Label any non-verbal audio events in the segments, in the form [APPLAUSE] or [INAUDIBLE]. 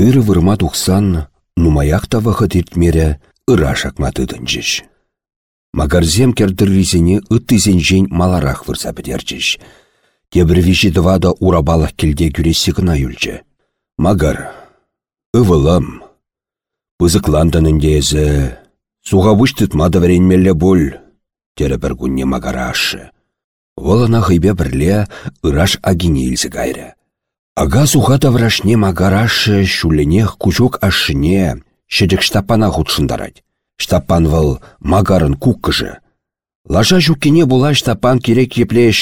Тыры вырма тухсан, нумаяк та вахыт иртмере ыра шакма тыдынчыш. Магарзем кердірризіне ыттызен маларах вырса бідерчіш. Тебір виші дывада урабалық келде күресі гына юлчы. Магар, ывылым, пызыкландынын дезі, суға бұш тұтмады варенмелі бұл, тері бір күнне магарашы. Волына хыйбе бірле ыраш агине илзі гайры. Ага суға таврашне магарашы шуленех кучок ашыне, шедік штапана худшындарать. Штапан вăл магарын куккыжы. Лаша жуккене була штапан керек епле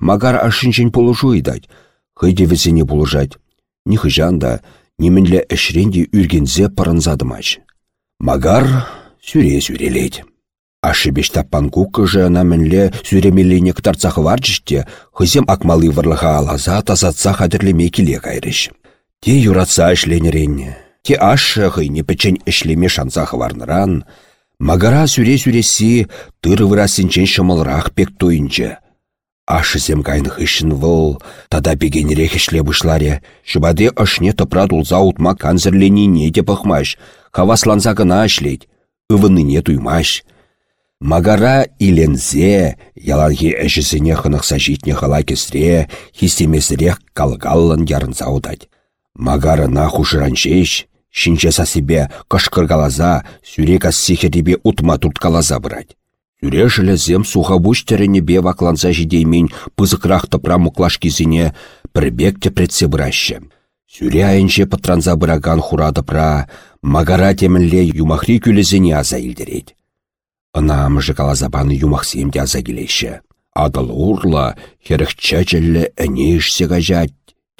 магар ашынчен пулышу идать. Хыйде візіне пулыжать. Ни хыжанда, немінле әшренде үргензе парынзадымач. Магар сүре сүрелет. Ашыбеш таппан куккыжы ана мінле сүремелене ктарцах варчыште, хызем акмалы варлыға алаза тазатса хадірлеме келе кайрыш. Те юратса ішленерен, те ашы хыйне печен ішлеме шансах варныран, Магара сүре-сүресі тыры вырасынчен шымылрақ пек тойынчы. Ашызем кайын хышын выл, тада бегенерек ішле бұшларе, шыбаде ашне тыпра тулза утма не де пықмаш, хавасланса гына ішлейд, ывыныне туймаш. Магара илензе, яланхи әшісіне хынықса житне хала кестре, хистемесірек калгаллан ярынса удать. Магарына хушыранчеш, Шинче сасибе кашкыргалаза, сүре кассихеребе утма турткалаза брать. Сүре зем суха бе вакланса жидеймен пызыкрах тыпра кизине бірбекте предсе бұраще. Сүре айынче патранза бұраган магара темінле юмахри күлізіне аза. Ына амыжы калазабаны юмахсемде аза келеші. Адыл урла, жәлі әне ішсе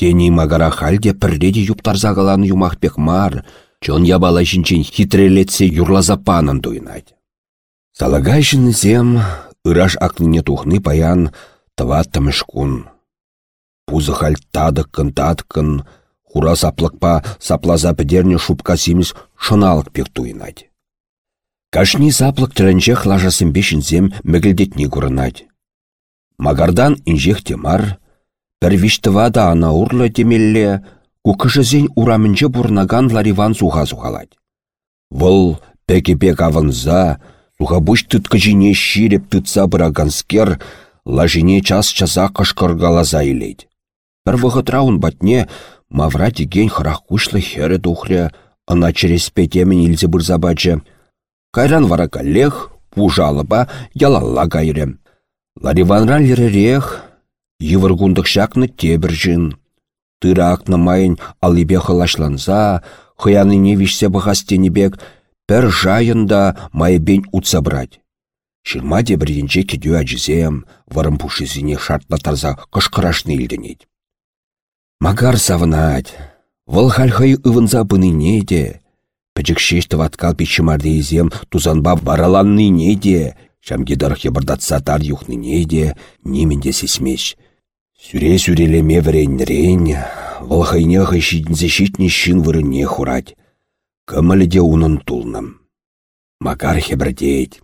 Тени магара халде пірреде юптарза каланы юмахпек мар, чон ябала жінчен хитрелетсе юрлаза панын дуйнать. Салагайшын зем, ыраш акныне тухны паян тыва тымышкун. Пузы халь тадықкын тадықкын, хура саплықпа саплаза підерне шупка симіз шыналық пек туйнать. Кашни саплық тірінчех лажасым зем мігілдетні күрінать. Магардан инжех темар, Пәрвиштіва да ана урлы демелле, кукышызен урамынче бурнаган лариван суға суғалать. Вұл пәкепек авынза, суға бұш тұткыжіне ширеп тұтса бұраганскер, лажине час-часа қышқыргалаза илейд. Бір вғытраун батне мавра деген хырақ күшлі хері тухря, ана через петемін илзе бұрзабачы. Кайран вара калех, пужалыба ялалла кайрем. Лариванран лиререх, Йывыргундық шакны тебіржін. Тыра акны майын алибе хылашланса, не вишсе бек, пір жайында майбен утса брать. Шырма дебірденче кедю әжізем, варым пушызіне шартла тарза кышқырашны илденет. Магар савынать, вăл хальхай ывынса пыныне де, пӹчӹк шешті ваткал пиччымарде изем тузанба бараланныне де, Шамгидарх ебырдатса тар юхныне де, неменде сесмеш. Сүре-сүрелеме вреннерен, вăлхайне хăйшитнсе çитне çын вырынне хурать. Кымылде унын тулным. Макар хебірдейд.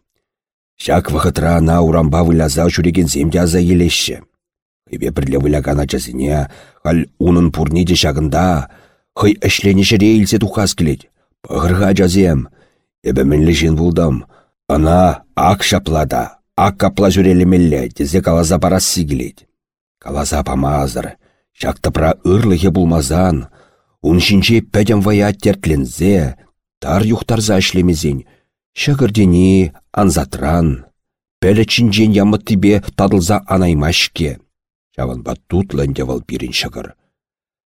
Шак вăхытра ана урамба выляза çурекенсем аза елешші. Хыйбе бірле вылягана часыне, хал унын пурнеде шагында, хый әшленешере илсе тухас. Пығырға жазем. Эбі мінлі булдым. Ана ак шаплада, ак капла жүрелемелле, тезе калаза парасы келет. Каласа памазыр, шактыпра ырлыхе булмазан, уншинче пәдем вая тертлензе, тар юхтарза ішлемезен, шығырдені анзатран, пәлі чинжен ямыт тебе тадылза анаймашке. Чаван бат тутланде вал пирин шығыр.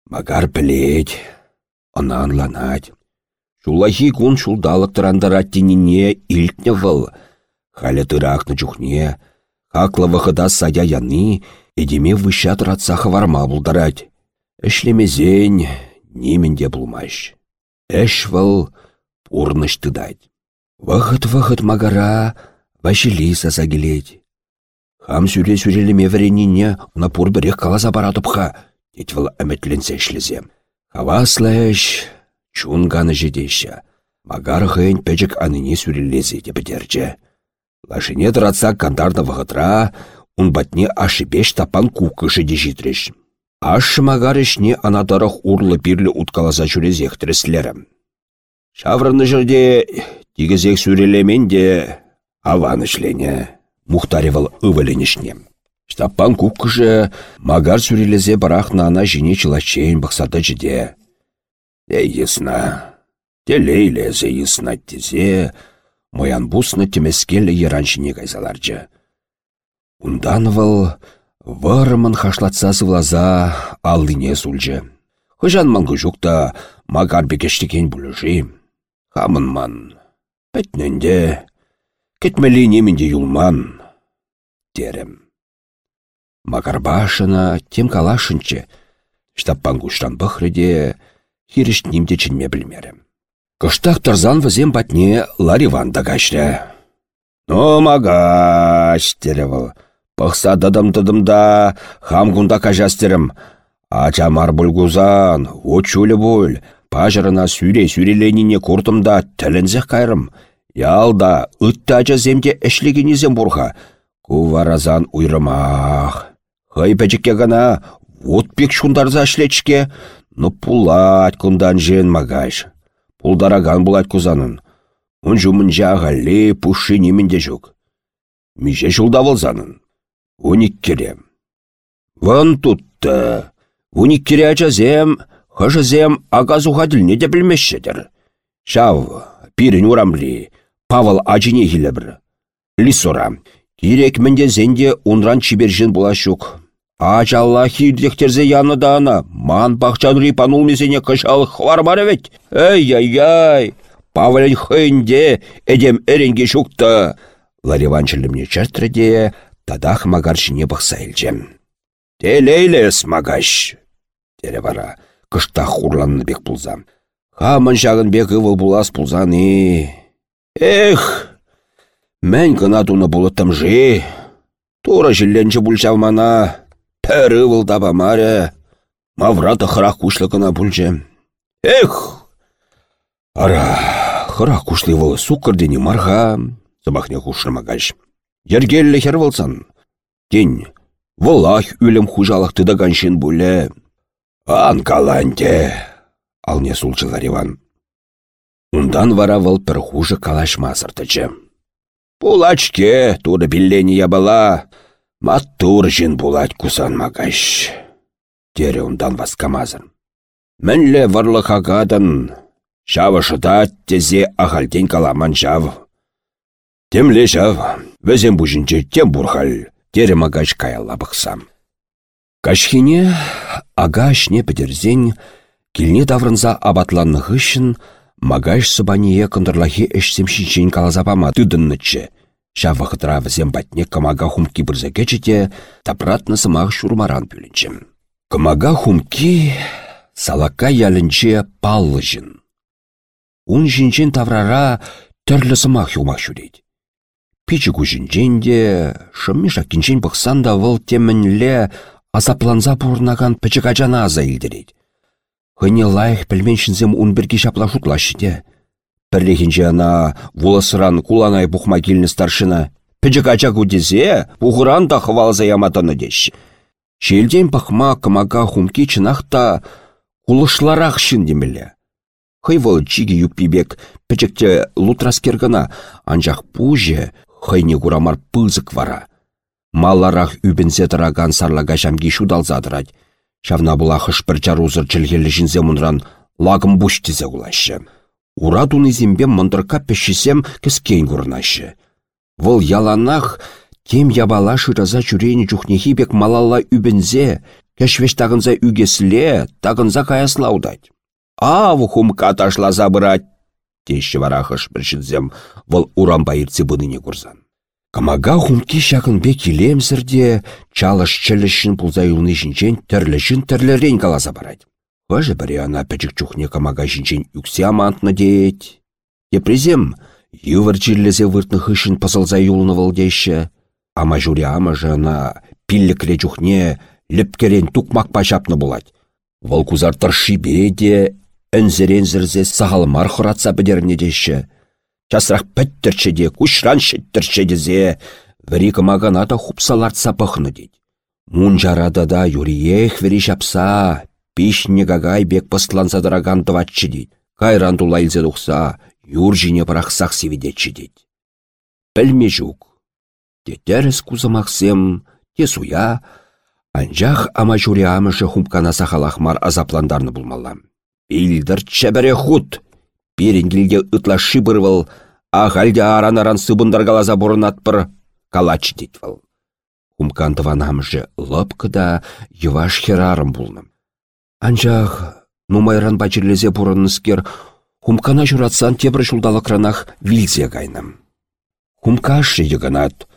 Магар білет, ланать. Шулахи кун шулдалық тұрандара теніне илтне выл. Халі жүхне, хақлы вғыда сая яны, Эдеме вышат ратса хаварма булдарать. Эшлемезен неменде булмаш. Эш вăл пурныш тыдать. Вахыт-вахыт магара Василиса загелеть. Хам сүре сүрелеме вренине на пур берег каласа бара тупха. Тет чунганы жедеща. Магар хăйн пәчек аныне сүрелезе те бідерче. Лашине тратса кантарда вахытра, Ун батне ашипеш тапан куккышы де житреш. Ашшымагарышне анатарах урлы пирлі уткаласа жүрезек тіріслерім. Шаврыны жерде тигізек сүрелемен де аванышлене. Мухтаревал ывыленешне. Штаппан куккыжы магар сүрелезе барах нана жіне чылачейін бақсады жіде. Эй, ясна. Телейлезе ясна тезе, моян бусны темескелі ераншыне кайзаларчы. Унданывал Варымын хашлатса сывлаза аллине сульче. Хыжан мангы жукта магар бекештекен бүліші. Хамын ман. Пәтненде. Кетмелі немінде юлман. Терем. Магар башына тем калашынче. Штаппан куштан бұхрыде хирішт немде чынме білмерім. Кыштақ тұрзан візем батне лариван да кашря. Ну, магаш, теревал. Пықса дыдым-дыдымда хам кунда кажастерім. Ачамар бұлгузан, очулі бұл, пажырына сүре-сүреленіне куртымда тілінзек кайрым. Ялда үтті ача земде әшлігінезем бұрға. Куваразан уйрымақ. Хай пәчікке гана, отпек шундарза әшлечке, ну пулать кундан жен магаш. Пулдараган булать кузанын. Он жумынжа ағалли пуши немінде жүк. Миже жулда болзанын. Униккере. Вон тутты. Униккере ачазем, хыжызем агазуға діліне де білмешшедір. Шав, пирін урамли, Павыл ачыне хилебір. Лисора, керек мінде зенде унран чибержін булашук. Ач Аллах хирдектерзе яны дана, ман бақчан рипанул мезене кышал хвар бар ведь. Эй-яй-яй, Павлен хынде эдем эренге шукты. Лариван чілімне чәртірде, Тадах магаршыне бұқса елжем. Телейлес магаш. Тере бара, кышта хурланны бек пулзам. Хамын жағын бек ывыл булас пулзаны. Эх, мән гына туны жи. Тура жилленчі бұлчав [LAUGHS] Пәр ывыл таба маре. Мавраты хырақ кушлы гына бұлчы. Эх! Ара, хырақ кушлы вылы суккырдені марха. Замахне кушыр магаш. Ергеллі хер болсан. День, вылах үлім хужалықты да ганшин бұлі. Ан каланте, алне сулчылар Иван. Ундан вара вăл пір хужы калаш мазыртычы. Пулачке туры биллені ябала, маттур жин булать кусан магаш. Тере ундан васкамазыр. Мәнле варлы хагадын, шавышыда тезе ағалден каламан жав. Темле жав, вәзем бұжынче тем бурхал, тере магаш каялла бұқсам. Кашхине агашне пітерзен, килне даврынса абатланны хышын, магаш сыбание кындырлахи эшсемшинчен калазапама тыдыннычы. Шавы хытра візем батне камага хумки бірзе кечете, тапратны сымақ шурмаран пүлінчім. Камага хумки салака ялінче паллы жын. Ун жинчен таврара түрлі сымақ юмақ шүрейді. Пичі күжінженде, шыммиша кінчен бұқсан да выл темінле азапланза бұрнаган пічік ажана аза илдерейді. Хыне лайық пілменшінзем унберге шапла шутлашыде. Пірлехінже ана вуласыран куланай бұқма келіні старшына. Пічік ача күдезе, бұғыран да хвалза яматыны деш. Шелден бақма кымага хумки чынақта кулышларақ шын демелі. Хый вăл чиге юппибек пӹчӹкте лутраскер гына, анчах пуже хыйне курамар пызык вара. Малларах үбінсе тұраган сарлага шамги шудалзадырать. Шавна була хышпір чарузыр чілгелі жінзе мұнран лагым кулашы. Ура тунызембе мындырка пешісем кіскейн курнашы. Вăл яланах тем ябала шыраза чурейні чухнехи бек малалла үбінзе, кәшвеш тағынза үгесле, тағынза каяслаудать. Аву хумка ташла забырать. Тещі варахыш біршінзем вăл урам байырцы бұныне курзан. Камага хумки шакынбе килемсірде, чалыш чілішін пулза юлны жінчен тірлішін тірлерен каласа барать. Вăжы бірі ана пәчік чухне камага жінчен үксе амантны дейт. Епрезем, ювар чирлесе выртны хышын пасылза юлны вăлдеші. Ама журе ама жана пиллікле чухне лепкерен тукмак пачапны булать. Вăл кузар тырши береде, әнзерен зірзе сағалмар құратса бідеріне деші. Часырақ пәттірчеде, күшран шеттірчедезе, вірі кымагана да хупсалартса пықны дейд. Мунчарада да юриех вери шапса, пишне гагай бек пыстланса дыраган тыватчы дейд. Кайран тула илзе тухса, юр жине парақсақ севедетчі дейд. Пілме жук. Те тәріс кузымақсем, те суя, анжақ ама жүре амышы хумкана сахалахмар азапландарны булмалам. Илдір чәбіре худ, перенгілге ытлашы бұрвыл, ағалде аран-аран сыбындар галаза бұрынатпыр, калач дейтвал. Хумкантыванамжы лыпкыда юваш херарым булным. Анжақ нумайран бачырлезе бұрыныскер, хумкана журатсан тебір жулдалықранах вилзе кайным. Хумка ашы егінат,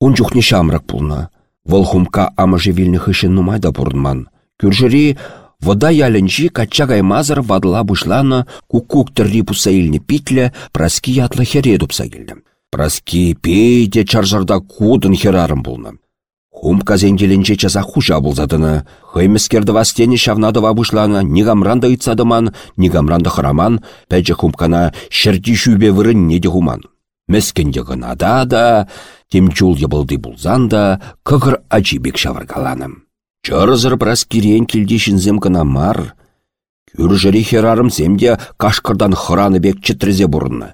он жүхне шамрак пулна. Вăл хумка амыжы вилнny хышын нумайда пурнман. Күржіри вода ялінчі кача каймазыр вадла бушлана кукук тірри пуса илні праски ятлы хере. Праски пейде чаржарда кудын херарым булны. Хумка зенделінче часа хуша булзадыны. Хаймескерді вастені шавнадыва бушлана нигамранда ыцадыман, нигамранда хыраман, пәчі хумкана шерді шүбе вырын неде хуман. Мәскенде гынада да, темчул ебылды булзан да, кығыр ачибек шаваргаланым. Чырзыр брас кирен килдешінзем гына мар. Күржірі херарым земде кашқырдан хыраны бек чітірзе бұрынны.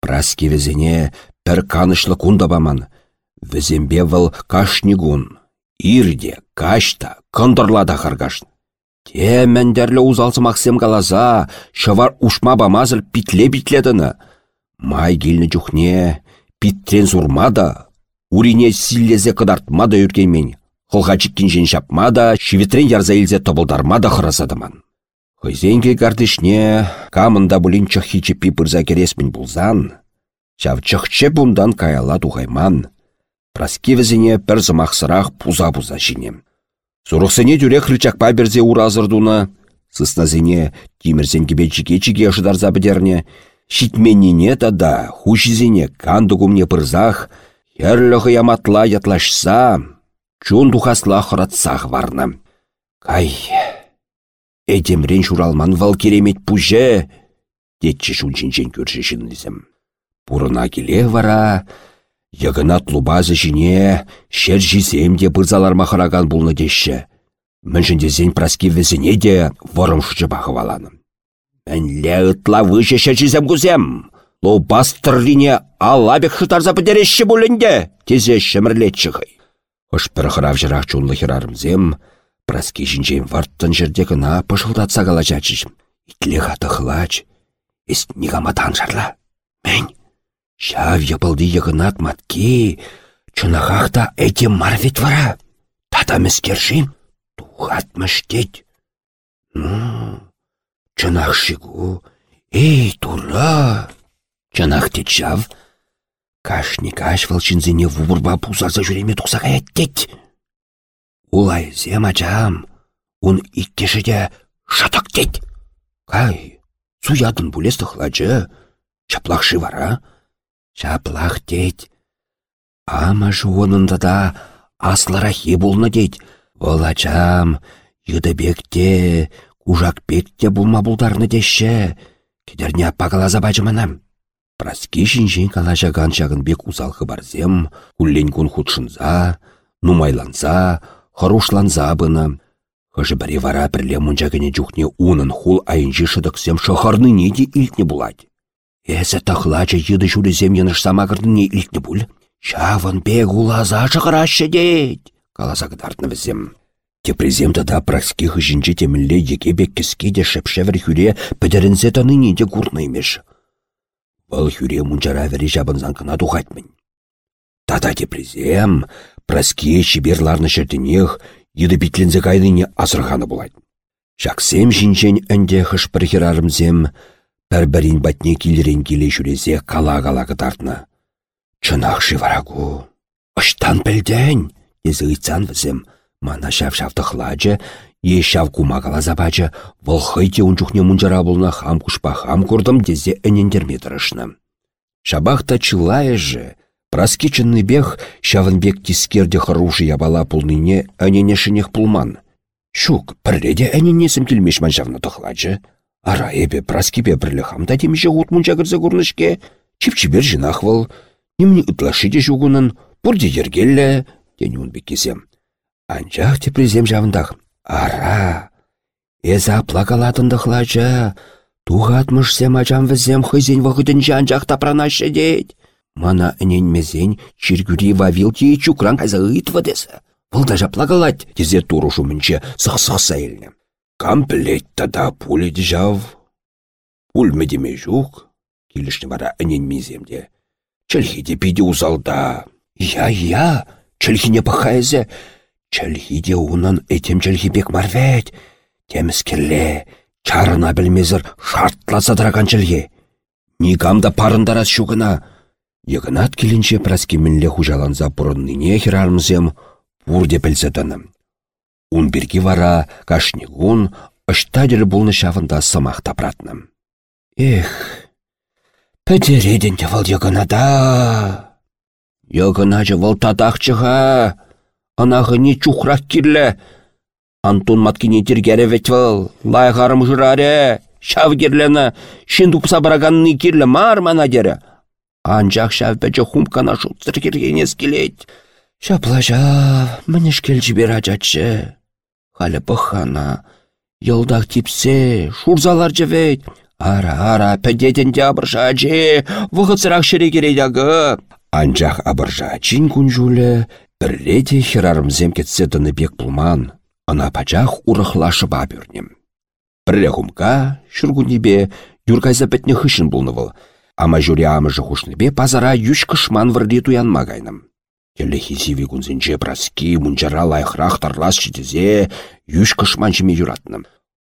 Брас кевезене пір канышлы кунда баман. Візембе выл кашнигун. Ирде, кашта, кындырлада харгашн. Те мәндерлі узалсымақсем галаза, шывар ушма бамазыр питле-битледіні. Май келні жүхне, питтрен зурмада, урине силлезе кыдартмада үргеймен. Холға жен шапмада, шивитрен ярза илзе тобылдармада хырасадыман. Хойзенге гардышне, камында бұлін чықхи чепі пырза кересмін бұлзан. Чав чықче бұндан каяла тухайман. Праскивізіне пір зымақсырақ пуза-пуза жинем. Сұрықсыне дүрек рычакпа берзе уразырдуна. Сысназіне тимірсен кебе чике-чике ажыдарза бідерне. Шитменнине тада хушизине канды кумне пырзах, херлі яматла ятлашса, чун тухасла хыратсах варны. Кай, эдемрен шуралман вал керемет пуже, детчі шунчинчен көршешінлізім. Пурына келе вара, Йығынат лубазы жіне, шер жіземде бұрзалар махараган бұлны деші. Мүншінде зен праски візіне де ворым шучы бағываланым. Әнле ытла вышеше чизем кузем. Лу бастыррине аллабек шытарза бідерешші бүлінде, тезе шымірлетші хый. Хош бір хырав жырақ чунлы херарымзем, праски жінжен варттын жерде гына пышылдатса кала жачыш. Итле хаты хылач, іс нигаматан жарла. Шав епылды йығынат матки, чынахақта әте марвет вара. Тата міскершін, тухатмыш дед. Ну, шигу, эй, тура! Чынах течав, кашни каш волчинзене вурба пузарса жүреме тұқса каяттет. Улай зем ачам, он иккешеде шатак тет. Кай, суядын булес тұхлачы, чаплақшы вара, чаплақ тет. Ама жуынында да аслара хе болны дед. Ол ачам, бекте, Ужак пекте булма булдарны деші. Кедерне пагалаза бачыманам. Праски шинжен калашаган бек узалхы барзем, куллен кун худшынза, нумайланса, хорушланза бына. Хыжы бірі вара бірле мұнжагыне жүхне унын хул айынжы шыдықсем шахарны неде илтне булать. Эсі тахлача еді жүрезем еныш самағырны не илтне бұл. Шавын бек улаза шығырашы дейд. Каласа кыдартны візем. Тепреземді да праских жінчі темілі екебек кіске де шепшевір хүре підірінсе таны де курнаймеш. Бұл хүре мұнчара вәрі жабынзан кына тухатмын. Тата тепрезем, праске шиберларны шертінех, еді бітлензе кайдыне асырғаны болады. Шақсем жінчен әнде хыш бір херарымзем, пәрбәрін батне келерен келе жүрезе кала-кала кытартны. Чынақ шиварагу. Ыштан пілден, езі ұйтсан візем, Мана шав-шавтықлачы, е шав кумағала забачы, вұл хыйте унчухне мұнжара болна хам кушпа хам курдым дезе әнендерме тұрышны. Шабахта чылая же, праскичынны бех шавынбек тискерде хыруши ябала пулныне әненешінех пулман. Шук, пірледе әненесім келмеш манжавны тұхлачы. Ара эбе праскипе бірлі хамда темеше ғут мұнжа кірзі күрнішке, чипчибер жинах выл, немне ытлашы де жугунын, бұрде ергелі, дені он беккесем. Анчах тепрезем жавындақ. Ара, Эза плакаладындықлача, тухатмышсем ачам візем хызен вғыдын жанжақ тапранашы дейд. Мана мезен чиргюри вавилки чукран каза ыйтва десі. Бұл да жаплагалать, тезе турушу мінче сық-сық сайылны. Комплект тада пули жав. Пуль медеме жук, келішні вара меземде. Чәлхиде пиде узалда. Я-я, чәлхине пахайзе. Чәлхиде унан этем чәлхибек марвет. Теміскерле, чарына білмезір шартласа дыраган чілге. Нигамда парындарас шугына. Егінат келінше праскемінле хужаланза бұрынныне хирармызем бұрде білзедіні. Ун бірге вара кашнигун ұштадыр бұлны шавында сымақ тапратным. Эх, пәдереден де вал егінада. Егіна вал тадақчыға, анағы не чухрак кирлі, Антон маткине тергәрі вал, лайғарым жыраре, шав керлені, шын тупса бараганны керлі мармана дері. Анжақ шав бәчі хумкана шутсыр кергенес келет. Шапла жав, мініш кел жібер ажатшы. Халі бұхана, елдақ типсе, шурзалар жевет. Ара-ара, пәдетінде абыржа ажы, вғыцырақ шыре керейдегі. Анжақ абыржа чин күнжулі, бірледе херарымзем кетсе дыны бек бұлман. Ана пачах урахлашы бабюрнем. Пірре хумка, шүргунебе, юркайза пәтне хышын бұлнывыл. Ама жүре амыжы пазара юш кышман вырди туян магайным. Келі хизиви күнзінче праски, мұнчара лайхрах тарлас читезе, юш кышман жеме юратным.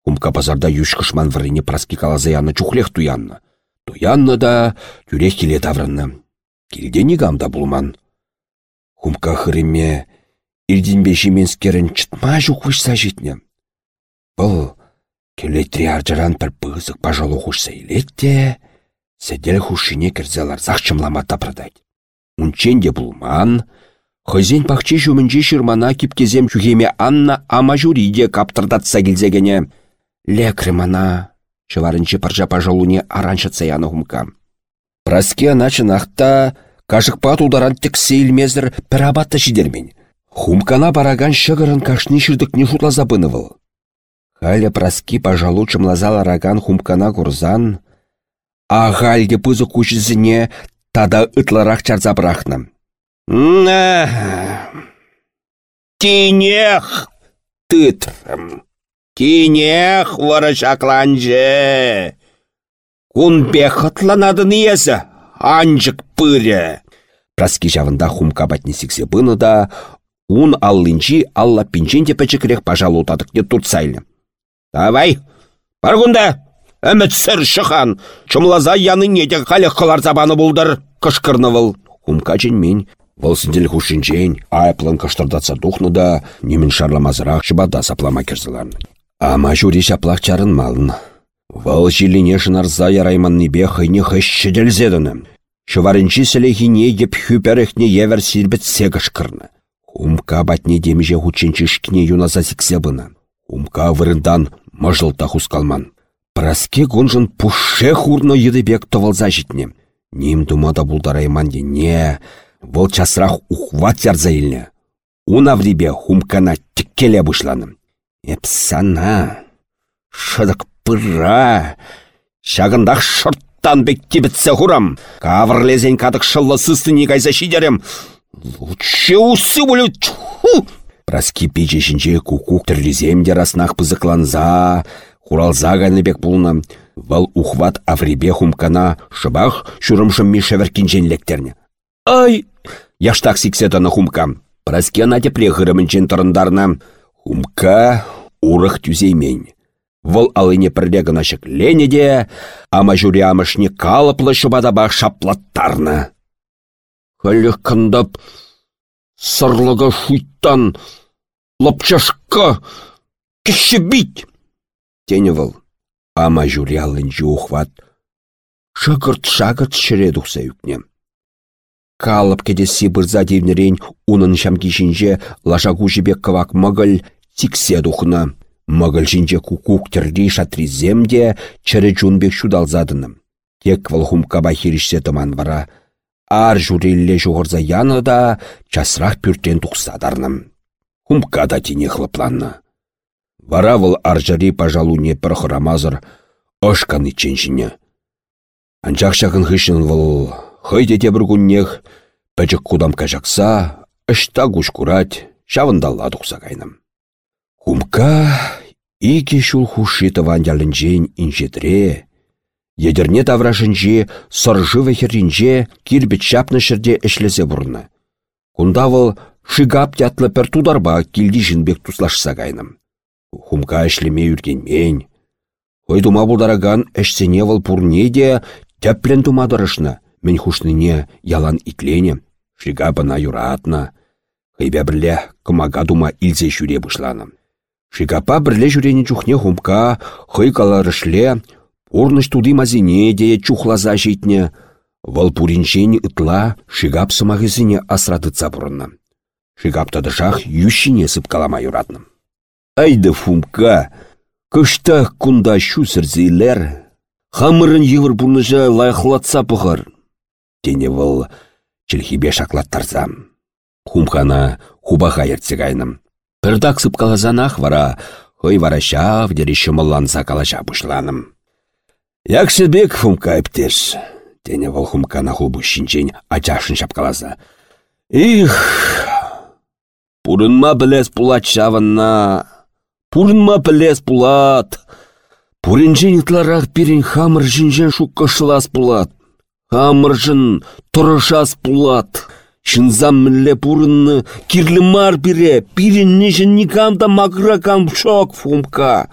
Хумка пазарда юш кышман вырыне праски калаза яны чухлех туянны. Туянны да тюрех келе таврынны. Келде гамда булман. Хумка хыреме, Ирдинбе жименскерін чытма жүквышса жетіне. Бұл келетри аржаран бір бұғызық пажалу хушса илетте, сәдел хушине кірзелар зақчымлама. Унченде бұлман, Хызен пахчи жүмінже шырмана кипкезем жүгеме Анна ама жүриде каптырдатса келзегене. Лекрі мана, чыварынче паржа пажалуне араншатса яны хумка. Праске аначын ақта, кажықпа тударан тіксе илмезір пір абатта жидермен. Хумкана бараган шығырын кашни не шутлаза бынывыл. Халя праски пажалу чымлазала раган хумкана курзан, а хальде пызы тада ытларах чарза брахна. Тинех тытрым, тинех вара шакланже. Кунбе хытланадын езі, анжык пыре. Праски жавында хумка батне сиксе быны да, Ун аллинчи алла пинченде пәчекірек пажалу не турцайлы. Давай, баргунда, әміт сір шыхан, чымлаза яны неде қалек қылар забаны бұлдыр, кышкырнывыл. Хумка мен, бұл сіндел хушинчен, айплын кыштырдатса духны да, немен шарламазырақ шыбада саплама керзіларын. Ама жури шаплақ чарын малын. Вăл жилине шынарза ярайманнипе хыйне хыщ чӹдӹлзедӹнӹ. Шыварынчи сілехине еп хюперехне евер сирбет кышкырны. Умка батне демже бына. Умка вырындан мыжылта хускалман. Праске гонжын пуше хурно едебек товалза житне. Ним думада булдарайман не, бұл часрах ухват ярза илне. Уна врибе хумкана тіккеле бұшланым. Эпсана, шыдық пыра, шағындақ шырттан бек бітсе хурам. Кавырлезен кадық шылы сыстыны кайса шидерем. Лучше усы болю. Праски печешінче кукук тірлізем де раснақ пызықланза, хуралза бек бұлна. Вал ухват аврибе хумкана шыбах шүрімшім мешеверкінчен лектерне. Ай! Яштақ сиксетаны хумкам. Праски ана тепле ғырымынчен тұрындарна. Хумка урых тюзеймен. Вăл алыне пірде гына лене де, ама жүре амышне калыплы шубадабақ шаплаттарны. Хәллех кандап сарлыға шуйттан лапчашка кіші бит. Теневал, ама журялын жуғват, шагырт-шагырт шыре дұқса үкне. Калып кедесі бірза девнерен унын шамкишінже лашагу жібек кавак мығыл тиксе дұқына. Мығыл жінже кукук тірді шатриземде чыры жунбек шудалзадыным. Тек валхум каба хирішсе тыман вара ар журелле жуғырза яны да часрақ пүртен тұқсадарным. Хумка да тине хлыпланна. Вара вăл аржари пажалуне пырхырамазыр ышкан итченшине. Анчах çакын хышын вăл хăйте те бір күннех, пӹчӹк кудам кажакса, ышта куш курать, çавындалла тухса кайным. Хумка ике çул хуши тыван ялінчен инжетре, Едерне таврашынче, сыржы вехерінче, кирбет чапны шырде эшлесе бұрны. Кундавыл шигап тятлы пір тударба килди жінбек туслашса кайным. Хумка эшлеме үргенмен. Хой тума бұлдараган әшсене выл пурне де тәплен тумадырышны. Мен хушныне ялан итлене. Шигапына юратна. Хыйбя бірле кымага тума илзе жүре бұшланым. Шигапа бірле жүрені чухне хумка, хый каларышле, Урныш туди мазине де чухлаза житне. Вăл пуринчен ытла шигап сымахызине асратыца бұрынна. Шигапта дышах ющине сыпкалама юратны. Айды фумка, кышта кунда шу сірзейлер, хамырын евір бұрныжа лайықлатса бұғыр. Тене вăл чілхибе шаклаттарзам. Хумкана хубаха ерцегайным. Пірдак сыпкалазанах вара, хой вара шав дереші мылланса калаша бұшланым. Якшебек хумка эптеш. Тене вол хумка на хубу шинчен ачашын шапкаласа. Их, пурынма білес пулат шавынна. Пурынма білес пулат. Пуринжен итларақ пирен хамыр жинжен шуккашылас пулат. Хамыржын тұрышас пулат. Шынзам мінле пурынны кирлі мар бире, пирен нежін никамда магракам шок фумка.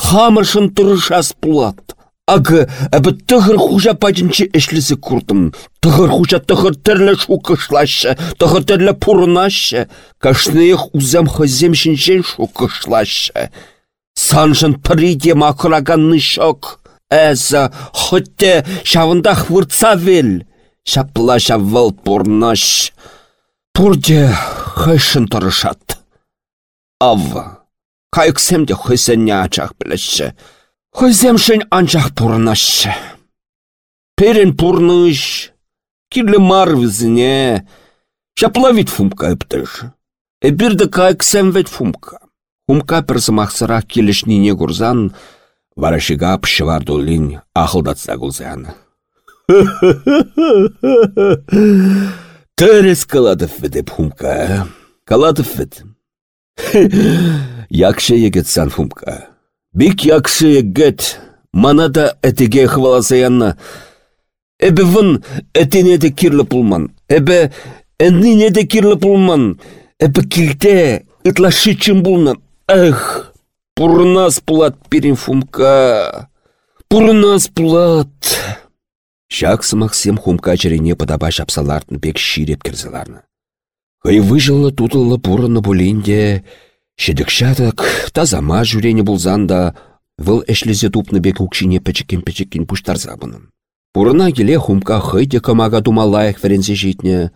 Хамыршын тұрышас пулат. Ағы әбі тұғыр хужа пачынчы әшлісі күрдім. Тұғыр хужа тұғыр тірлі шукышлашы, тұғыр тірлі пұрынашы. Кашныйық узам хызем шинчен шукышлашы. Санжын піриде мақыраганны шок. Әзі, хотте шавындақ выртса вел. Шапла шавыл пұрнаш. Пұрде хайшын тұрышат. Ава, кайықсем де ачақ. Хоземшін анчах пурнашы. Перен пурныш, кирлі мар візіне, шаплавит фумка өптіш. Эбірді кайксем вет фумка. Фумка персымақсырақ келішніне гурзан, варашыға пшывар долин ақылдатса гулзан. Терес каладов ведеп фумка. Каладов вет. Якше егетсан фумка. Бик якшы егет, мана да әтеге хваласаянна. Эбі вын әтене де кирлі пулман. Эбі әніне де кирлі пулман. Эбі килте ытлашы чым булна. Эх, пурнас пулат пирин фумка. Пурнас пулат. Шак сым хумка черене подаба шапсалартын бек ширеп кірзіларны. Хай выжылы тутылы пурыны булинде, Шедік тазама жүрені бұлзанда, выл әшлізе тупны бек ұқшине пәчіккен-пәчіккен пұштар забыным. Пұрына келе хумка хыйде камага думалайық верензе житне.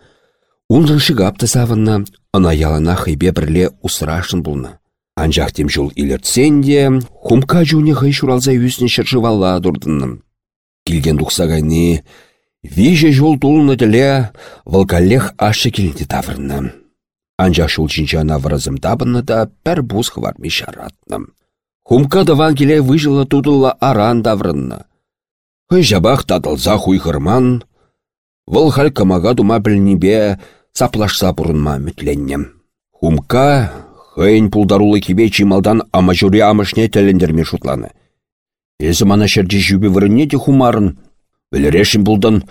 Унжын шығапты савынна, ына ялана хыйбе бірле ұсырашын бұлны. Анжақ тем жол илертсенде, хумка жуне хый шуралза үсіне шыржывалла дұрдынным. Келген дұқсағайны, виже жол тулны тіле, вылкалех ашы келінді тавырны. Анча шул чинчана вырызым табынны да пәр бус хварми шаратным. Хумка даван келе выжыла тудылла аран даврынны. Хый жабах татылза хуйхырман, вăл халь камага тума пілнебе саплашса пурынма мүтленнем. Хумка хыйн пулдарулы кибе чималдан амажури амышне тәлендерме шутланы. Эзі мана шерде жүбі вырынне де хумарын. Білірешін бұлдан,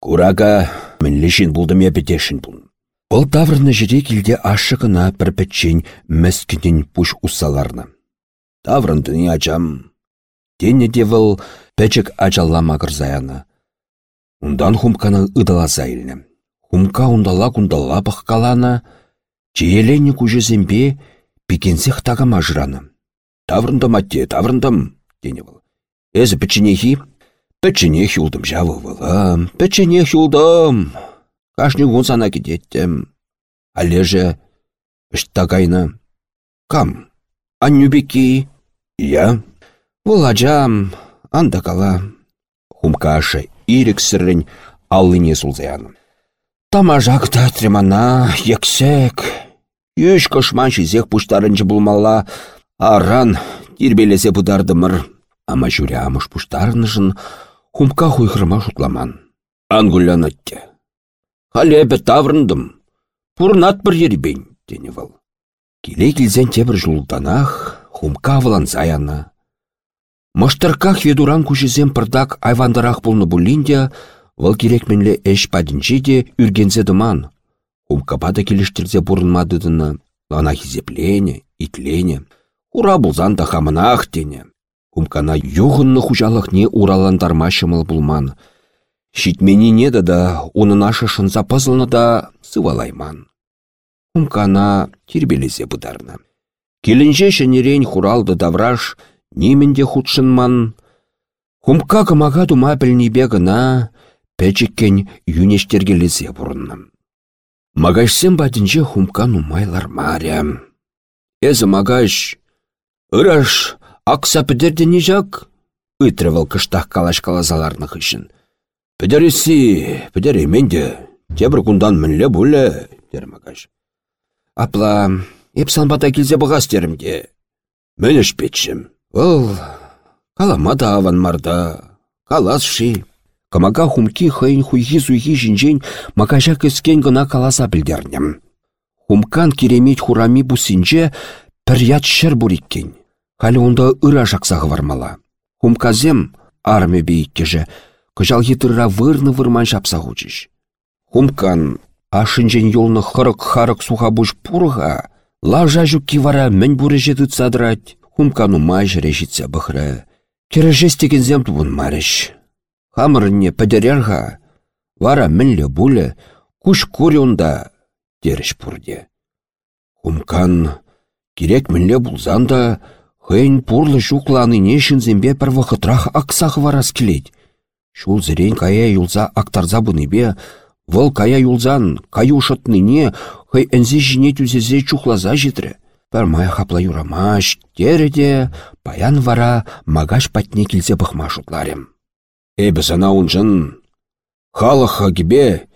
курага мінлешін бұлдым епетешін бұлын. Бұл таврны жире келде ашығына бір бітчен мәскінен пұш ұсаларны. Таврындыны ачам. Дене девіл пәчік ачаллама кырзаяны. Ундан хумканы ыдала зайлны. Хумка ундала кундала қаланы, жиелені күжезембе пекенсех тагама жыраны. Таврындым атте, таврындым, дене бұл. Әзі пічінехи, пічінех юлдым жавы вылым. Кашни гунсана кедеттім. Алеже кайна. Кам? Аннюбеки? Я? Владжам, анда кала. Хумкашы сіррін аллыне сулзаяным. Тамажак тремана, ексек. Еш кышман шизех пуштарынчы булмалла, аран тирбелесе бұдардымыр. Ама жүре амыш пуштарынышын хумка хуйхырма шутламан. Ангулянатте. Халебе таврындым. Пурнат бір ербен, дені вал. Келе келзен тебір жулданах, хумка валан заяна. Маштарках ведуран күшізен пырдак айвандарах бұлны бұлінде, вал керекменле әш падінчі де үргензе дыман. Хумкапада келіштірзе бұрынмадыдыны, лана хизеплене, итлене. Ура бұлзан да хамынақ дене. Хумкана юғынны хужалықне ураландарма шымыл бұлман. Шитмені неді да, оны нашы шынса пызылны да сывалайман. Хумкана тербелезе бұдарна. Келінже шынерен хуралды давраш, неменде худшынман. Хумка кымага тума пілнебе гына, пәчіккен юнештергелезе бұрынным. Магашсен бәдінже хумка нумайлар маря. Эзі магаш, ыраш, підерді не жак? Үтревіл кыштақ калаш калазаларны хышын. Підересі, підері менде, тебір күндан мінле бұлі, дер магаш. Апла, епсан бата келзе бұғас терімде. Мен петшім. Ол, калама да аван марда, калас ши. Камага хумки хайын хуйхи суйхи жинжен макажа кіскен гына каласа білдернем. Хумкан керемет хурами бусинже пір ят шыр буриккен. Халі онда ыра жақсағы вармала. Хумказем армия бейттежі, күжал хитырра вырны вырман жапса хучыш. Хумкан ашынжен юлны хырық-харық суға бұш пурға, лажа жүкки вара мін бұры жеді цадрать, хумкану май жіре житсе бұхры. Кережес деген зем тубын марыш. Хамырынне пәдерерға, вара мінлі бұлі, күш көріонда, деріш пұрде. Хумкан, керек мінлі бұлзанда, хейн пурлы жукланы нешін зембе бір вақытрах ақсағы варас келет. Шул зірен кая юлза ақтарза бұныбе, выл кая юлзан, шытныне, хай әнзе жіне түзезе чухлаза жетірі. Бір май хапла юрамаш, тереде, паян вара магаш патне келсе бұқма шутларем. Эбі сана унжын, халық хагібе,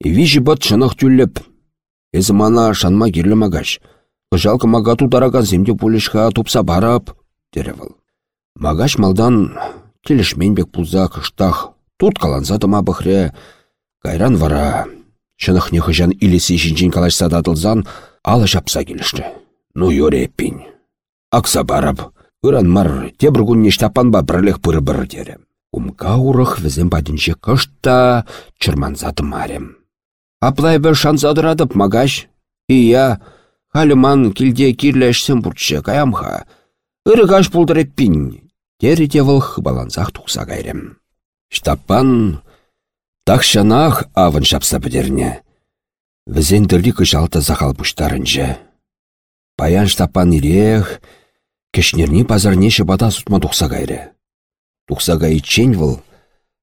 вижі бат шынық түліп, Эзі мана шанма керлі магаш. Жалқы мага тудараган земде пулешха тупса барап, деревіл. Магаш малдан келішмен бек пулза кыштах, тут каланса тыма бұхре, кайран вара. Шынық не хыжан илесі жинжин калаш садатылзан, алы жапса келішті. Ну йоре пин. Акса барап, ыран мар, тебір күнне штапанба бірлік пыры бір дерем. Умка урых візен бадінше кышта чырманза тымарем. Аплай бір шансадырадып магаш. Ия, халыман килде кирләшсен бұртшы каямха. Ырыгаш пулдырып пин. Тері девыл хыбаланзақ тұқса кайрем. Штапан тақшанақ авын шапса бідерне. Візен дірлі кышалты зақал бұштарынжы. Паян штапан ирех, кешнерні пазарнеші бата сутма тұқса кайры. Тұқса кайчен выл,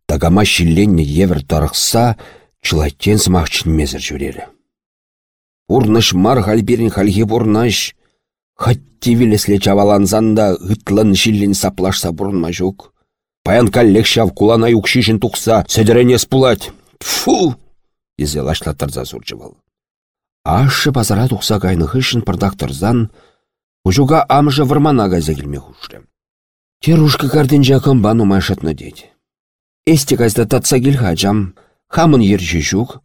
тагама шилленне евір тарықса, чылайттен сымақчын мезір жүрері. Урныш мар хальберін хальге бурнаш, хатти вилесле чаваланзанда ытлын шиллен саплашса бурнма жүк. Паян каллек шав кулана юкшишін тұқса, сәдірене спулать. Фу! Езе лашлаттарза сурчывал. Ашы базара тұқса кайны хышын пырдақтырзан, Ужуга амжы вармана гайза келме хушры. Терушка карден жақын бану майшатны дед. Эсте кайзда татса кел хачам, хамын ержі жүк,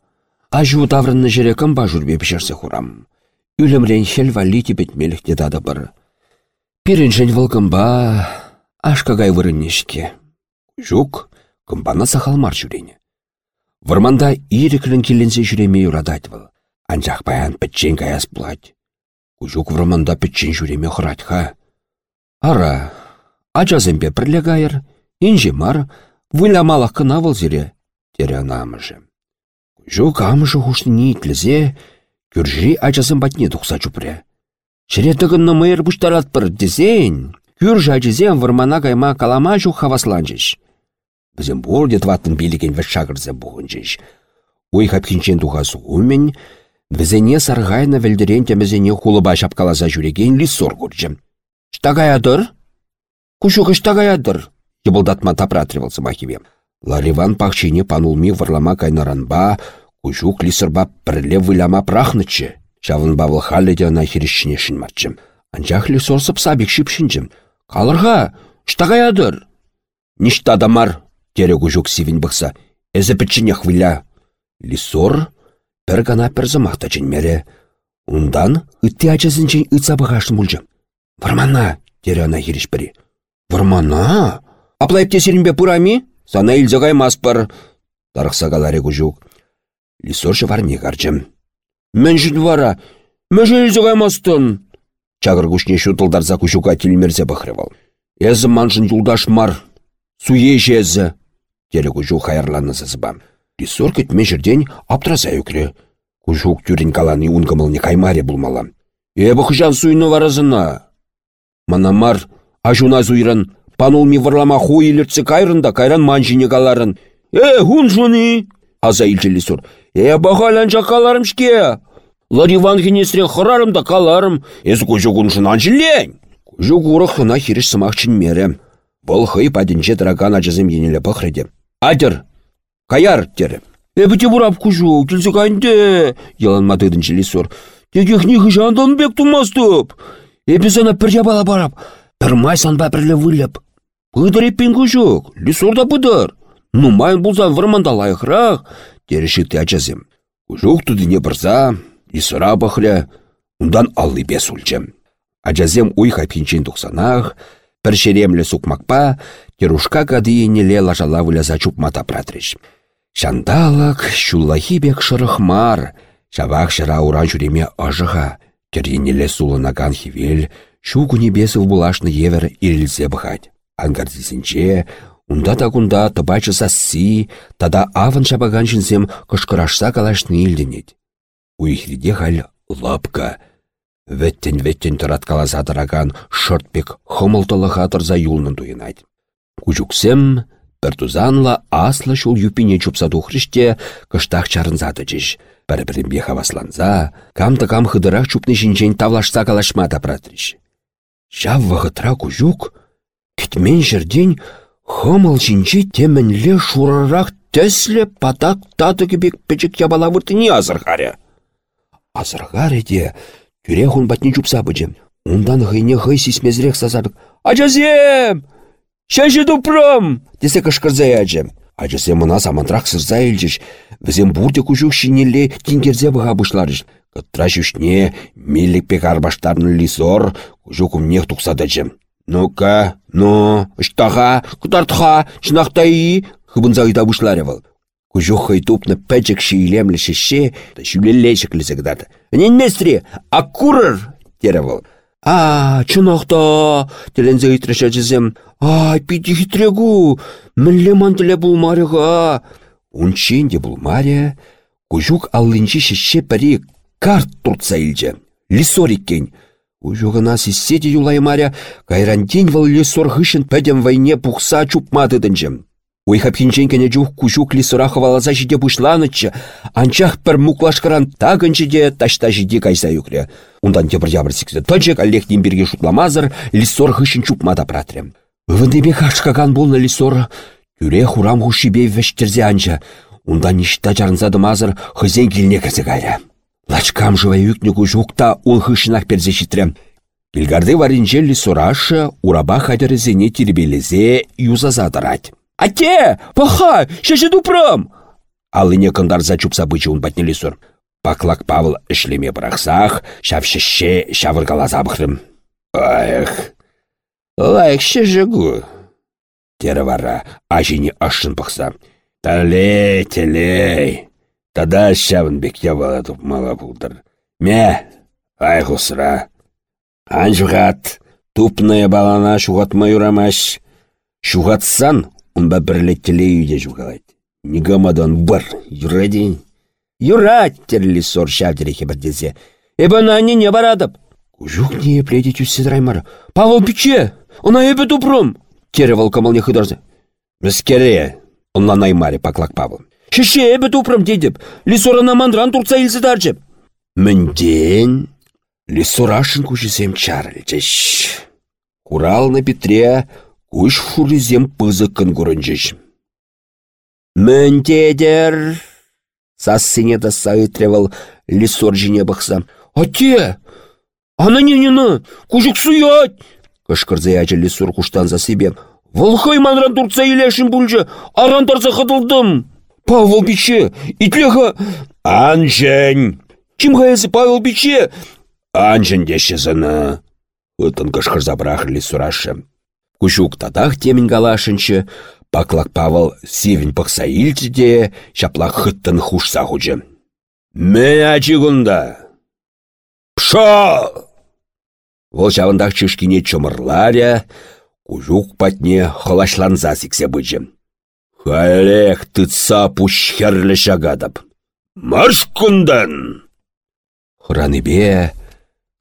ажу таврынны жере кымба жүрбе пішерсе хурам. Үлімрен хел вали тибет мелікте дады бір. Пирінжен выл кымба, ашка гай вырыннешке. Жүк, кымбана сахалмар жүрене. Варманда иреклін келенсе жүреме юрадать выл. Анжақ баян пітчен каяс бұлать. Кужук врымында пітчен жүреме хыратха. Ара, ачазембе бірле гайыр, инже мар, выламалақ кына выл зире, тере анамыжы. Кужук амыжы хушны итлізе, күржі ачасын батне тұқса чупре. Шыретігінні мыйыр бұштарат бір дезен, күржі ачызен вырмана кайма калама жүк хавасланжыш. Бізім болде тватын билеген вәт шағырзе бұғынжыш. Ой хапхинчен тұғасы умен, Візене сарғайна вілдірен темізене хулыба шапкаласа жүреген лисор көрчім. Штагаядыр? Кушуғы штагаядыр? Ебылдатма тапратривался махиве. Лариван пахчине панулми варлама кайнаранба, кушук лисырба пірле выляма прахнычы, Шавын бавыл халле де ана хирішіне шынматчым. Анчах лисорсып сабик шипшінчім. Калырға, штағаядыр. Ништа дамар, тере күжук сивін бұқса. Эзі пітчіне хвиля. Лисор, бір гана пір зымақта мере. Ундан үтті ачасынчен үтса бұғашын мұлжым. Вармана, тере ана хиріш бірі. Вармана? Аплайпте серінбе пұрами? Сана илзе каймаспыр. Тарықса каларе күжук. Лисоршы варне карчым. Мен жын вара, мәжі илзе каймастын. Чагыр күшне шутылдарса күшука тілмерзе бұқрывал. Эзі маншын юлдаш мар, суе жезі. Тере күшу хайырланы зызбам. Лисор кетме жерден аптыраса үкре. Күшук түрін каланы не каймаре булмалам. Эбі хыжан суйны варазына. Манамар, ажуна зуйрын, панул ми варлама ху илерtсе кайрында кайран манжине каларын. Э, хун жуни! Аза илчі лисор. Э, бағалан жақаларым шке. Лариван хенесрен хырарым да каларым. Эз күжі күншін анжилен. Күжі күрі хына хиріш сымақчын мере. Бұл хый падінче драган ажызым енелі пықрыде. Адыр, каяр тері. Эбіте бұрап күжу, келсе кайынде. Яланма дедінші лисор. Тегех не хыжандан бек тумастып. Эбі сана пірже бала барап. Пірмай санба бірлі вылеп. Пыдыр еппен күжук, лисор да пыдыр. Ну майын бұлза вырманда лайықрақ. Терешікті ачазым. Күжук не бірза, Исыра бахля, ундан аллы бес ульчем. Ачазем уйха пинчен тухсанах, пір шеремлі сукмакпа, терушка гадыйенеле лажала выляза чупмата пратрыш. Шандалак, шуллахи бек шырыхмар, шавах шыра уран жүреме ажыға, теренеле сулынаган хивел, шу бесов булашны евер ирілзе бұхать. Ангардисінче, Унда да кунда тыбачы сасси, тада аван шабаган жінсем кышкырашса калашны илденет. Уйхриде хал лапка. Веттен-веттен тұраткаласа тараган шыртпек хымылтылыға тұрза юлнын туйынайды. Кучуксем, тузанла аслы шул юпине чупса тухрыште кыштақ чарынзады жеш. Бір-бірінбе хавасланза, камты-кам хыдырақ чупны жинжен тавлашса калашма пратрыш. Жав вағытра кужук, кітмен жерден хымыл жинже темінле шурарақ тәсле патак таты кебек печек ябала выртыне азырғаря. Азырғар еде, түре хун батне чупса бычы. Ундан хыйне хый сисмезірек сазардық. Ачазем! Шәші дұпрым! Десе кышкырзай ачым. Ачасы мына самантрак сырза елжіш. Візем бурде күжук шинелі тингерзе бұға бұшларыш. Кытра жүшне, мелік пек лисор, умнех тұқсадачым. Ну-ка, ну, ыштаға, кытартха, шынақтай, хыбынза ыйда бұшларевал. Кужух тупны пәчік шийлемлі шеше, да шүлелешік лізігдады. Местре, аккурыр, тері бол. А, чынақта, телензе үйтіріші жізім. Ай, пиді хитрегу, мінле мантіле бұл марыға. Унченде бұл маря, кужук аллинчи шеше пәрі карт туртса илже. Лисор иккен. Кужуғына сесседе юлай маря, кайран день вал лисор хышын пәдем вайне пухса чупмады дінжем. Уйхап хинчен кене жух кушук лисыраха валаза жиде бушланыччы, анчах пір муклашкаран тагын жиде ташта жиде кайса юкре. Ундан тебір ябір сіксі тачек аллех немберге шутламазыр, лисор хышын чупмада пратрем. Вындебе хашкаган болны лисор, юре хурам хушибе вештерзе анча. Ундан ништа жарынзады мазыр, хызен келіне кірзе кайра. Лачкам жывай юкне кушукта ун хышынақ перзе шитрем. Пилгарды варинче лисорашы, ураба хадерізене теребелезе юзазадырать. Ате, паха, шеше дупрам! Алыне кындарза чупса бычы ун батнелі сұр. Паклак Павыл ішлеме бұрақсақ, шав шеше шавыргала забықрым. Эх, лайк шешегу. Тері вара, ажине ашын пықса. Талей, телей. Тада шавын бек явала мала бұлдыр. Ме, ай хусра. Анжуғат, тупная балана шуғатма юрамаш. Шуғатсан, Унба бірлеттілі үйде жуғалайды. Нигамадан бар, юради. Юрать, терлі сор шавдерехе бірдезе. Эбі нане не барадып? Кужук не пледе тюссе драймар. Павел пиче, она эбі тупрум. Тере волкамал не хыдарзе. Міскере, онна наймаре паклак Павел. Шеше эбі тупрум дедіп, лисорана мандран турца илзі даржып. Мінден, лисорашын кужесем чарльчеш. Курал на Петре Куш фуризем пызыкын көрінжеш. Міндедер! Сассыне да сайытревал лисор жіне бақса. Ате! Ана нені кужук суят! Кышкырзай әжілі сұр за себе. Волхай манран турца илешін бұлжы, арандарса қыдылдым. Павел биче, итлеха... Анжен! Чим ғаясы Павел биче? Анжен дешезіні. Үтін кышқырза бірақырлі сұрашы. Кушук тадах темін галашынчы, паклак Павел сивін пықса илді де, шаплақ хыттын хушса хұжы. Мен ачы күнда. Пшо! Вол çавындах чышкине чомырларя, кужук патне холашланса сиксе бычы. Халех тытса пущхерлі шагадап. Марш кундан! Храныбе,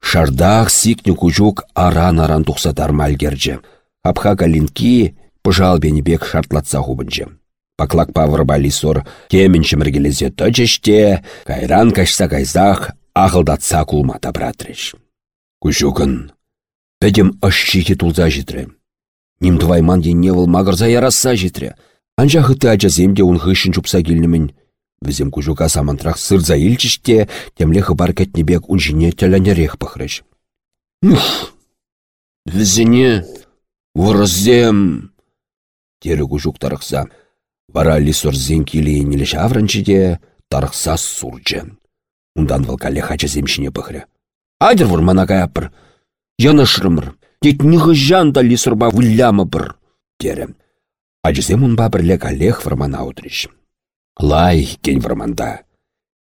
шардах сикне кужук аран-аран тухса тармальгерче. Апха калинки пыжал бенебек шартлатса хубынче. Паклак павыр балисор темен чыміргелезе төчеште, кайран кашса кайзах ағылдатса кулмата братрыш. Кучукын, пәдем ашчите тулза житре. Ним твайман не выл мағырза яраса житре. Анжа хыты ачаземде ун хышын чупса келнімін. Візем кужука самантрах сырза илчіште, темле хыбар кәтнебек унжине тәләнерех пахрыш. Ух! Візіне, вырызем! Тері кужук тарықса. Вара лисорзен келейінілі шаврынчыде тарықса сурчы. Ундан валкале хачаземшіне пахры. Адер вурмана каяппыр. Янышрымыр. Тет жанда лисырба вылямы бір. Ачызем унба бірле калех вармана утрыш. Лай кен варманда.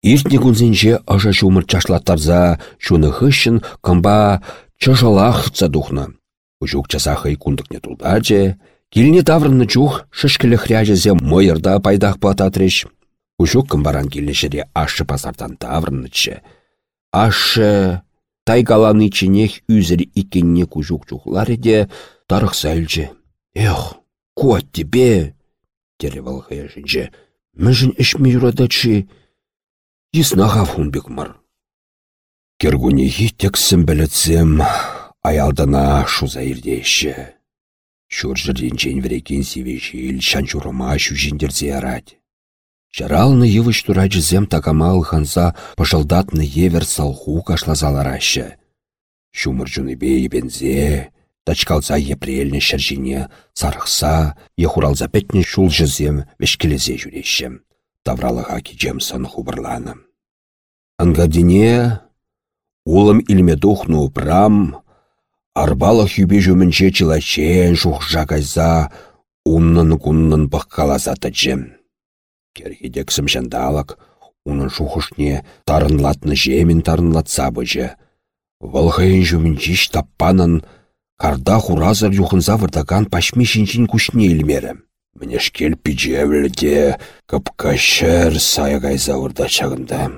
Иртне күнзенже ажа чумыр чашлаттарза шуны хыщын кымба чашалах цадухна. Ужук часахай кундыкне тулдаче, Килне таврынны чух шышкілі хряжезе мойырда пайдах плататреш. Ужук кымбаран килнешере ашы пазардан таврыннычы. Ашы тайгаланы ченех үзір икенне кужук чухлар еде тарық сәлжі. Эх, куат тебе, тере валхая жінже, мүжін ішме юрадачы, еснага фунбек мар. Кергунехи тексім білетсем, аялдана шуза ирдеші. Шур жырден верекен севешіл шанчурыма шүжіндерзе арать. Чаралны йывыш турачызем такамал ханса пашалдатны евер салху кашлазаларашы. Шумыр бей бензе, тачкалса епрелне шаржине сарықса, ехуралза петне шул жызем вешкелезе жүрешім. Тавралыға кичем сын хубырланым. Ангадине улым илме духну прам, арбалы хюбе жүмінче чилачен шухжа кайза, уннын-куннын пыққаласа тачем. Кергедексім жандалак, унын шухышне тарынлатны жемін тарынлатса бөжі. Вăлхăйын жүмінчиш таппанын, карда хуразыр юхынса вырдаган пашми шинчин кушне илмері. Мінешкел пиджевліде капкашер сая кайса вырда чагында.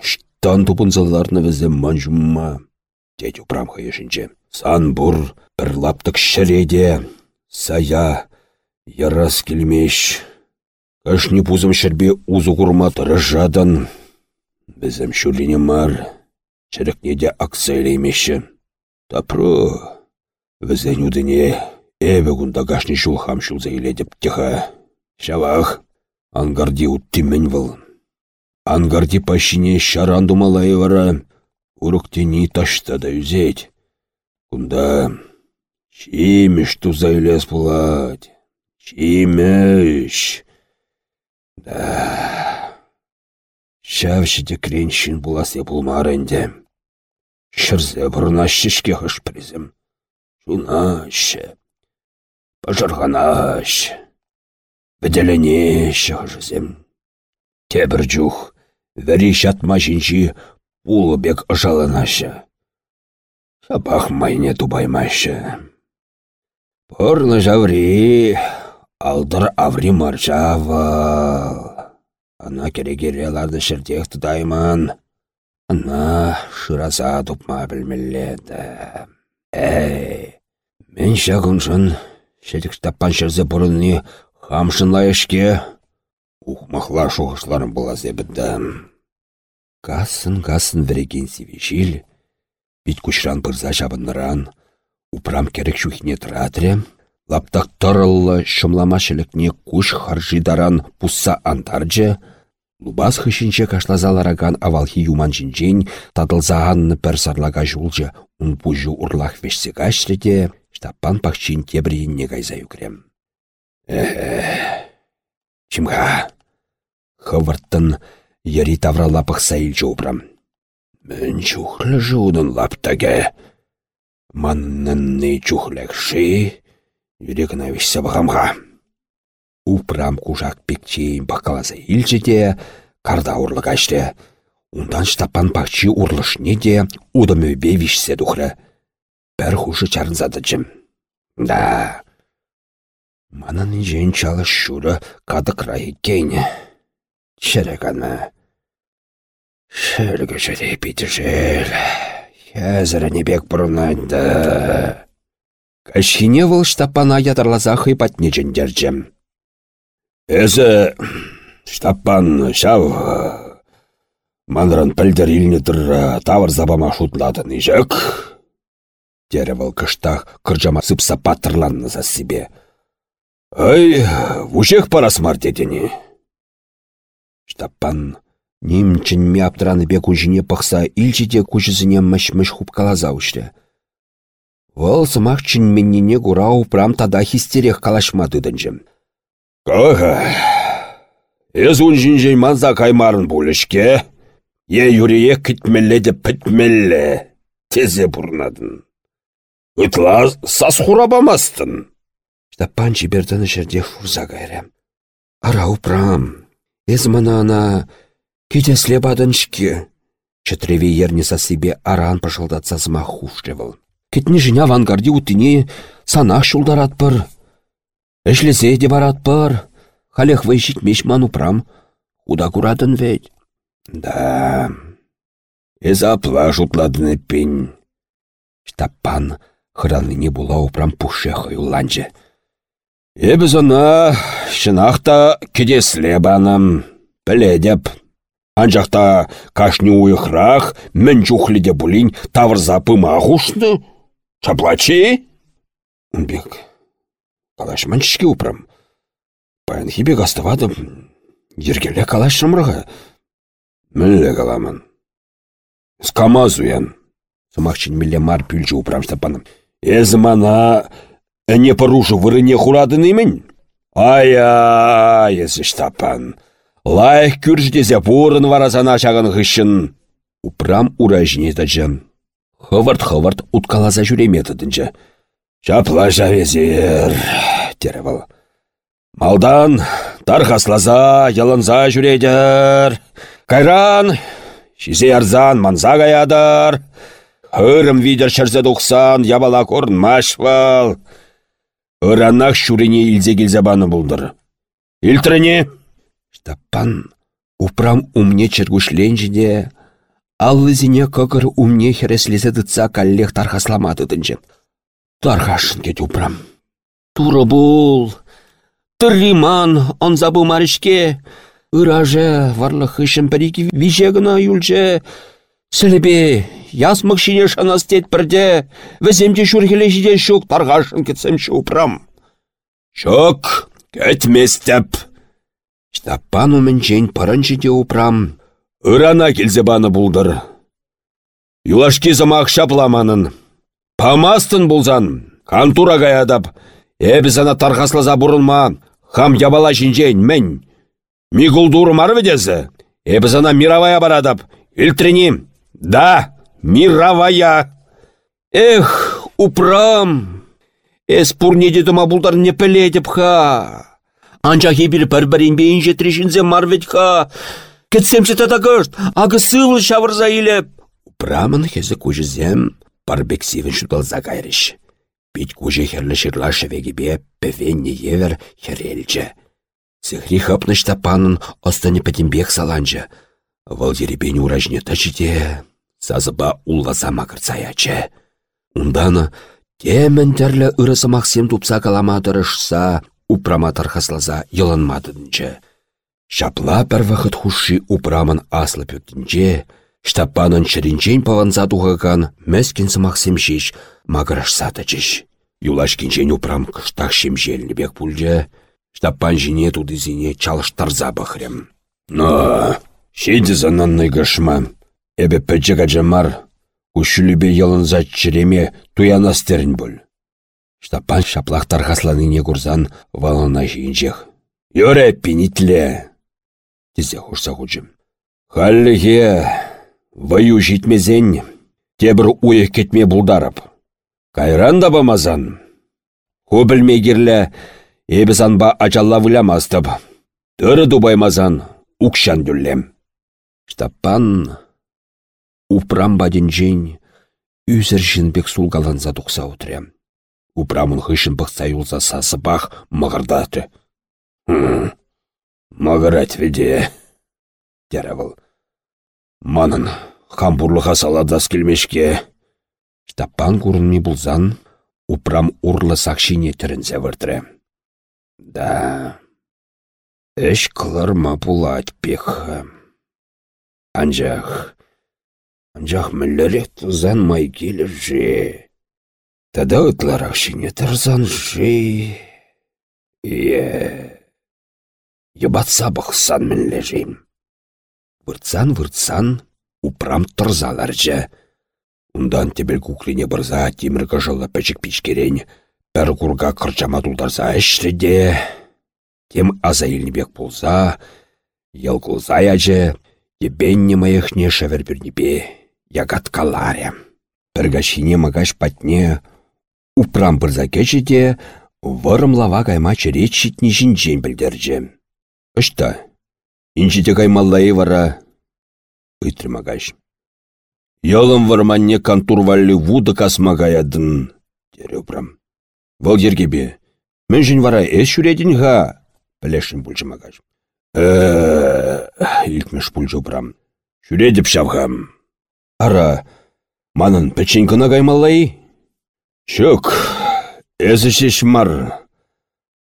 Штан тупынзаларны візем манжумма. Дядь упрам хăйышынче. Сан лаптык шыреде, сая ярас келмеш. Кашни пузым шербе узу курма жадан. Бізім шүліне мар, чәрікне де акселеймеші. Візен үдіне, әбі күнда кашни шул хам шул зәйледіп теха. Шавах, ангарди үттімен выл. Ангарди пашине шаран думалай вара, уруктені ташта да үзет. Кунда, чимеш тузайлес пулать, чимеш. Да. Шавшыде креншін буласе булмарынде. Шырзе бұрна шишке хыш призім. Жунашы. Пажырғанаш. Бәделене шығыжызем. Тебір жух. Вәри шатма жинжи пулы бек ұжалынашы. Шабах майне тубаймашы. Пұрлы жаври Алдыр аври маржавал. Ана керегере ларды шыртех тұдаймын. Ана шыраса тупма білмеледі. Әй, мен шағыншын, шетік таппан шырзы бұрынны хамшынла ешке. Ухмахла шуғышларым бола зебідді. Касын, касын вереген севешіл, бит күшран бұрза жабыныран, упрам керек шухне тұратырем, Лаптақ тұрылы шымлама шілікне күш даран пусса антаржы, Лубас хышинче кашлазалараган авалхи юман жинжен тадылзаанны пір сарлага жулжы ун пужу урлах вешсе кашреде, штаппан пахчин тебринне кайза юкрем. Эхе, чимға? Хывырттын ери таврала пықса илчі упрам. Мен чухлы жудын лаптаге. Маннынны чухлякши, юрекна вешсе бағамға. Упрам кужак пекчейін бақаласа илчеде, карда урлы кашты. Ундан штапан пахчи урлышне де удымы бевишсе Бір хушы чарынзадычым. Да. Манан жен чалы шуры кадық райы кейні. Шерек ана. Шергі жүре бітішел. Хәзірі бек бұрынайды. Кашхине выл штапана ятарлаза хыпатне жендерджем. Эзі штаппан шав манран пілдір илні тұр тавыр забама шутлады нежек. Дері выл кыштақ кыржама сыпса паттырланны за себе. Ай, вушех парасмар дедені. Штаппан немчін аптыраны бек ұжыне пықса илчеде күшізіне мәш-мәш хупкалаза ұшты. Вол сымақ чын меннене күрау прам тада хистерех калашмады дінжім. Кага, Эз жинжей манза каймарын бұлышке, е юрие кітмелле де пітмелле, тезе бұрнадын. Үтла сас хурабамастын. Штаппан жібердіні жерде кайрем. Арау прам, эз мана ана кетесле бадыншке. Чытреве ернеса себе аран пашылдатса зма хуштевыл. Кетні жиня авангарди утыне санах шулдарат пыр. Эшлесе де барат пар. Халех вайшит меш ману прам. Уда курадын ведь. Да. Эза плаш утладыны пень. Штаппан не була упрам пушех юланче. Эбіз она шынақта кедесле банам. Піледеп. Анжақта кашни уйықрақ, мін бұлін тавырза пыма хушны. Чаплачи? Бек, калашманчишке упрам. Паян хибек астывадым. Ергеле калашымрығы. Мүлле каламын. Скамаз уян. Сымақчин милле мар пүлжі упрам штапаным. Эзі мана әне парушы вырыне хурадын емен? Ая, езі штапан. Лайық күрждезе бұрын варазана шағын ғышын. Упрам уражіне тәджін. Хывырт-хывырт уткалаза жүремедідінжі. Чапла жавезер, теревал. Малдан тархаслаза, ялынза жүредер. Кайран, шизе арзан манза гаядар. Хырым видер шырзе дұқсан, ябала корнмаш вал. Ыраннақ шүрене илзе келзабаны бұлдыр. Илтірене? Штаппан, упрам умне чергушленжіне, аллызіне көгір умне хереслезе дытса каллех тархасламады дінжі. Тархашын кет упрам. Туры бұл. Тырриман, он забыл марышке. Үраже, варлық ішін пірікі вижегіна. Сілібе, ясмық шине шанастет бірде. Віземде шүргеле жиден шук тарғашын кетсемші упрам. Шок, кетместеп. Штаппан паран жиде упрам. Үрана келзебаны бұлдыр. Юлашки замақ шапламанын. Памастын бұлзан, кантура гаядап, әбіз ана тарқаслаза бұрынма, хам ябала жинжейн мен. Мигулдуры мар ведезі, әбіз ана мировая барадап, үлтрені, да, мировая. Эх, упрам, эс пурнеде тума бұлдар не піледіп ха. Анчах ебіл бір-бірін бейін жетрешінзе мар ведь ха. Кетсемші тата кышт, ағы сывыл шавырза илеп. Упрамын хезі көжізем, парбек сивен шуталза кайрыш. Пить куже херлі шырла шевегебе певенне евер херелчі. Сехри хапныш тапанын останы пәтімбек саланчы. Вал еребені уражне тачыте, сазыба улласа макырцаячы. Унданы темен тәрлі ырысы максим тупса каламадырышса, упрама тархаслаза йылынмадынчы. Шапла пәр вақыт хуши упрамын аслы пөттінче, Штаппанын чыринчен паванса тухаган мәскін сымақ семшеш, мағырашса тачыш. Юлаш кенчен упрам кыштақ шемжеліні бек пульже, штаппан жіне тудызіне чалыштарза бахрем. Но, шеде зананный гашма. Эбе пәчі гачамар, ушүлібе ялынза чиреме туянастерін бұл. Штапан шаплақтар хасланыне курсан валына жиінчех. Йоре пенитле. Тізе хушса хучым. Халлихе, ваю житмезен, тебір уйық кетме бұлдарып. Кайран да бамазан. Ху білмегерлі, ебі санба ачалла вылямастып. Түрі дубаймазан, укшан дүллем. Штапан упрам бадинжен, үзір жінбек сулгаланза тұқса утрем. Упрамын хышын бұқса юлза сасы бақ мағырдаты. Мағырат веде. Дәрәвіл. Манын, хамбурлыға саладас келмешке. Штапан курынми бұлзан, упрам урлы сақшине түрінзе вірдірі. Да, Эш кылырма пулать пех. Анжақ, анжақ мүллері тұзан май келір же. Тада ұтларақ шіне тұрзан же. Е, ебатса бұқсан мүллі жем. Выртсан-выртсан упрам тұрзалар же. Ундан тебел куклине бұрза темір жылы пәчік пичкерен. Пәр курга қырчама тұлдарса әшті де. Тем аза илнебек болса, елкулса яжы, ебенне маяхне шәвербірнебе, ягат каларе. Піргашине магаш патне, упрам бірза кечеде, вырым лава кайма черет шитні жінжен білдерже. Үшті, инжіде каймаллайы вара, үйтір магаш. Ялым варманне контурвалли вуды касмагаядын, дері упрам. Вал ергебе, мен жін вара эс шүредін ға, пілешін бұлжымағаш. Илкмеш бұлжы бұрам. Шүредіп шавхам. Ара, манын печенкіна каймалай? Шөк, әзі шешмар.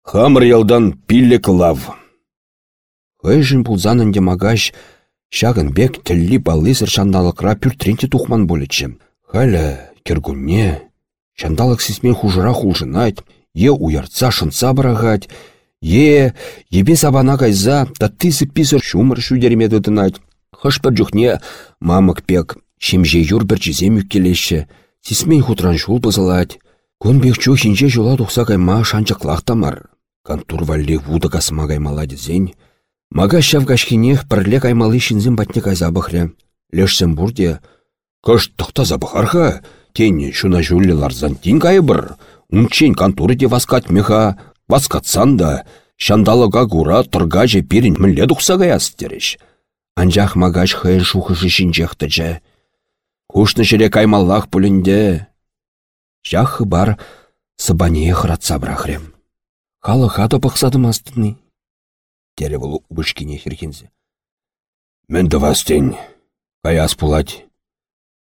Хамыр ялдан пиллек лав. Хыжын пулзанын демагаш, шагын бек тілі балызыр шандалықра пүртренте тухман болечі. Халя, кергунне, шандалық сесмен хужыра хулжынайт, е уяртса шынса барагать, Е, ебе сабана кайза, та тысык писыр шумыр. Хыш бір жүхне мамык пек, шемже юр бір чизем үккелеші. Сисмен хутран жул бызылать. Кон чу хинже жула тухса кайма шанчық лақтамар. Кантур валли вуды касма каймала дезен. Мага шав кашхинех пірле каймалы шинзен батне кайза бахря. Лешсен бурде. Кыш тұқта забахарха, тень шуна жулли ларзан тин кайбыр. Унчен кантуры де васкать меха, Васкатсан да, шандалыға кура тұрға же перін мүлле тұқса тереш. Анжақ магаш хайын шухышы шинчеқті же. Кушны жере каймаллах пүлінде. Жахы бар сыбане хратса брахрем. Халы хаты пықсадым астыны. Тере бұл ұбышкине херхензе. Мен вастен, каяс пулать.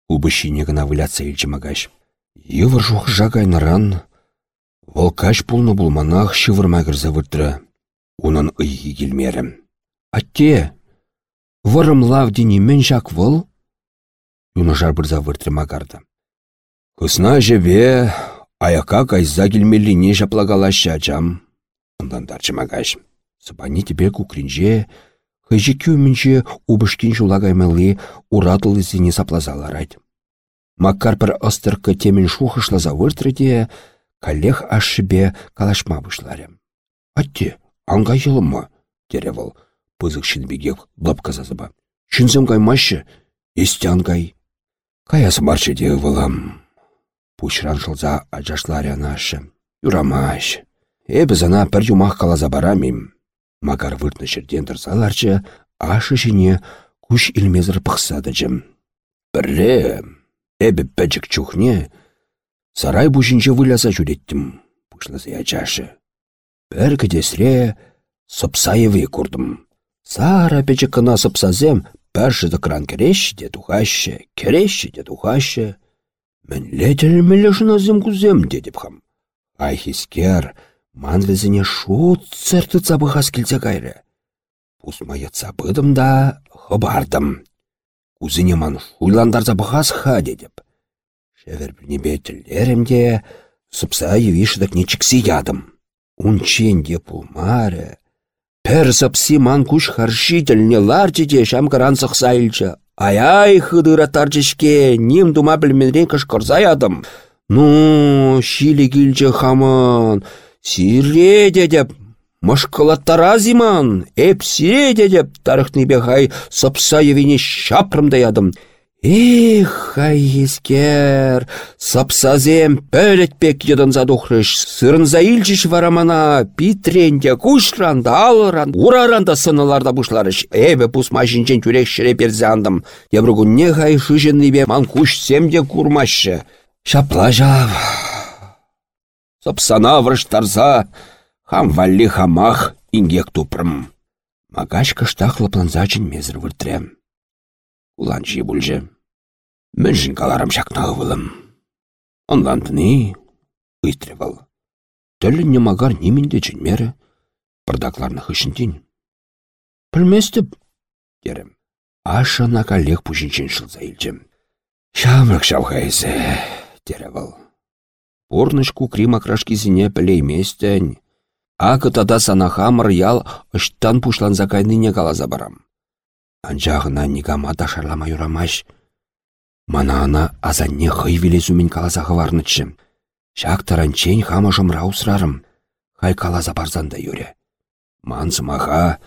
Убышине гына выляться илчі магаш. Евір жух жагайныран, Ол каш пулны булманах шывырма кірзі выртры. Унын ұйги келмерім. Атте, вырым лавдені мен жак выл? Юны жар бірза выртры магарды. Кысна жебе, аяка кайза келмеліне жаплагалаша жам. Ондандарчы магаш. Сыбани тебе кукринже, Хыжы күймінше убышкин жулагаймалы уратыл изіне саплазаларайд. Маккар бір ыстырқы темен шухышлаза выртрыде, калех ашшыбе калашма бұшларым. Атте, аңға елымма, тере вол, пызык шинбеге лапка зазыба. Шынзым каймашы, есте аңғай. Каясы марчы де вылам. Пушран жылза ажашлары анашы. Юрамаш. Эбі зана пір юмақ калаза барамим. Макар выртны жерден тұрсаларчы, ашы жіне күш илмезір пықсады жым. Бірле, эбі пәджік чухне, Сарай бұшынче выляса жүреттім, пұшласы ячашы. Бір кедесре сыпсайывы курдым. Сара печі кына сыпсазем, пәршіді кран кереші де тухашы, кереші де тухашы. Мен летел мелешіназем кузем дедіп хам. Айхискер, манвезіне шут церті цабығас келсе кайры. Пусмайы цабыдым да, хыбардым. Кузіне ман шуйландар забығас ха дедіп. Шевер білнебе тілдерімде, сыпса евишдік нечіксі ядым. Унченде пулмары, Пәр сапси ман күш харшителне ларчы де шам карансық сайлчы. Ай-ай, хыдыра тарчышке, ним дума білменрен кышкырзай адым. Ну, шилі келчі хамын, сиреде деп, мұшқылаттара зиман, әп сиреде деп, тарыхны бехай сапса евіне шапрымдай адым. Эх, хай ескер, сапсазем пөлетпек едін задухрыш, сырын заилчиш варамана, питренде, кушранда, алыран, ураранда сыналарда бушларыш, эбе пусма жинчен тюрек шіре перзе андым. не хай ман куш семде курмашы. Шапла жав. Сапсана врыштарса, хам валли хамах ингек тупрым. Магаш кыштақ лапланзачын мезір выртрем. Уланчы бүлжі. Міншін каларым шақнағы вылым. Онлан тыны ұйтры бұл. Төлі не магар немінде жүнмері, бірдакларны хышындин. Пілместіп, дерім. Аша на коллег пушинчен шылза илчім. Шамрак шавхайсы, дері бұл. Порнышку крима крашкизіне пілейместен. Акы тада санахамыр ял ұштан пушлан закайныне калаза барам. Анчағына никама ташарлама юрамаш. Мана ана азанне хый вилесумен каласа хыварныччы. Шак таранчен хамашым раусрарым. Хай каласа барзанда юре. Мансымаха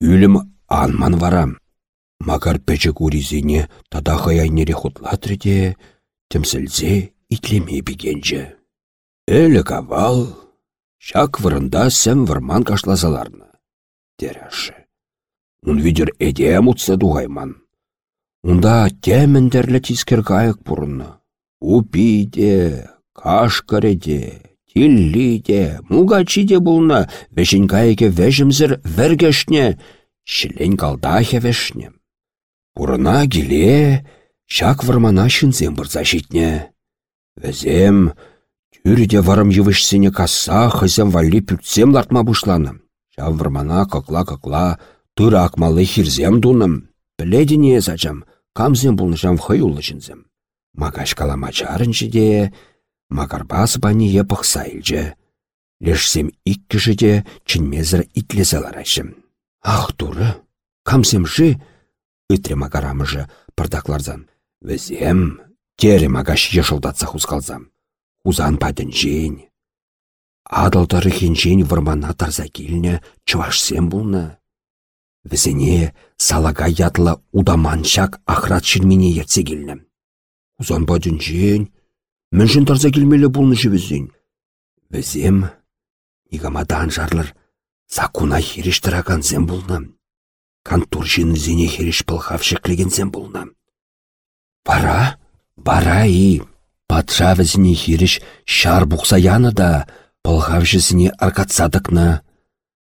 үлім анман варам. Макар пәчі куризіне тада айнере хутлатрыде, тімсілзе итлеме бігенжі. Әлі кавал, шак вырында сәм вырман кашлазаларны. Терашы. Ун видер эдем утса дугайман. Унда темендерлі тискер кайык бұрынны. Упиде, кашкареде, тиллиде, мугачиде бұлна, вешін кайыке вәжімзір вәргешне, шілен калдахе вешне. Бұрына келе, шак вармана шынзем бұрза житне. Вәзем, тюрде варым евішсене касса, хызем валли пүксем лартма бұшланым. Шав вармана какла-какла, Тыра акмалы хирзем дуным. Біледіне сачам, камзем бұлнышам хыюлы жінзем. Макаш калама чарынчы де, макарбас бани епық сайлжы. Лешсем иккіші де чынмезір итлесаларашым. Ах, туры, камсем жы, үтре макарамыжы пырдакларзан. Візем, тере макаш ешылдатса хузкалзам. Узан падын жен. Адылдары хенжен вырмана тарза келіне чывашсем бұлны. Візіне салага ятла удаманшак ахрат шырмине ерце келнім. Узан бадын жен, мүншін тарза келмелі бұлны жібізін. Візем, игамадан жарлар, закуна херештіраган зен бұлнам. Кантур зене хереш пылхав шеклеген зен бұлнам. Бара, бара и, патша візіне хереш шар бұқса яны да, пылхав жізіне аркатсадықна,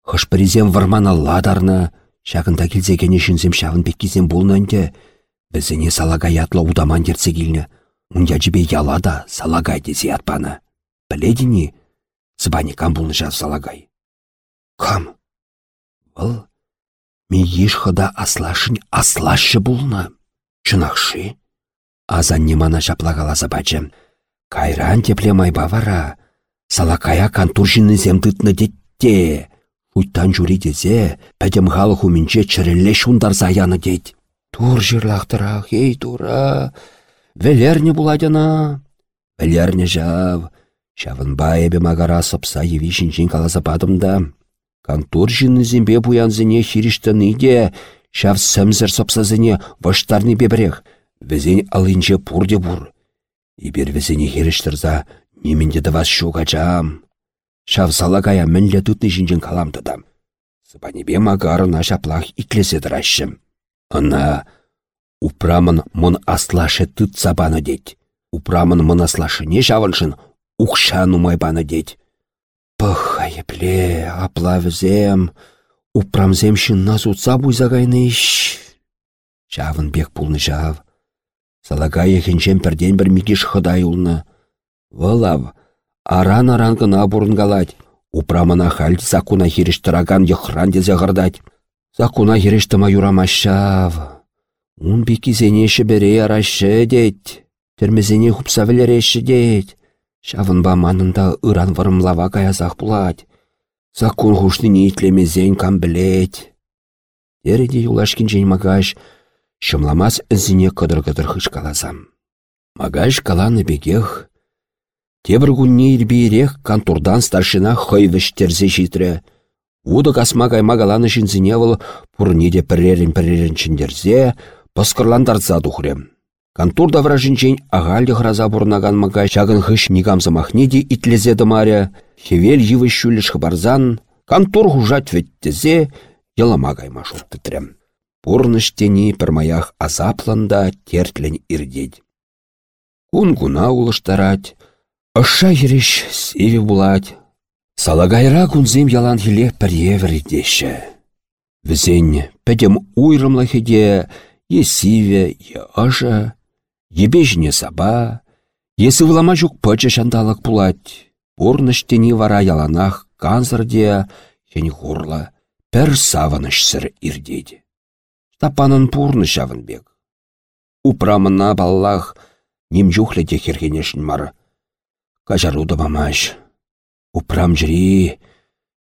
хышпырезем вармана ладарна, Шағында келзегені шынзем шағын беккізем болнанде, бізіне салага ятлы удаман дерце келіне. Унда жібе ялада салагай десе атпаны. Біледіні, сыбани кам болны жав салагай. Кам? Бұл, мен еш хыда аслашын аслашы болны. Чынақшы? Азан немана жаплагала забачым. Кайран тепле майба вара. Салакая кантуршыны земдытны детте. Уйттан жури дезе, пәдем халы хуминче чірілле шундар заяны дед. Тур жырлақтырақ, ей тура. Велерне буладяна. Велерне жав. Шавын байыбе магара сыпса еви шинчен каласа падымда. Кантур жины зембе буянзыне хириштыны де, шав сәмзір сыпсазыне ваштарны бебрех. Везен алынче пурде бур. Ибер везене хириштырза, неменде вас шугачам. Шавсала кая мінлі тұтны жінжін каламдыдам. Сыбанебе магарына шаплах иклесе дыращым. Ына упрамын мұн аслашы тұт сабаны дед. Упрамын мұн не жавыншын ұқшан умайбаны дед. Пых, айепле, аплавзем, упрамзем шынна сутса буйзагайны иш. Жавын бек пулны жав. Салага ехенчен перден бір мигиш хыдай улны. Вылав, Аран-аран гына бұрынгалать. Упрамана халь закуна хирештіраган йықран дезе ғырдать. Закуна хирештіма юрамашав. Ун бекізенеші бере арашы дед. Термезене хупса вілереші дед. Шавын ба манында ыран варымлава каязақ бұлать. Закон хушныне итлемезен кам білет. Тереде юлашкин жен магаш, шымламас ізіне кыдыр-кыдыр хышкалазам. Магаш каланы бегех, Тебір күнне ирбейрех кантурдан старшина хойвіш терзе житрі. Уды касма кайма каланы жінзіне выл пурниде пірерін-пірерін чіндерзе, паскырландарца тухрем. Кантурда вражинчен ағалды храза бұрнаган мага чагын хыш негамзамахнеде итлезеді маря, хевел йывы шүліш хыбарзан, кантур хужат веттезе, елама кайма шоттытрем. Пурныштені пірмаях азапланда тертлен ирдед. Кун куна улыштарать, Ышша ереш севе булать. Салагайра кунзем ялан хилех піревір идеші. Візен пәдем уйрымлы хеде, е сиве, е ыжы, ебежіне саба, есі вылама жүк пөчі шандалық пулать. Урныштені вара яланах канзырде, хен хурла, пір савыныш сір ирдеді. Тапанын пурны бек. Упрамына баллах, жүхлі хергенешін мары. Кажаруды бамаш. Упрам жри,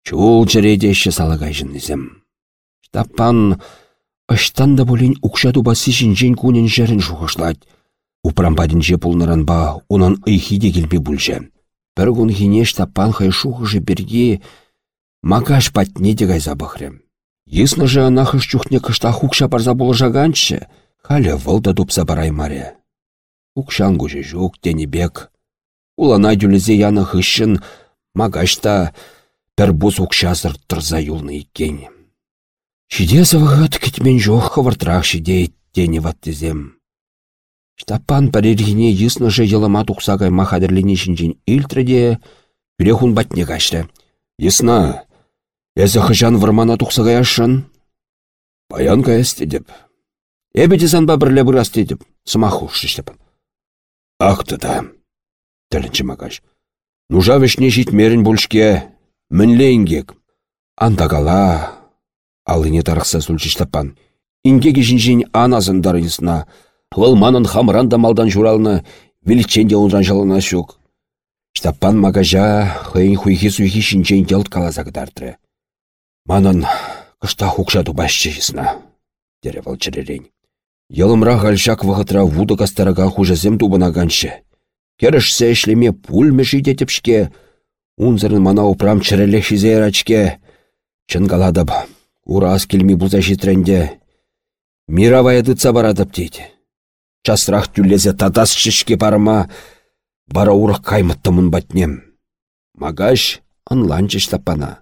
чул жредеші салагай жынызым. Штапан Аштан да болен укшаду басы жинжен кунен жәрін жуғышлать. Упрам бадінже пулнаранба, унан ыйхиде келбе бүлже. Бір күн хине штапан хай шуғыжы берге, макаш патне де гайза бахрем. Есна же анахыш чухне кышта хукша барза болжаганчы, халя вылда дупса барай маре. Укшан гуже жук бек. Улана дюлізе яны хышын, магашта пір бұз укшазыр тұрза юлны иккен. Шиде сывығыт кітмен жоқ хывыртрақ шиде тені ваттызем. Штапан парергіне йысны же йылыма тұқсағай махадырлене шинжен илтірде, күрехун батне кашты. Йысна, әзі хыжан вырмана тұқсағай ашын? Баян каясты деп. Эбеде занба бірлі бұрасты деп, сымаху штапан. Ақты да, тілінші магаш. Нужа вешне житмерін бұлшке, мінлейнгек. Андагала, Алыне тарықса сүлчіштапан. Инге кешінжен аназын дарынысына. Выл манын хамыран малдан журалны, величенде онжан жалына шук. Штапан магажа хыйын хуйхи суйхи шинчен елт калаза кыдардыры. Манын кышта хукша тубашчы жисна. Дере вал чыререн. Йылымра ғальшак вғытра вуды кастарага хужазем тубынаганшы. Керішсе ішлеме пульме жидетіпшке. Унзырын мана упрам чыреле шизерачке. Чынгаладып, Урас келмей бұлза жетірінде. Мировая дыца барадып дейді. Часырақ түллезе татас шешке барыма, бара урық каймыттымын батнем. Магаш анланчыш тапана.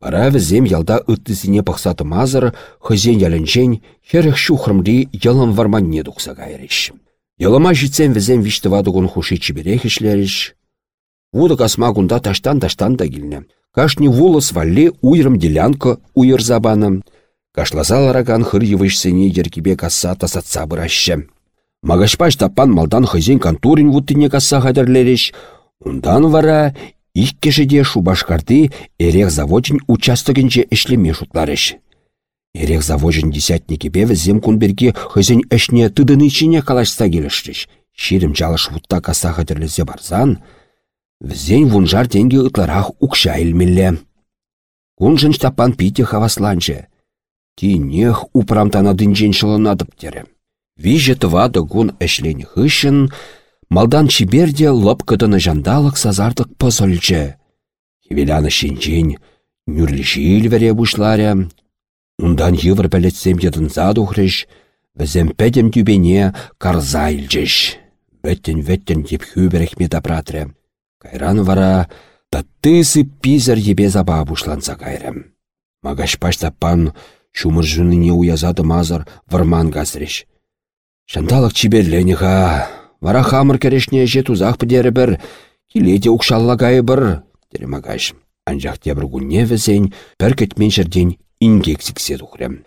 Бара візем ялда үттізіне пақсаты мазыр, хызен ялінчен, херіх шухрымри ялым варманне дұқса кайрыш. Ялыма жетсен візем виштывадығын хуши чиберек ішлеріш. Вудық асма гунда таштан-таштан да. Кашни вулыс валли уйрым делянка уйыр забаным. Кашласа лараган хыр евышсене еркебе касса тасатса бұращы. Магашпаш тапан малдан хызен конторин вуттыне касса хадырлереш. Ундан вара ик кешеде шубашкарды эрех заводин участогінче ішлеме шутларыш. Эрех заводин десятникебе візем кунберге хызен әшне тыдыны ичіне калашса келіштіш. Ширім жалыш вутта касса хадырлезе барзан, Візен вунжар тенге ытларах укша илмелле. Кунжын штапан пите хавасланчы. Тинех упрамтана дынжен шылынадып тере. Виже тывады гун әшлені хышын, малдан чиберде лыпкыдыны жандалық сазартық пызылчы. Хевеляны шинчен, нүрлішіл вере бұшларе. Ундан йывыр пәлетсем едін задухрыш, візем пәдем тюбене карза. Веттен-веттен деп хюберекме дапратры. Кайран вара таттысы пизер ебе заба бушланса кайрым. Магаш пан шумыр не уязады мазыр варман газреш. Шандалық чиберленіға, вара хамыр керешне же тузақ підері бір, келеде ұқшалла гайы бір, дері магаш. Анжақ тебір күнне візен, кетмен жерден ингексіксе тұқырым.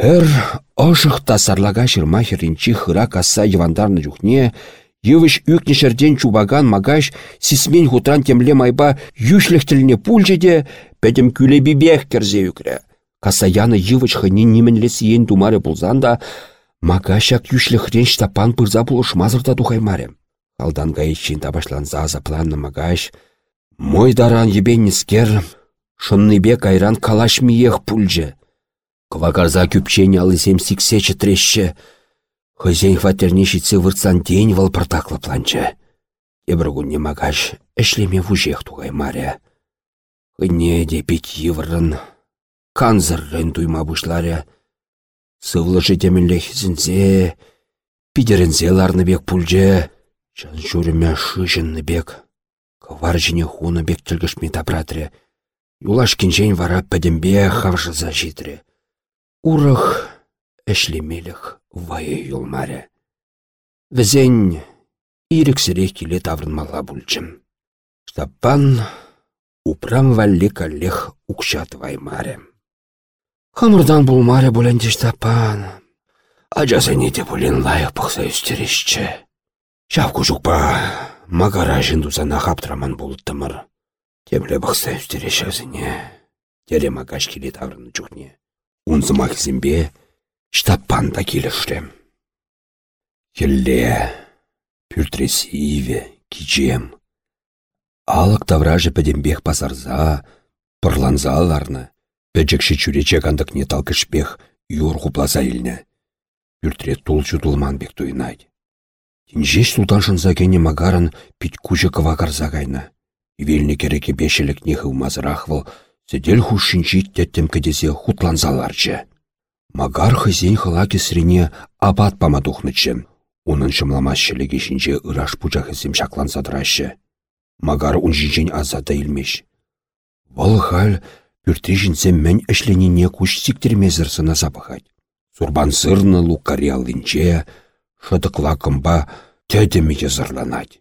Пір ошық тасарлага шырма херінчі хыра касса евандарны жүхне, Йывыш үкнешерден чубаган магаш сисмен хутран темле майба юшлехтіліне пульжеде пәдім күле бибех керзе үкірі. Касаяны йывыш хыне неменлес ен думаре булзан да магашак юшлехрен штапан пырза булыш мазырда тухаймаре. Халдан гаичин табашланза планны магаш. Мой даран ебен нискер, Шынныбе кайран калаш миех пульже. Квакарза күпчен алысем сиксе чытрешші. Хызен хватерне шитсе выртсан день вал пыртаклы планча. Эбір күнне магаш әшлеме вужех туғай маря. Хыне де пет еврын. Канзыррын туйма бұшларя. Сывлышы темінлехізінзе, пидерінзе ларны бек пульже. Чан жүріме шыжынны бек. Кавар жіне хуны бек тілгішме тапратры. Юлаш кенжен вара пәдімбе хавжыза житрі. Урых әшлемелік вайы юлмаре. Візен ирексірек келе таврынмала бүлчім. Штаппан упрам валли каллех укшат ваймаре. Хамырдан булмаре бұлэнде штаппан. Ажасыне де бұлен лайық пықса үстерешчі. Шавку жукпа, магара жындузана хаптыраман болыттымыр. Темле бұқса үстерешазыне. Тере магаш келе таврыны жүхне. Унзымақ зімбе штаппан да келіштем. Келле, пүртресиве, кичем. Алық тавражы пәдембех пазарза, пырланза аларны. Пәджекші чүречек андық не талкышпех юр хупласа илне. Пүртре тул чутулман бек кене магарын пит кучы кавагарза кайна. Вельне кереке бешелік не хывмазырахвыл, седел хушинчи теттем кедесе хутланзаларчы. Магар хызен хыла кесрене абат памадухнычы. Унын шымламас шелеге шинче ыраш пуча хызем шаклансадырашы. Магар унжинчен азада илмеш. Вăл хал пюрте жінсем мӹнь ӹшленине куш сиктермезір сына запахать. Сурбан сырны лукари аллинче, шыдықла кымба тәдемі езырланать.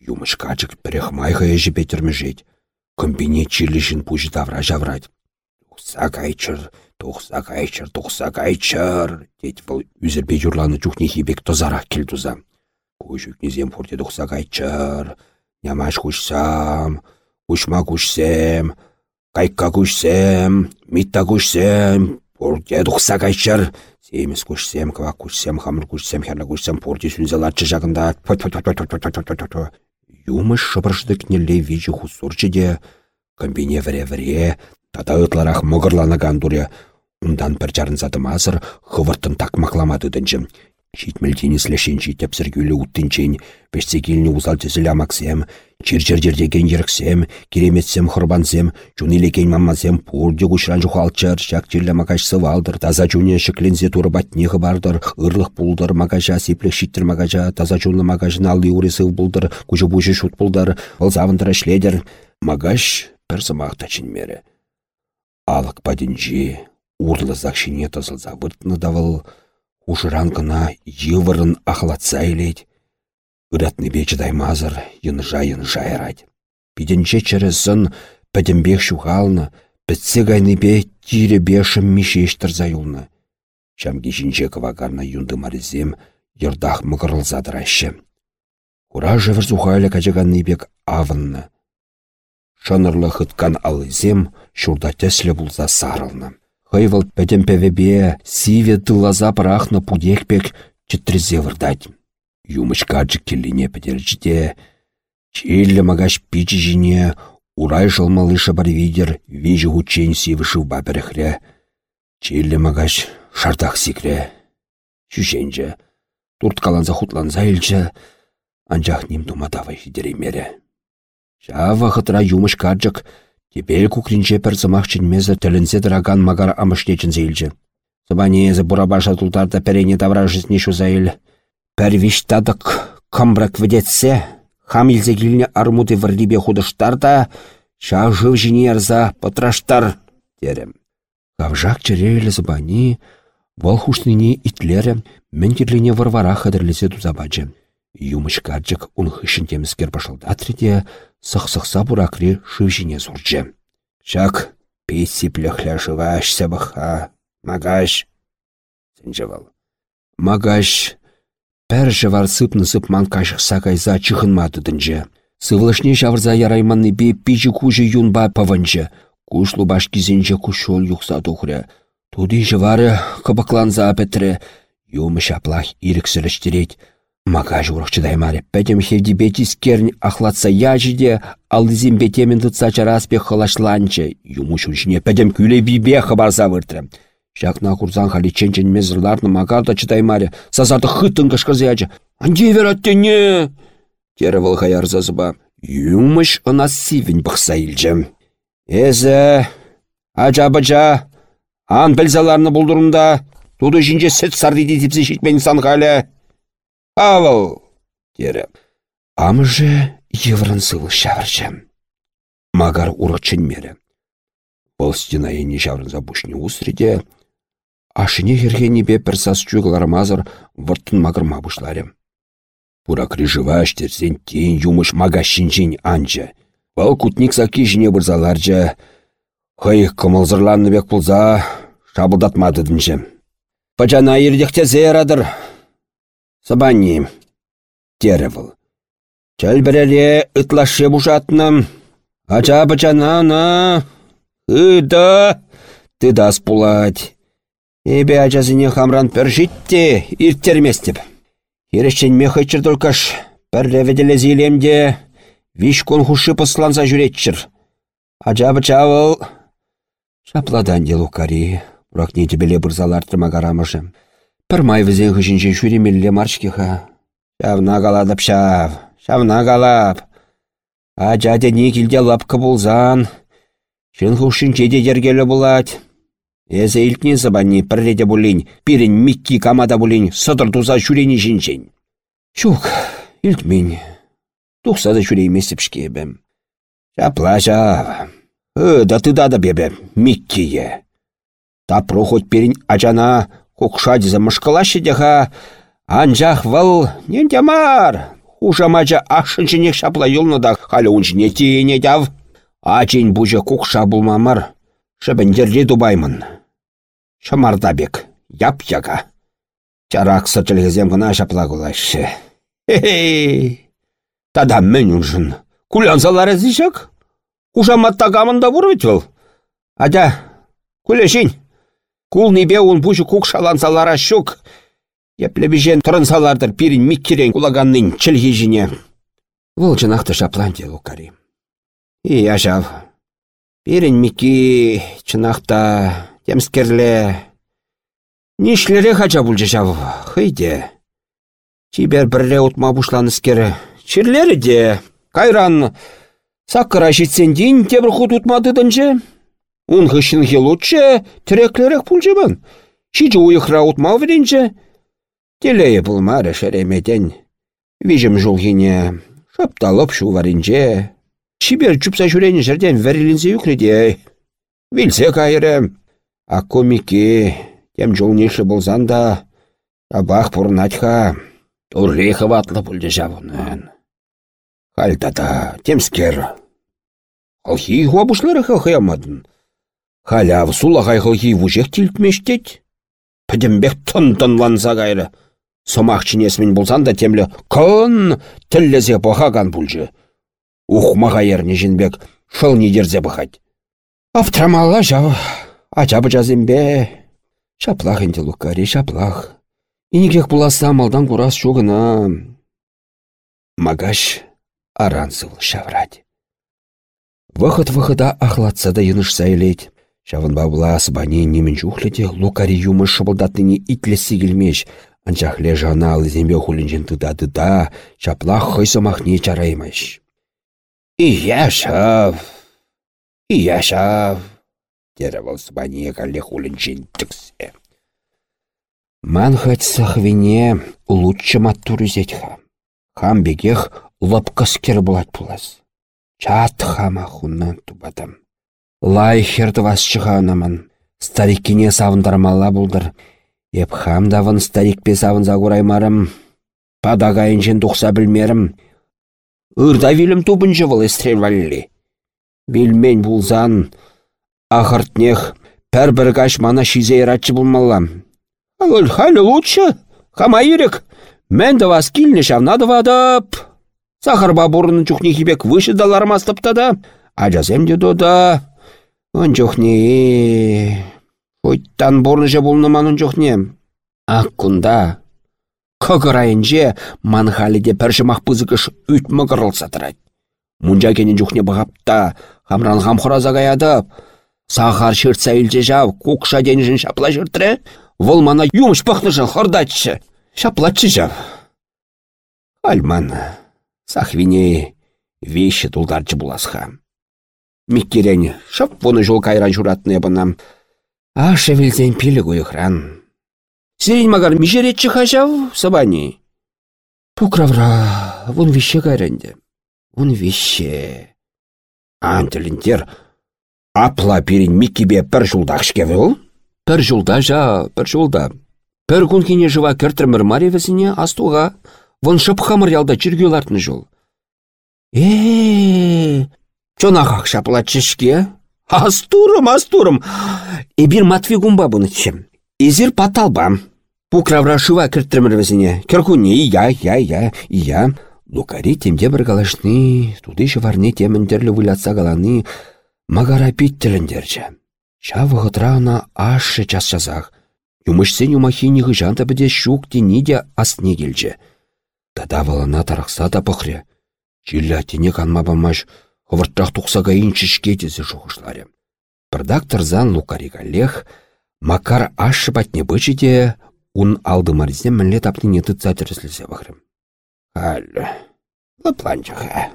Юмыш качык піріх майға ежі петермежет. Комбине чилишін пужы тавра жаврать. Тухса кайчыр, тухса кайчыр, тухса кайчыр. Дет бұл үзірбе юрланы чухне хибек тозарақ кел туза. Кужук незем форте тухса кайчыр. Нямаш кушсам, кушма кушсем, кайка кушсем, митта кушсем, форте тухса кайчыр. Семес кушсем, квак кушсем, хамыр кушсем, херла кушсем, порте сүнзе латчы жағында. Юмыш шыбыршдык нелле вичі хусурчы де, комбине віре-віре, тата ытларах мұғырланаган дуре, ундан бір жарын затымазыр, хывыртын такмақламады дінчім. Шитмелдені слешенчі тепсіргілі уттынчен, пешсе келіні узал тезілі амаксем, чир-чир-жердеген еріксем, кереметсем хұрбансем, чунилекен маммасем пурде күшран жухалчыр, шак чирлі макаш сывалдыр, таза чуне шеклензе туры батнеғы бардыр, ырлық пулдыр, макажа сеплік шиттір макажа, таза чунлы макажын алды уре сыв бұлдыр, күші бұшы шут бұлдыр, ол завындыр әшледір. Магаш бір сымақта чынмері. Алық падінжі, урлы закшине тызылза выртны давыл, Ушыран кына йывырын ахлатса илет. Үратны бечі даймазыр, йынжа-йынжа ярать. Пиденче чәрізін пәдімбек шухалны, бітсе гайныбе тире бешім мишештір заюлны. Шам кешінче кывагарна юнды маризем, йырдах мығырылзадырашы. Ура жывыр зухайлы качаганныбек авынны. Шынырлы хыткан алызем, шурда тәслі бұлза сарылны. Хыйвыл пәтем пәвебе сиве тыллаза пырахны пудекпек чіттрізе вырдать. Юмыш каджы келіне пәдерчіде, чиллі магаш пичі жіне, урай жылмалыша бар видер, вижі хучен сивы шывба біріхре. Чиллі магаш шартах сикре. Шүшенже, турт каланза хутланза илчі, анжақ ним думадавай хидеремере. Жава хытра юмыш каджык, Тепел кукринче пір сымақ чынмезі тілінсе дыраган магар амыштечін зейлчі. Сыбанезі бурабаша тултарда пәрене тавра жизни шузайл. Пәрвиш тадық кымбрак ведетсе, хам илзе келіне армуды вірлібе худыштарда, шақ жыв жіне арза пытраштар, дерем. Кавжак черейлі зыбани, вол хушныне итлері, мінтерліне варвара хадырлесе тузабачы. Юмышкаджык ун хышын теміскер башылдатрыде, сық-сықса буракри шывжине сурчы. Шак, пейсі плехля жываш сәбіха, магаш. Сенжевал. Магаш, пәр жывар сыпны-сып манкашықса кайза чықынмады дінже. Сывлышне жавырза ярайманны бе пичі кужы юнба паванчы. Кушлу баш кизенче кушол юқса тухря. Туди жывары кыбыкланза пәтірі. Юмыш аплах иріксіліштерет. Мага журық чыдаймаре. Пәтем хевдебе тискерн ахлатса яжиде, алдызим бетемен тұтса чараспе хылашланчы. Юмуш үшіне пәтем күле бибе хабарса выртрым. Шакна курзан хали ченчен мезырларны магарда чыдаймаре. Сазарды хыттын кышкырзы ячы. Анде вераттене! Тері выл хаярза зыба. Юмыш ына сивін бұқса илчім. Эзі, ажа-бажа, ан білзаларны бұлдырында, туды жинже сет сарды детіпсі шитмен сан халі. Авыл, тері. Амыжы еврын сылы шавырчы. Магар урықчын мері. Бұл стена ені шаврынза бұшны усреде, ашыне хергенебе бір сас чуғылармазыр вұрттын магырма бұшларым. Пура крыжыва аштерсен тен юмыш мага шинчен анча. Бұл кутник саки жіне бұрзаларча. Хай кымылзырланны бек пулза шабылдатмады дінчі. Пачана ердекте зерадыр. Сабанни. Теревіл. Чәл бірәле ытлашы бұшатным. Ача пачана на. Ыда. Тыдас пулать. Эбе ачасыне хамран пәршитте ирттерместіп. Ерешчен мехайчыр толкаш, пәрлі веделі зилемде, виш кон хушы пысланса жүретчір. Ачабы чавыл, шапладан де лукари, бұрак не тебеле бұрзалартырма қарамышы. Пір май візен хүшінше шүремелі маршкиха. Шавна қаладып шав, шавна қалап. Ачаде не келде лапқы болзан, шын хушинче де дергелі бұлад. Эзі илтне забанни пірреде бұлін, пирін микки камада бұлін, сыдыр туза жүрені жинчен. Шук, илтмен, тұқса да жүреймесіп шкебім. Жапла жав, да тыда да бебе, миккие. Та проход перін ажана, кукшади за мышкалашы деха, анжақ вал, нендямар. Ужамача ашынчынек шапла юлны да халі унчыне тиене дяв. Ачын бұжы кукша бұлмамар, шыбіндерде дубаймын. Шамардабек, яп яга. Чарак сырчылгізем гына шапла кулайшы. Хе-хей! Тада мен ұншын. Кулянсалар әзішек? Ужаматта камында бұрвет выл. Ада, күлешін. Кул небе он бұжы кук шалансалара шук. Еплебежен тұрынсалардыр пирин миккерен кулаганның чілгежіне. Выл жынақты шаплан де лукари. И ажав. Пирин микки чынақта темскерле. Нишлере хача бұл жашав. Хыйде. Чибер бірле ұтма бұшланыскері. Чирлері де. Кайран. Саққыра жетсен дейін тебір құт ұтмады Он хышын хелутче тіреклерек пұлжымын. Шиджі уйықра ұтма веренже. Телее бұлмары шеремеден. Вижім жулгине. Шапталып шу варинже. Чибер чупса жүрені жерден вәрілінзе үкреде. Вилсе кайры. А комики тем жолнеші болзан да. Абақ бұрнатха. Туррехы ватлы бұлды жавынын. Хальтата, темскер. Халхи хуабушлары хахаямадын. Халяв сулағай халхи вужек тилтмештет. Пәдембек тын-тынланса кайры. Сомақ чинесмен болсан да темлі кын тіллезе бұхаган бұлжы. Ухмаға ерне жінбек шыл недерзе бұхать. Аптрамалла жау, ачабы жазембе. Шаплақ енді лукари, шаплақ. Инекек бұласа малдан курас шуғына. Магаш арансыл шаврать. Вахыт-вахыда ахлатса да. Шавын бабла асбане немен жухлете лукари юмы шыбылдатныне итлесі келмеш. Анчахле жана алызембе хулинжен тыда-тыда, шаплах хойсымахне чараймаш. Ия шав, ия шав, дері бұл сыбане калле хулинжен тіксе. Ман хать сахвине лучше маттур ха. Хам бегех лапкаскер булать пулас. Чат хама хуннан тубадам. Лай херді вас чығанамын. Стариккине савындармалла булдыр. Еп хамдавын старикпе савын загураймарым. Падагайыншен тұқса білмерім. Үрда вилім тубын жывыл валли. Білмен булзан. Ахыртнех пәр бір каш мана шизе иратчы булмаллам. Агыл халі лучше. Хама ирек. Мен да вас килне шавнады вадып. Сахар бабурының чухне хибек выше далармастыпта да. Ажазем де дода. Он чухне. Хоттан борныжа болныман чухне. Ақ күнда. Кығырайынже манхалиде пәршімақ пызықыш үтмі қырылса тұрайд. Мұнжа кенен жүхне бұғапта, хамран хамхұраза гаядып, сахар шыртса үлже жав, кукша денежін шапла жыртыры, вол мана юмш пақнышын хордатшы, шаплатшы жав. Альман, сахвине вещи тулдарчы буласха. Миккерен, шап воны жол кайран журатны бынам. А шевелзен пилі гойықран. Сирень магар мижеретчі хажав, сабани. Пукравра, вон вище кайренде. Вон вище. Антелінтер, апла перен миккебе пір жулдақ шкевел? Пір жулда жа, пір жулда. Пір күнкене жыва кіртірмір маревесіне астуға, вон шып хамыр ялда чирге лартны жол. Э, чонағақ шапылатчышке? Астурым, астурым. Эбір матви гумба бұнычым. Изір паталбам. Пукравра шыва кірттірмірвізіне. Керкуне, ия, ия, ия, ия. Лукари темде бір галашны, туды варне теміндерлі вылятса галаны, магара питтіліндерчі. Ша вғытрана ашы час жазақ. Юмышсен юмахини ғыжанта біде шук де асне келчі. Тада валана тарақса да пықре. Чилля тене канма бамаш, хывырттақ тұқсаға инчішке дезі жоғышлары. Бірдак тұрзан лукари галех, макар ашы батне бычыде, ун алды марзе мінле тапныне тытса тіріслісе бағырым. Ал, лапланчаға,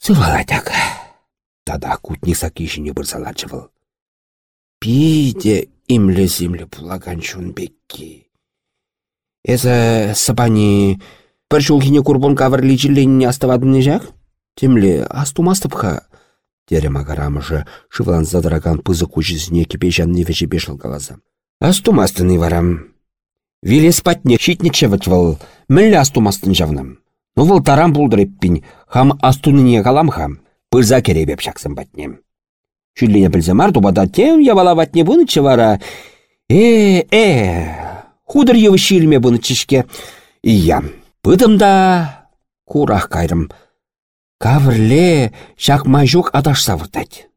сываладяға. Тада кутни сакишіне бір салачы был. Пиде имле земле пулаган чун бекки. Эзі сабани бір жолгіне курбон кавырли жилленіне аставадыны жақ? Темле астумастыпха. Тере магарамыжы шывлан задраган пызы кучызіне кепе жанны вежі бешіл галаза. Астумастыны варам. Вилес патне щитничевать вăл, мӹлле астумастын жавным. Ну вăл тарам пулдыреппин, хам астуныне каламха, пырза керебеп шаксым патнем. Чүллене пілзе мар тубада тем явала ватне вынычы вара. Э, э, худыр евы шилме вынычышке. Ия, пыдымда курах кайрым. Каврле шак мажук адаш савыртать.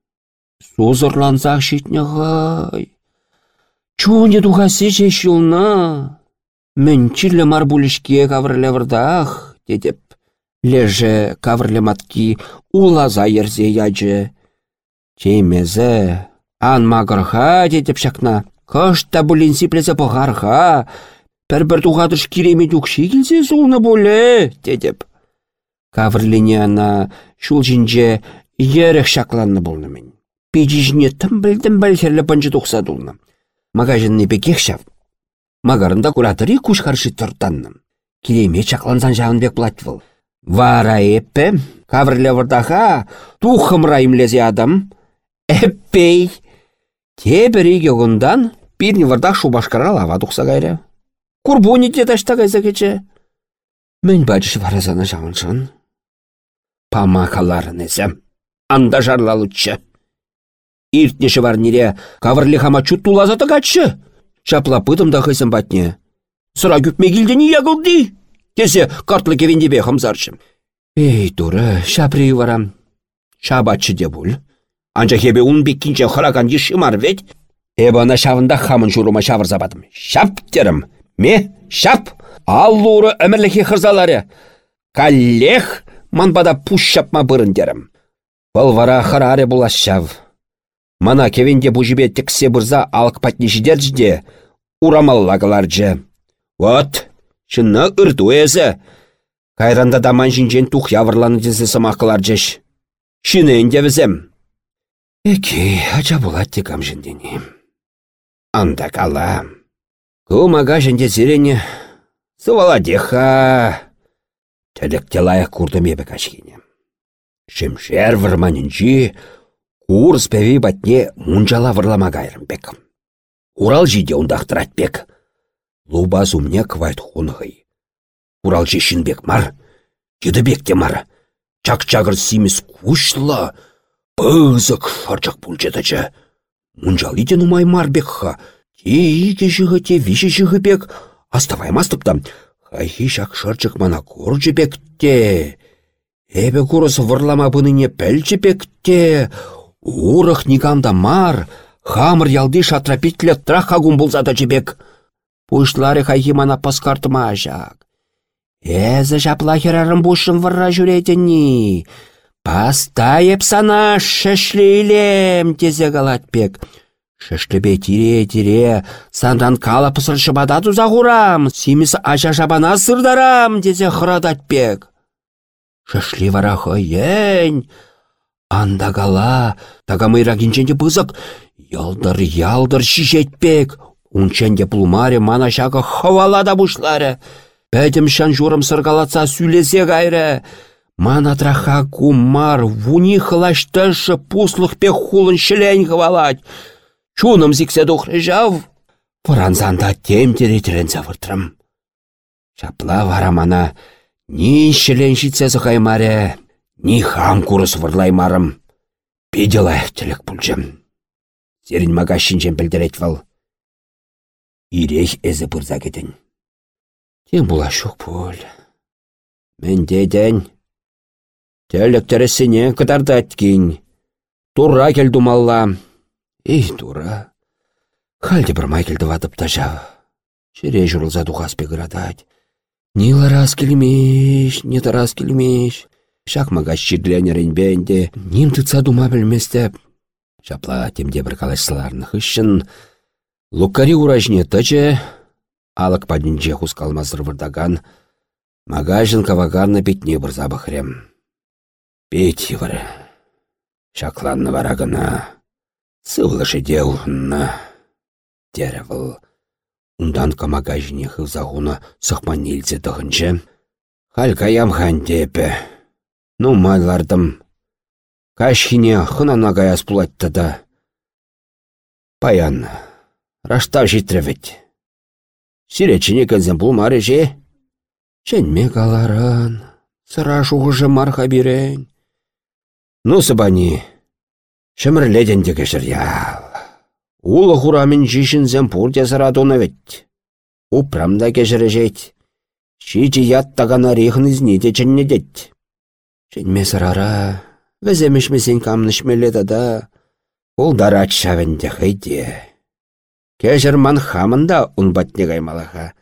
Созырланзақ шитне ғай. Чуне тухасе шулна. Мен чилле марбулишке каврле вырдах, дедеп. Леже каврле матки улаза ерзе яджы. Чемезе, ан магырха, дедеп шакна. Кышта бұлін сиплезе бұғарға. Пір-бір туғадыш кереме дүкші келсе солны боле, дедеп. Каврлене ана шул жинже ерек шакланны болны мен. Пейджижіне тым білдім бәлхерлі панчы тұқса дулны. Магажынны бекех шав. Магарында куратори куш қаршы тұртанным. Кереме чаклансан жағын бек платвыл. Вара эппе, каврле вардаха, тухымра имлезе адам. Эппей! Тебірі геғындан бірні вардақ шубашкара лава тұқса кайры. Курбуни те ташта кайса кече. Мен бачыш варазана жауыншын. Памакаларын эсем. Анда жарлалуччы. Иртнеші бар нере кавырлі хама чут тулазаты качы. Шапла пытым да хысын батне. Сыра күпме не ягылды. Тесе картлы кевенде бе хамзарчым. Эй, туры, шапри варам. Шабатчы де бұл. Анча хебе ун беккинче хыраган ешімар ведь. Эбана шавында хамын журума шавыр забадым. Шап терім. Ме, шап. Аллуры әмірліхе хырзалары. Каллех манбада пуш шапма бұрын дерім. Бұл вара хараре булас шав. Мана кевенде бұжыбе тіксе бұрза алық патнешідер жде. Урамаллагалар же. Вот, шынна ұрту өзі. Кайранда даман жинжен тух явырланы десе самақылар жеш. Шыны энде візем. Эки, ача булат текам жіндені. Анда кала. Кумага жінде зерене. Сывала деха. Тәлікте лайық курдым ебі кашкене. Шемшер вырманынчи, курс пәві батне мұнжала вырлама бек. Урал жиде ұндақтырат бек. Луба зумне квайт хунғый. Урал бек мар, жеді бекте мар. Чак-чагыр симес кушла, пызык шарчак пульчетача. Мұнжал итен умай мар бекха. Те ике жығы, те виші жығы бек. Аставай. Хайхи шак шарчак мана коржы бекте. Эбе курыс вырлама бұныне пәлчі бекте. Урых никамда мар, хамыр ялды шатрапитле траха гум булзада жібек. Пушлары хайхи мана паскартыма. Эзі жапла херарым бушым вырра жүретіні. Паста сана шешлейлем тезе галатпек. Шешлебе тире-тире, сандан кала пысыр шыбада туза хурам, симіс аша жабана сырдарам тезе хырадатпек. Шешли вара хыйень, анда кала, тага мыйрагинченде пызык, ялдыр-ялдыр шишетпек, унченде пулмаре мана шага хавалада бушлары. Пәдім шан журым сыргалатса сүлесе гайры. Мана траха кумар, вуни хылаштышы пуслых пек хулын шілен хвалать. Чуным зиксе духры жав. Франзанда тем теретерен завыртрым. Шапла вара мана ни шілен житсесі қаймаре, ни хам курыс вырлаймарым. Педелайық тілік пүлжім. Зерін мага шинчен білдірет вал. Ирех әзі бұрза кетін. Тем була шук пуль. Мен деден. Тәліктірісіне кыдардат кин. Тура кел Эй, тура. Хальде ватып та жав. Шере жұрылза дұғас пегірадать. Ни ларас келмеш, ни тарас келмеш. Шак мага ширленерін бәнде. Ним тұтса дума білместі. Шапла темде бір калашсыларны хыщын. Лукари уражне таче, алық падінже хускалмазыр вырдаган. Магажын кавагарны бетне бір забахрем. Петь вара. Шакланны варагына. Сывлышы деуна. Деревіл. Ундан камагажіне хывзағуна сықман елзе тұғынчы. Халкаям хан депе. Ну майлардым. Кашхине хынана гаяс пулатты да. Паян. Раштав житревет. Сиречіне кәнзен бұлмары же. Ченме каларан. Сыра жуғыжы марха бирен. Ну сыбани. Шымірледен де кешір Улы хурамин жишінзен пурте сыра туны вет. Упрамда кешірі жет. Шичи яттагана рихын изните ченне дет. Ченме сырара. Віземішмесен камнышмелі да. Ол дарат шавенде хайде. Кешір ман хамында ұнбатне каймалаха.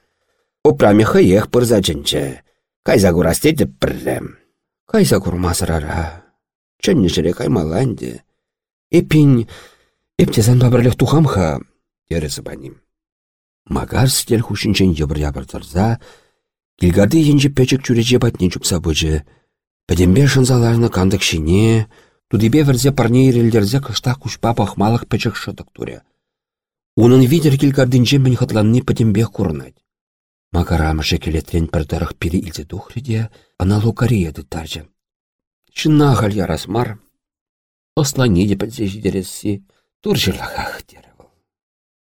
Упраме хыех пырза чынчы. Кайза курасте деп біррем. Кайза курмасырара. Чынне жіре каймаланде. Эпин, эптезан бабырлық тухамха, тересі баним. Магар стел хушинчен ебір ябыр тұрза, килгарды енжі пәчік чүреже батне чупса бұжы. Пәдембе шынзаларны кандық шине, тудыбе вірзе парне ирелдерзе кышта кушпа пахмалық пәчік шыдық туре. Унын видер килгардынче мен хатланны пәдембе курнать. Макарамышы келетрен пірдарық пири илзе тухриде, ана лукария дыттаржы. Чынна хал ярасмар, Ослани де пілзе жидересі, тур жырлахах деревіл.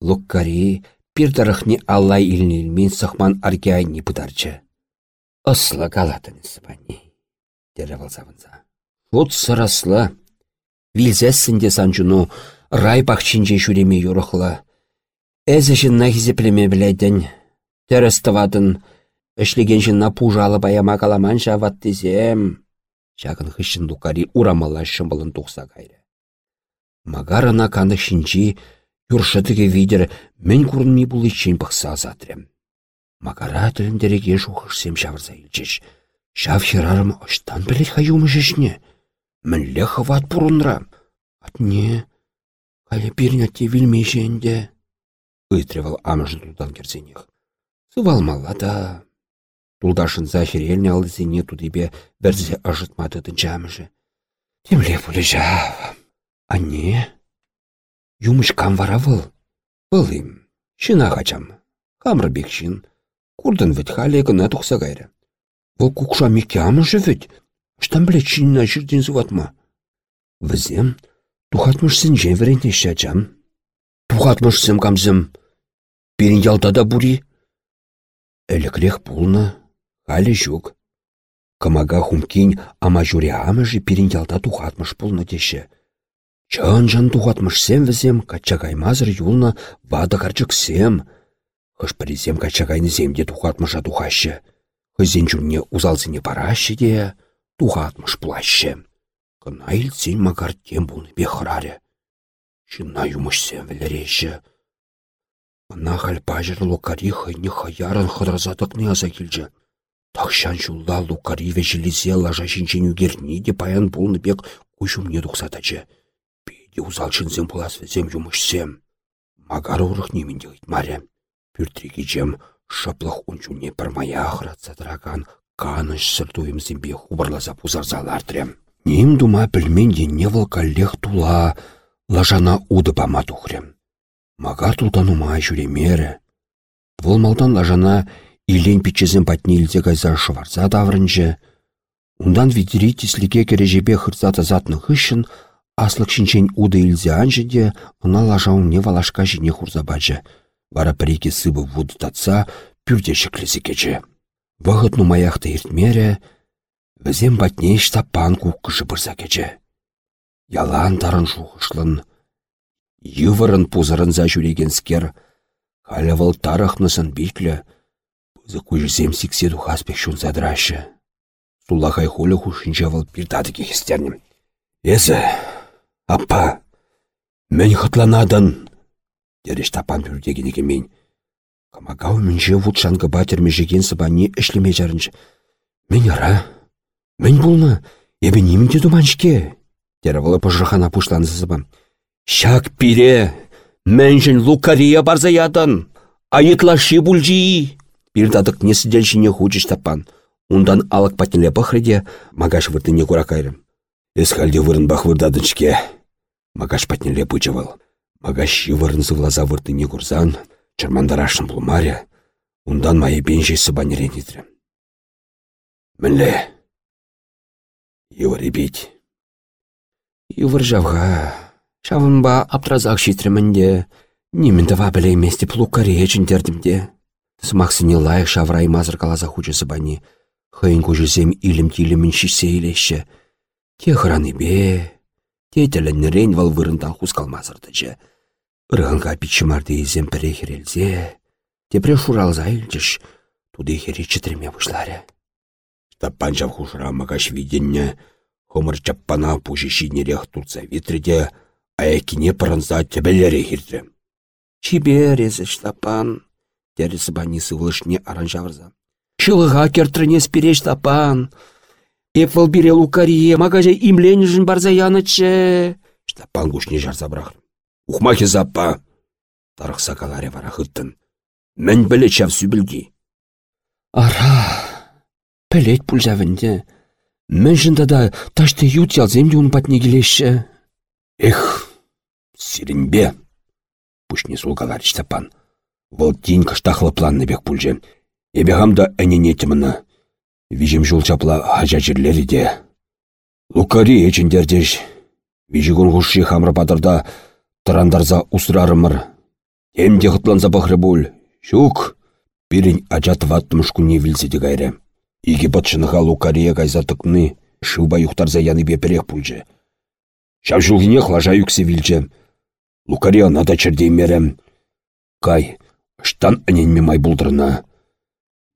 Луккари пирдарахни аллай илнелмен сахман аргиайни пыдарчы. Осла галатын сыбани, деревіл завынза. Вот сырасла, вилзессінде санчуну рай бақчинже жүреме юрықла. Әзі жынна хизеплеме біләйден, тәрістівадын, Эшлеген жынна пужалы баяма каламан жават дезем. Чакын хыщын лукари урамалла шымбылын тухса кайры. Магарана каны шинчи юршытыге видер мен курынми бұл ичен пықса затрем. Магара тіліндереге жухышсем шавырза илчеш. Шав херарым оштан білет хаюмы жешне. Мінле хават бұрынра. Атне, калі пирня те вилмешенде. Ытревал амыжын тудан. Тулдашын захирелне алысыне тудыбе бәрзе ажытмады тынчамыжы. Темле пулі жав. Юмыш кам вара выл. Вылым. Шына хачам. Хамры бекшин. Курдан вет хале гына тухса гайры. Выл кукша мекямыжы вет. Штам біле чинна жүрден зыватма. Візем тухатмыш сен жен веренте шачам. Тухатмыш сем камзым. Перін ялтада бури. Элеклех пулна. Халі жүк. Камага хумкин ама жүре амыжы пирин ялта тухатмыш пулны теші. Чын-жын тухатмышсем візем качагаймазыр юлна вады карчыксем. Хышпыризем качагайны земде тухатмыша тухашы. Хызен жүнне узалзыне парашы де тухатмыш плашы. Кына илсен магар тем бұлны бехраре. Шынна юмышсем вілереші. Ана хал пажыр локари хайны хаярын хыдразатықны аса келжі. Такшан жулла лукариве жилизе лажа шинчен үгерні де паян болны бек кушумне дұқсатачы. Пейде узалшынсен пулас везем юмышсем. Магар урық неменде ұйтмаре. Пүртреге жем шаплық унчуне мая ахратса драган каныш сыртуемсембе хубарласа пузарзалартрем. Нем дума білменде не волкаллех тула, лажана уды бама тухрем. Магар тулдан умай жүремері. Волмалдан лажана илен пичезен патне илзе кайза шыварса даврынчы. Ундан видери тислике кережебе хырса тазатны хышын, аслык шинчен уды илзе анжы де, ына лажауне валашка жіне хурза бачы. Вара сыбы вуды татса, пюрде шеклесе кече. Вғыт нумаяқты иртмере, візем батне штапан куккышы бұрса кече. Ялан тарын шуғышлын, йывырын пузырынза жүреген скер, халявыл тарықнысын биклі, пызы күжізем сикседу хаспек шун задрашы. Сулахай хулы хушинча выл пирдады кехестернем. Эсі, аппа, мен хытланадан, дереш тапан пүрдеген мен. Камагау мінже вуд шанғы батер межеген сыбани ішлеме жарынчы. Мен ара, мен болны, ебе немінде думаншке. Деревалы пожырхана пушланы сыбам. Шак пире, Мэншін лукария барза ядан. Айытлашы бұлжи. Пирдадық несіделшіне хучыш тапан. Ундан алық патнеле пахреде магаш выртыне куракайрым. Эсхалде вырын бах вырдадыншке. Магаш патнеле пычывал. Магаш вырын зывлаза выртыне курзан. Чармандарашын бұлмаре. Ундан майы бенжей сыбанерен итрем. Мінле. Йывыр ебет. Йывыр жавға. Шавынба аптразақ шитремінде, немінді ва білейместі плукари ечіндердімде. Смақсыне лайық шаврай мазыр калаза хучысы бани. Хыйын күжізем илім тилімін шишсе илеші. Те хыраны бе, те тіліннерен вал вырындан хускалмазырдычы. Ырғанға пичімарды изем пірі херелзе, тепре шуралза илчіш, туды хері чітірме бұшлары. Штаппан жав хушыра магаш виденне, хомыр чаппана пужи шинерех турца витреде, Аякине пырынса тебелері хирді. Чиберезі штапан, дәрісі банисы вылышне аранжавырза. Шылыға кертріне спире штапан. Эпвал бире лукарие, магажа имленежін барза янычы. Штапан кушне жарса брахр. Ухмахи заппа. Тарықса каларе вара хыттын. Мен біле чав сүбілгі. Ара, пілет пульзавінде. Мен жында да ташты ют ялземде ұн патне келеші. Эх, сиренбе. Пушне сулгалар Степан. Вол тин кыштахлы планны бек пульже. Эбе хамда әнене тіміні. Вижем жол чапла хажа жерлері де. Лукари эчендердеш. Вижігун хуши хамры падырда тұрандарза усрарымыр. Емде хытланса бахры бұл. Шук. Пирин ажат ваттымышкуне вилседе гайры. Иге батшыныға лукария кайза тыкны. Шуба юхтарза яны беперех пульже. Шавжулгине хлажа юксе вилче. Лукария нада чердеймерем. Кай, штан аненме май булдырна.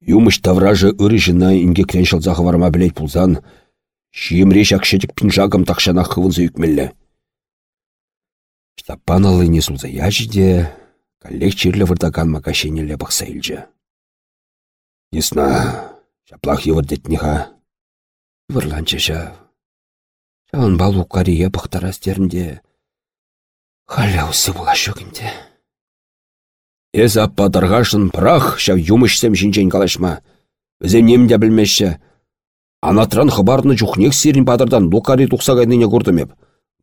Юмыш тавражы жына инге креншал захварма білет пулзан. Шиемре шакшетік пинжагам такшана хывынза юкмелле. Штапан алыне сулза яжиде, коллег чирлі вырдаган макашенеле бақса илже. Несна, шаплах евырдетнеха. Вырланча жав. Жан балу кария бұқтарастерінде халяусы була шөгінде. Эз аппа дарғашын пырах шав юмышсем жинчен калашма. Бізем немде білмеші. Анатран хабарны жүхнек сирин падырдан лукари тұқсағайныне көрдімеп.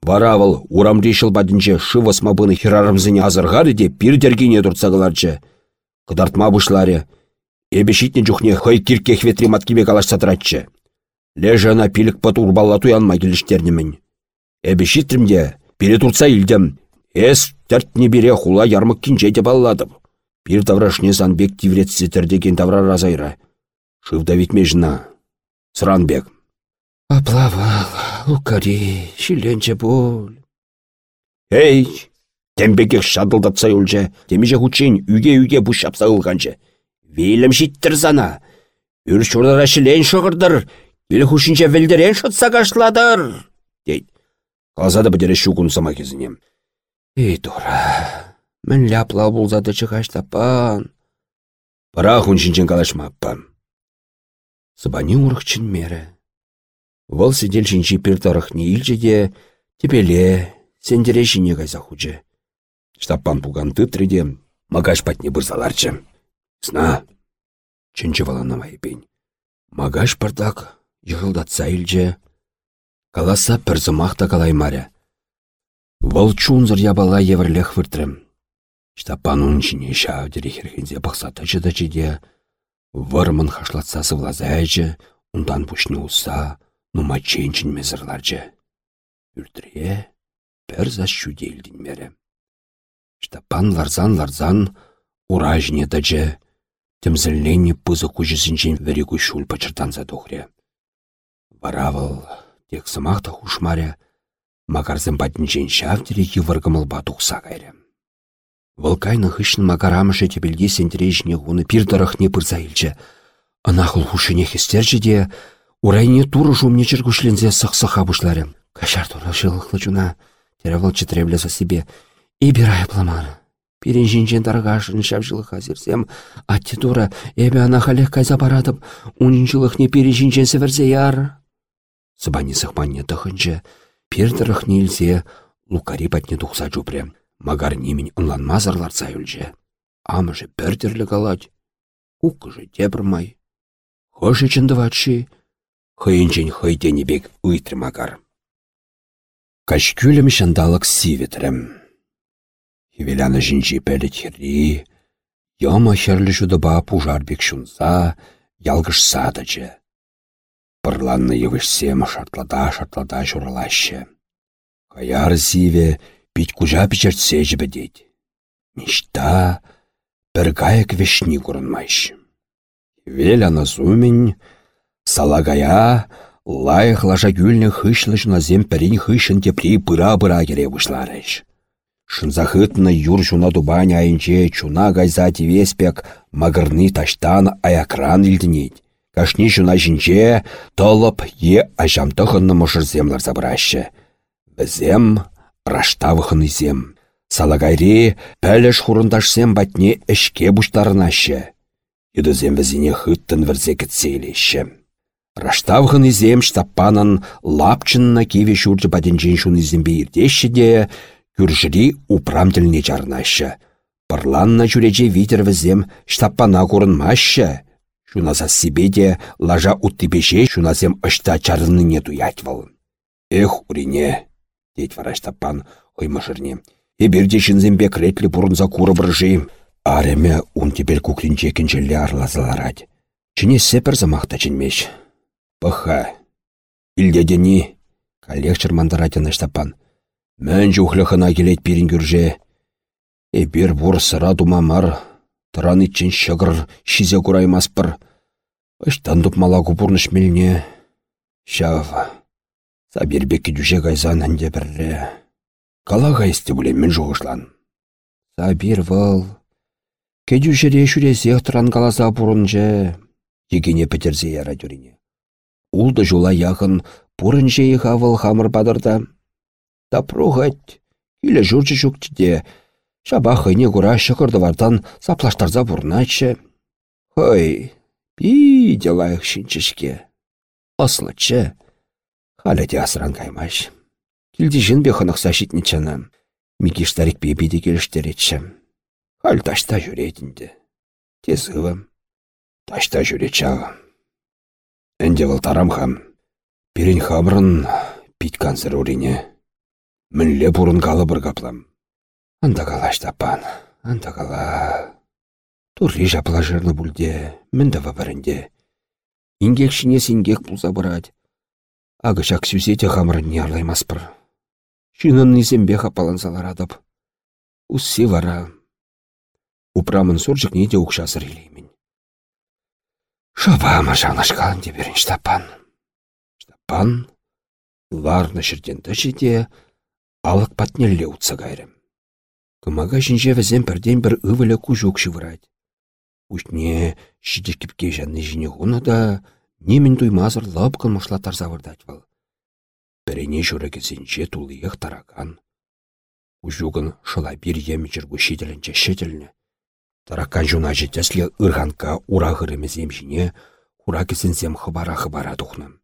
Баравыл урам решил бадінче шывас мабыны хирарымзыне азырғары де пир дергене тұртсағыларчы. Қыдартма бұшларе. Эбешитне жүхне хай кирке хветри маткебе калаш сатыратчы. Лежана пилік пат урбалла туянма келіштернемін. Эбешитримде пире турца илдем. Эс тәртне бире хула ярмык кинче де балладым. Пир таврашне санбек тивретсе тәрдеген тавра разайра. Шывда витмежна. Сранбек. Аплавал, лукари, шиленче боль. Эй, тембекек шадылдатса үлче, темеже хучен үйге-үйге бұш шапса ылғанчы. Вейлім життір зана. Үр шурдара шилен шығырдыр, Білі хушинче вілдерен шытса кашладыр, дейд. Қалзады бідері шугун сама кезінем. Тура, мен ляпла бұлзады чығаш тапан. Пара хуншинчен калашмаппам. Сыбани урықчын мере. Вăл сидел çинчи пир не илчче те, тепеле, сендере çине кайса хуче. Штаппан пулган тытриде, магаш патне бұрзаларчы. Сна, чынчы валана майпень. Магаш пырдак, йығылдатса илчче. Каласа пірзымақ та калаймаря. Вăл чунзыр ябала еврлех выртрым. Штапан унчине çавдери херхенсе пахсата чыда Вырмын хашлатса сывлазайчы, ундан пушне уса, нума ченчін мезірларчы. Үртіре пір зас шүделдін мәрі. Штапан ларзан-ларзан уражне дачы, тімзілленне пызы күжісінчен вәрігу шул пачыртанса тухре. Варавыл, тек сымақта хушмаря, Макарзым патнчен шавдері евыргымыл батуқса кайры. Вăлкайны хышн макарамышы тебелге сентережіне ғуны пирдарахне пырса илчче. Анахыл хушыне хестерчі де, урайне туры жумне чыргушлензе сық-сыха бұшлары. Кашар тура жылықлы жуна, теревал чытреблеса себе. И бирай пламаны. Пирен жинжен таргашын шап жылыха зерсем, атте тура, эбе анахалех кайза барадып, унин жылықне пире жинжен северзе яр. Сыбани сықманне тұхынчы, пирдарахне илзе, лукари патне тухса жупрем. Магар немень ынланмазарларса үлже. Амыжы пөртерлі калать. Куккыжы тепірмай. Хоши чындыватши. Хыйынчен хыйтені бек ұйтры магар. Кашкүлім шандалық сиветрім. Хивеляны жінчі пәлі тхерри. Яма херлі жудыба пужар бек шунса, ялгыш садачы. Пырланны евішсем шартлада-шартлада журалашы. Каяр сиве, Пить кужа пичертсе жібедет. Мечта бір каяк вешни курынмайш. Вел ана зумень, салагая, лайық лажа хышлыш зем пәрін хышын тепри пыра-пыра кере бұшларыш. Шынзахытны юр жуна дубань айынче чуна гайза тивеспек магырны таштан аякран илдінет. Кашни жуна жінче толып е ажамтықынны мұшыр землар забырашы. Бізем раштавыхын изем. Салагайри пәліш хурындашсем батне ішке бұштарынашы. Юдызем візіне хыттын вірзе кітселеші. Раштавыхын изем штаппанын лапчынна кеве шурчы баденжен шун изембе ирдеші де, күржіри упрам тіліне жарнашы. Пырланна жүреже витер візем штаппана курынмашы. Шунаса себе де лажа уттипеше шунасем ышта чарыныне туятвал. Эх, урине, Деть вараш таппан оймашырне. Эберде шинзембе кретлі бұрынза куры біржи. Ареме ун теперь куклинче кенчелле арлазаларать. Чіне сепір замақта чынмеш. Пыха. Илдедені. Коллег чырмандаратяны штапан. Мән жухлыхына келет перін күрже. Эбер бұр сыра думамар. Тұран итчен шығыр шизе кураймаспыр. Ыштан дұпмала купурныш меліне. Шав. Сабирбекке дүше кайсан әнде бірі. Кала қайсты бүлеммен жоғышлан. Сабир выл. Кедюшере шүресе тұран каласа бұрынжы. Егене пітерзе яра дүрине. Улды жула яғын бұрынжы хавыл хамыр бадырда. Тапруғать, келі жүрчі жүктіде. Шаба хыне күра шығырды вардан саплаштарза бұрначы. Хой, пи делайық шинчішке. Ослычы. Халяде асыран каймаш. Килді жын бе хынықса житнічіні. Микиштарик бебеде келіштеретші. Хал ташта жүретінді. Тезгіві. Ташта жүретші Әнде выл тарамхам. Перен хабырын пит канцер урине. Мінле бұрын калы бір каплам. Анда калаш тапан. Анда кала. Турри жапла жырны бүлде. Мінді вабарынде. Ингекшіне сингек бұлза бұрад. Агышак сюзете хамрын не арлаймаспыр. Шынын низембе хапалансалар адып. Усси вара. Упрамын суржик неде укшасыр илеймін. Шабама жаңашкалын деберін штапан. Штапан ларны шырден тәшеде алық патнелле утса кайрым. Кымага жінже візем бірден бір ывылі күжук шывырать. Ушне шидекіпке жанны жіне ғуны да Немен туймазыр лапкын мұшлатар завырдать вал. Пірене жүрегізінче тулыйық таракан. Ужугын шыла бір емі жүргу шетелінче шетеліне. Таракан жуна жетесле ырғанка урағырымыз емжіне Хуракесенсем хыбара-хыбара тухнам.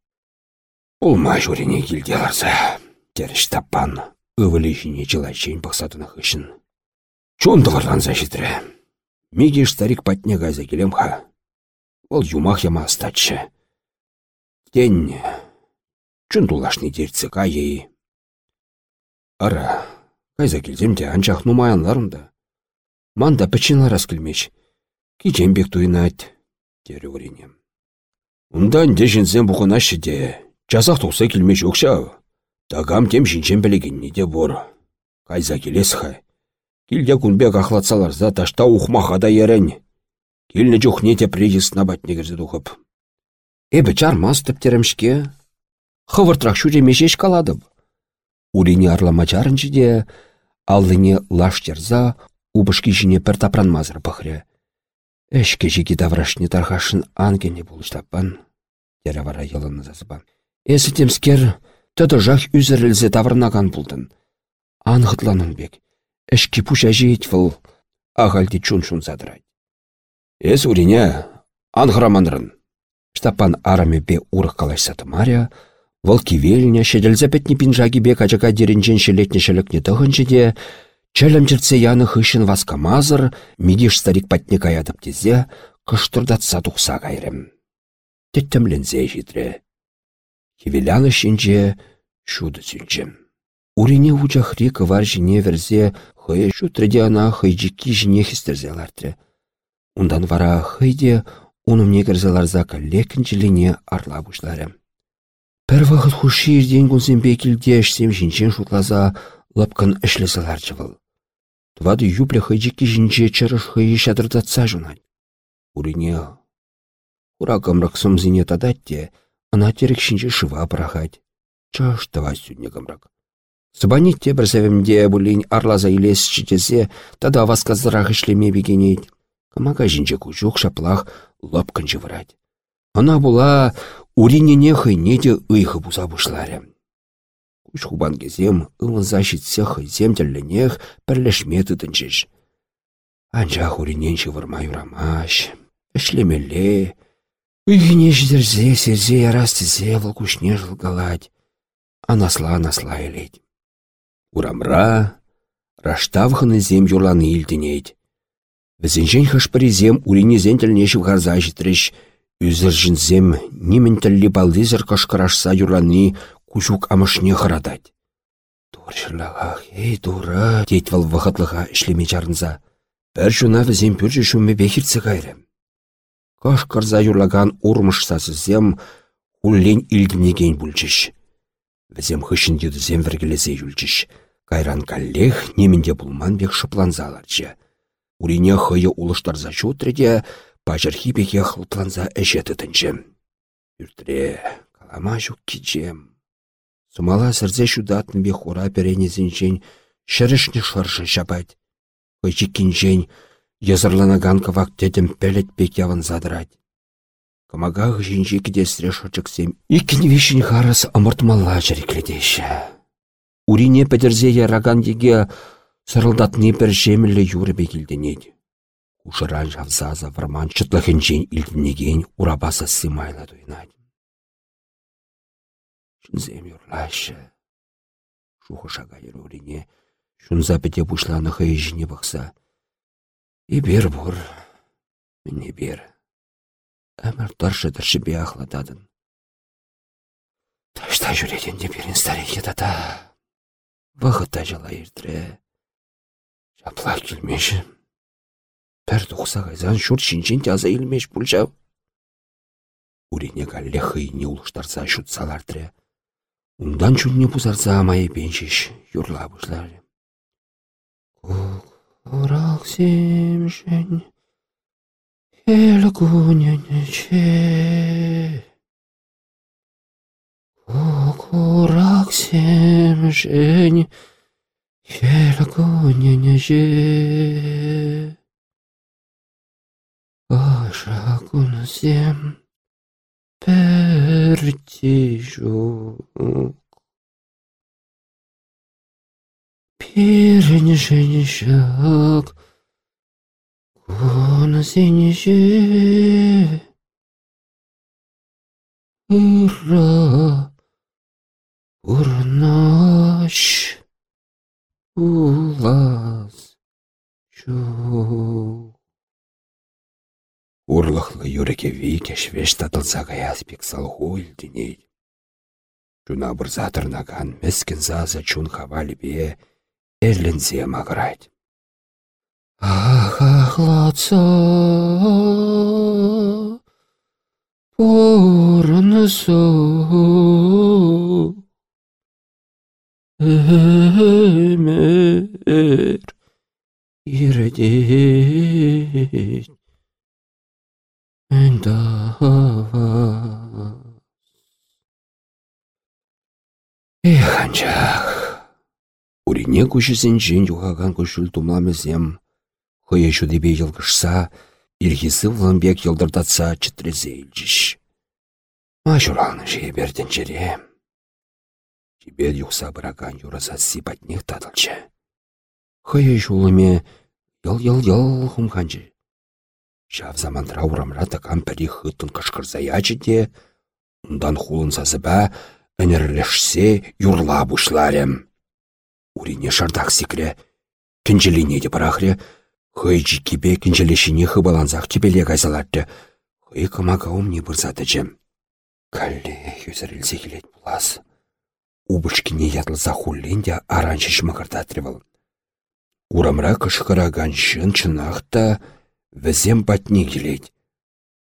Улма жүрене келде арса. Теріш таппан. Өвілі жіне жылай чейін бақсатына хышын. Чон тығырланса житірі. Мегеш старик патне гайза келем ха. Ол юмах яма астатшы. Тен тулашны дерці кайы. Ара, кайза келзем де нумаянларында. Манда пічінларас келмеш. Кичембек туйнать, дері өренем. Ундан дежінсен бұқынашы де, жазақ тұқса келмеш өкшау. Тагам тем жинчен білегенне де бор. Кайза келес хай. Килде күнбек за ташта ухмаха да ерен. Килне жүхне те прежес набатне кірзі дұқып. Эбі чармас тіптерімшке. Хывыртрақ шүре мешеш каладып. Урине арлама чарынчы де, аллыне лаштерза, убышки жіне пір тапранмазыр пықры. Эшке жеки даврашне тархашын ангене булыштаппан. Тері вара елыны зазыба. Эсі темскер, тәді жақ үзірілзе таврнаган бұлдын. Анғытланын бек. Эшки пуша жейт выл. Ағалди чун-чун задырайд. Эс урине, анғыраманрын. Штапан араме бе урық калашса Мария, выл кивеліне шеделзе петні пинжаги бе качака дерінжен шелетне шелікне тұғынчы де, Чәлімчірце яны хышын васкамазыр, мидиш старик патне каядып тезе, кыштырдатса тұқса кайрым. Теттімлензе житре. Хевеляны шинче шуды сүнчем. Урине учахри хые шутреде ана хыйжики жіне хистерзе лартре. Ундан вара хыйде унымне кірзеларза лекінчіліне арла бұшлары. Пір вақыт хуши ирден күнсенбе келде әшсем жинчен шутлаза лапкан әшлесіларчы был. Твады юпля хайджики жинче чарыш хай шадырдатса жунать. Урине. Ура камрак сомзине тадатте, ана терек шинче шыва прахать. Чаш тава сюдне камрак. Сыбанит те бір сәвімде бұлін арлаза илес читесе, тада васказырақ ішлеме бігенейд. Камака жинче күжук шаплах лапкан жывырать. Ана була уринене хайне де ыйхы буза бұшларым. Уж хубан кезем, ылын защитсе хызем тәлленех пірлешме тытынчыш. Анча хуринен шывырма юрамаш, эшлемелле, Үйгіне жидерзе, серзе ярастызе выл кушне жылгалать, анасла-анасла елейд. Урамра, раштавхыны зем юрланы илтенейд. Візінжен хышпырезем уринезен тілнеші ғарза житріш, Үзір жінзем немін тілі балдезір кашқарашса юрланы кучук амышне хыратать. Туршырлағақ, ей тура, дейт вал вақытлыға ішлеме чарынса. Бір жуна візем пүржі шуме бехіртсі қайры. Каш кырза юрлаган урмышса сізем, хуллен илгінеген бүлчіш. Візем хышын дедізем віргілесе юлчіш. Кайран каллех немінде бұлман бек шыпланзаларчы. Урине хыйы улыштарза шутреде, пажырхи беке хылпланза әшеті тінчі. Үртіре, калама жүк кичем. Сумала сірзе шудатын бе хура перенезінчен шырышны шыршы жабать. Хойчи кинчен езырланаган кавак тетім пелет пек явын задырать. Камагах жинчи кедесре шырчыксем иккен вишін харас амыртмалла жірекледеші. Урине пәдірзе яраган деге сырылдатны бір жемілі юры бекілденеді. Ушыран жавзаза варман чытлахынчен илтінеген урабаса сымайла дуйнады. Шынзем юрлашы. Шухы шага ерурине, шунза пете бушланы жіне бақса. И бер бұр, міне бер. Әмір таршы бе ахлададын. Ташта жүреден де берін стареке тата. Вағыта жала ердірі. Жапла келмеші. Пәр тұқса ғайзан шүр шинчен таза илмеш бұлжау. Урине галле хыйне улыштарса шутсалардыры. Ундан чүнне пузарса амай пеншеш юрла бұшлары. Курак семшен, хел күненече. Кураксем жень, хельгоненеже. А Ашакунсем пертижук. Пиренешенешак, кунсенеше. ура! Ура! Урнаш! Улас! Чу! Урлықлы юреке вейкеш веш татылса гаяз пек салху илденей. Чуна бір затырнаган мәскен зазы чун хавали бе эрлензе мағырайд. Ах, ахлатса, порнысо, эмер, иредет, эндава. Эх, анчах, урине күшісін жен юғаған күшіл тумламызем, Хые шудебе йылгышса, ирхисі вланбек йылдырдатса чітрезе илчіш. Ма журалны жие берден жере. Жибел юқса бұраган юраса сипатнех тадылчы. Хые жулыме йыл-йыл-йыл хумханчы. Шав замандра урамра таган пәрі хыттын кышкырзаячы де, ундан хулын сазыба әнерлешсе юрла бушларем. Урине шардақ секре, кенжелине де барахре, Хыйчи кипе кинчелешине хыбаланзақ тепеле кайсалатты. Хый кымака умне бұрзатычым. Калле хүзірілсе келет бұлас. Убышкине ятлыса хулленде араншыш мағырдатрывал. Урамра кышқыраган шын чынақта візем батне келет.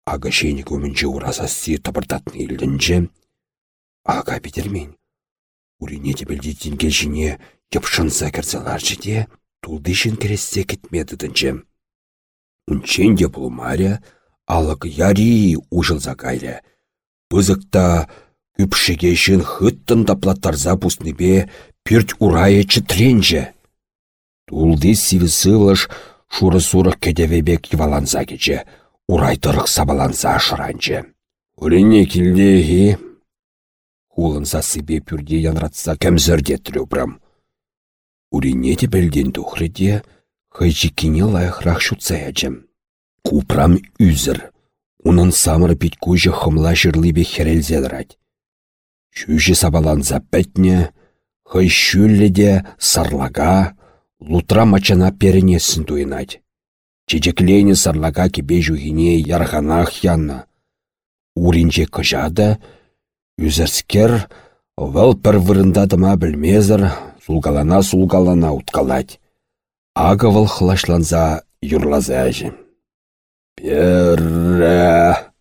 Ага шені көмінче урасасы табырдатны елдінче. Ага бедермен. Урине тепелдетін келшіне кепшынса кірзаларчы де, тулдышын керессе кетмедідінче. Унчен де бұлмаря, алық яри ужылза кайлы. Пызықта күпшігешін хыттын таплаттарза пустнебе пүрт урайы чытренже. Тулды сивісылыш шуры-сурық кедевебек еваланза кече, урай тұрық сабаланза шыранчы. Урине келдеги, хулынса себе пүрде янратса кәмзірде трюбрам. Урине те білден тухрыде, хайчикине лайықрақ шутсаячым. Купрам үзір. Унын самыр пит көжі хымла жырлыбе херелзелрать. Шүжі сабаланза пәтне, хай де сарлага, лутра мачана перенесін туйнать. Чечеклейні сарлага кебе жүгіне ярғанақ янна. Уринче кыжады, үзірскер, вәл пір вырындадыма білмезір, сулгалана-сулгалана уткалать. Агавал хлашланза юрлазажы. Перра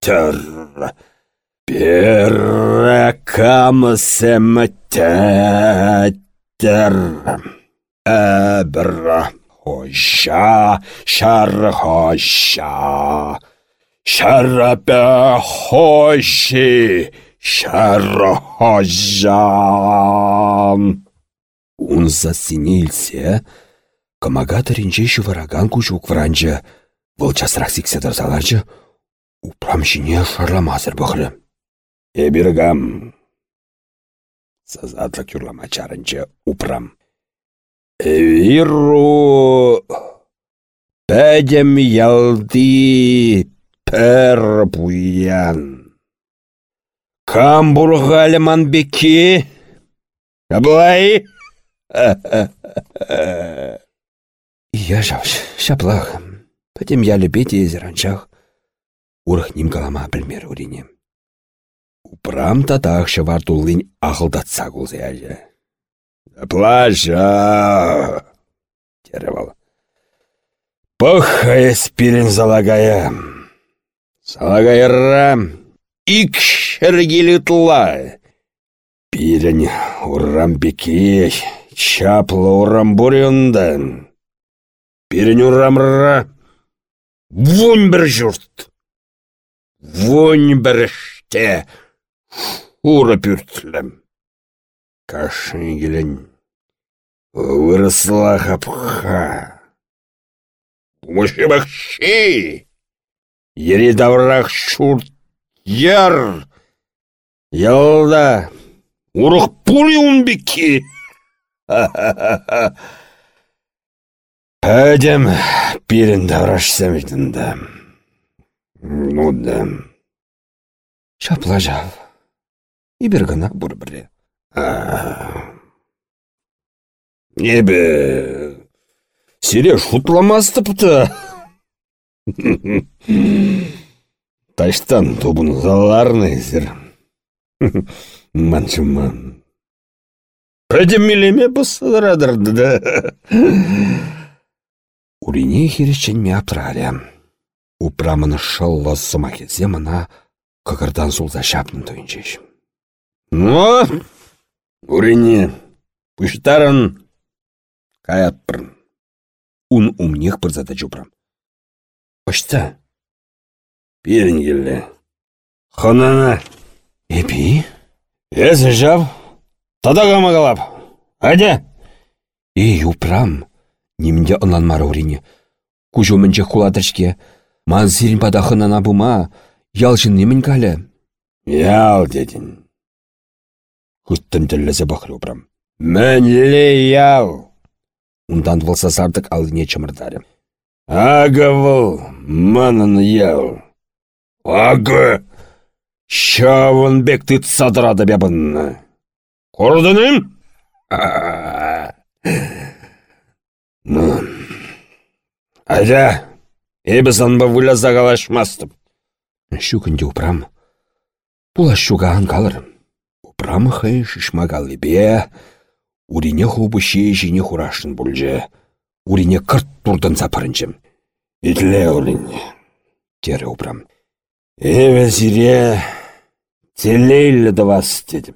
камызыматтыр. Перра камызыматтыр. Әбірра хожа, шар хожа. Шарапа хожи. Шаррахажам. Унса синелсе, кымага тірінже шывараган күжук вранжы, бұл часырақ сіксе дұрсаларжы, упрам жіне шарламазыр бұқыры. Эбіргам. Сазатлық юрлама чарынчы упрам. Виру пәдем ялды пәр буян. Кам бурғалыман беке? Аблай? Я жауш, шаплах. Пәтем я любете езеранчах. Урых ним калама білмер урине. Упрам татах шавар туллин ақылдатса кулзе әлі. Плажа! Теревал. Пыха эспирин залагая. Залагайрам икшергелітла. Пирен урам беке, чаплы урам бурюндан. Пирен урамра вон бір жұрт. Вон біріште ура пүртлім. Кашын келін вырысла хапха. Мушы бақши, ері даврақ шурт Яр! Ялда! Урық пули унбеки! Пәдем пирін давраш сәмітінді. Ну да. Шапла жав. Ибір гына бұр біре. Небе, сире шутламасты пыта. Таштан тубын заларны зір. Манчыман. Милеме бұсыдырадырды да. Урине хиреченме аптыраря. Упрамыны шыллы сыма кетсе мына кығырдан сулза шапнын тойынчеш. Ну, урине, пыштарын каятпырын. Ун умнех пырзада жупрам. Пышта. Пирін келі. Хонана. Эпи? Эзі жав. Тадағама қалап. Айда. Эй, упрам. Немінде ынланмары урине. Кужу мінче хуладыршке. Ман зирин пада хынана бума. Ялжын немін калі. Ял дедін. Хуттын тіллізе бақыр упрам. Мәнле ял. Ундан вылса сардық алдыне чымырдары. Ага выл, манын ял. Ага. Шавын бек ты садырады бебінні. Құрдыным? Ну, айда, эбі санба выляза қалашмастым. Шүкінде упрам. Була шуган калыр. Упрам хай шишма бе. Урине хубы ше жине хурашын бүлже. Урине кырт турдын запарынчым. Итле олине. Тере упрам. Эбі зире телейлі вас дедім.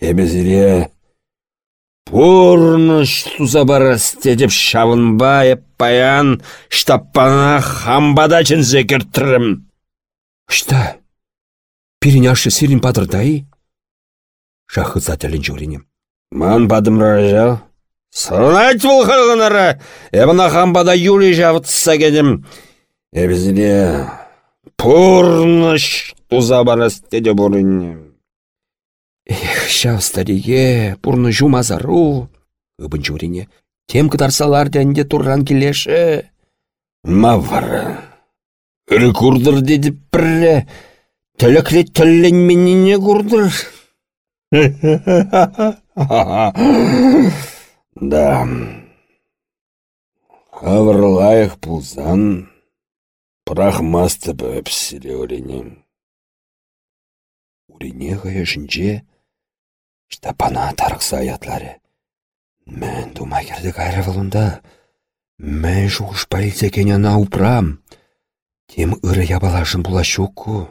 Эбі зире Пурныш туза барас дедіп шавынбай паян штаппана хамбада чынзе кертірім. Шта? Переняшы сирин падырдай? Шахы зателін журинем. Ман бадым ражал. Сынать бұл қырғынары. Эбіна хамбада юли жавытса кедім. Эбізіне пурныш барас деде бұрынне. Эх, шав стариге, пурны жумазару. Үбін журине. Тем кытарсалар дәнде турран келеші. Мавара. Үрі курдыр деді бірі. Тілікле тілін меніне курдыр. [LAUGHS] да. Хавырлайық пулзан. Прахмасты бөп оренем. Урине ғая жінже, штапана тарықса аятлары. Мен тума керді кайры вылында. Мен жуғыш полиция кеняна упрам. Тем ыры ябалашын була шоку.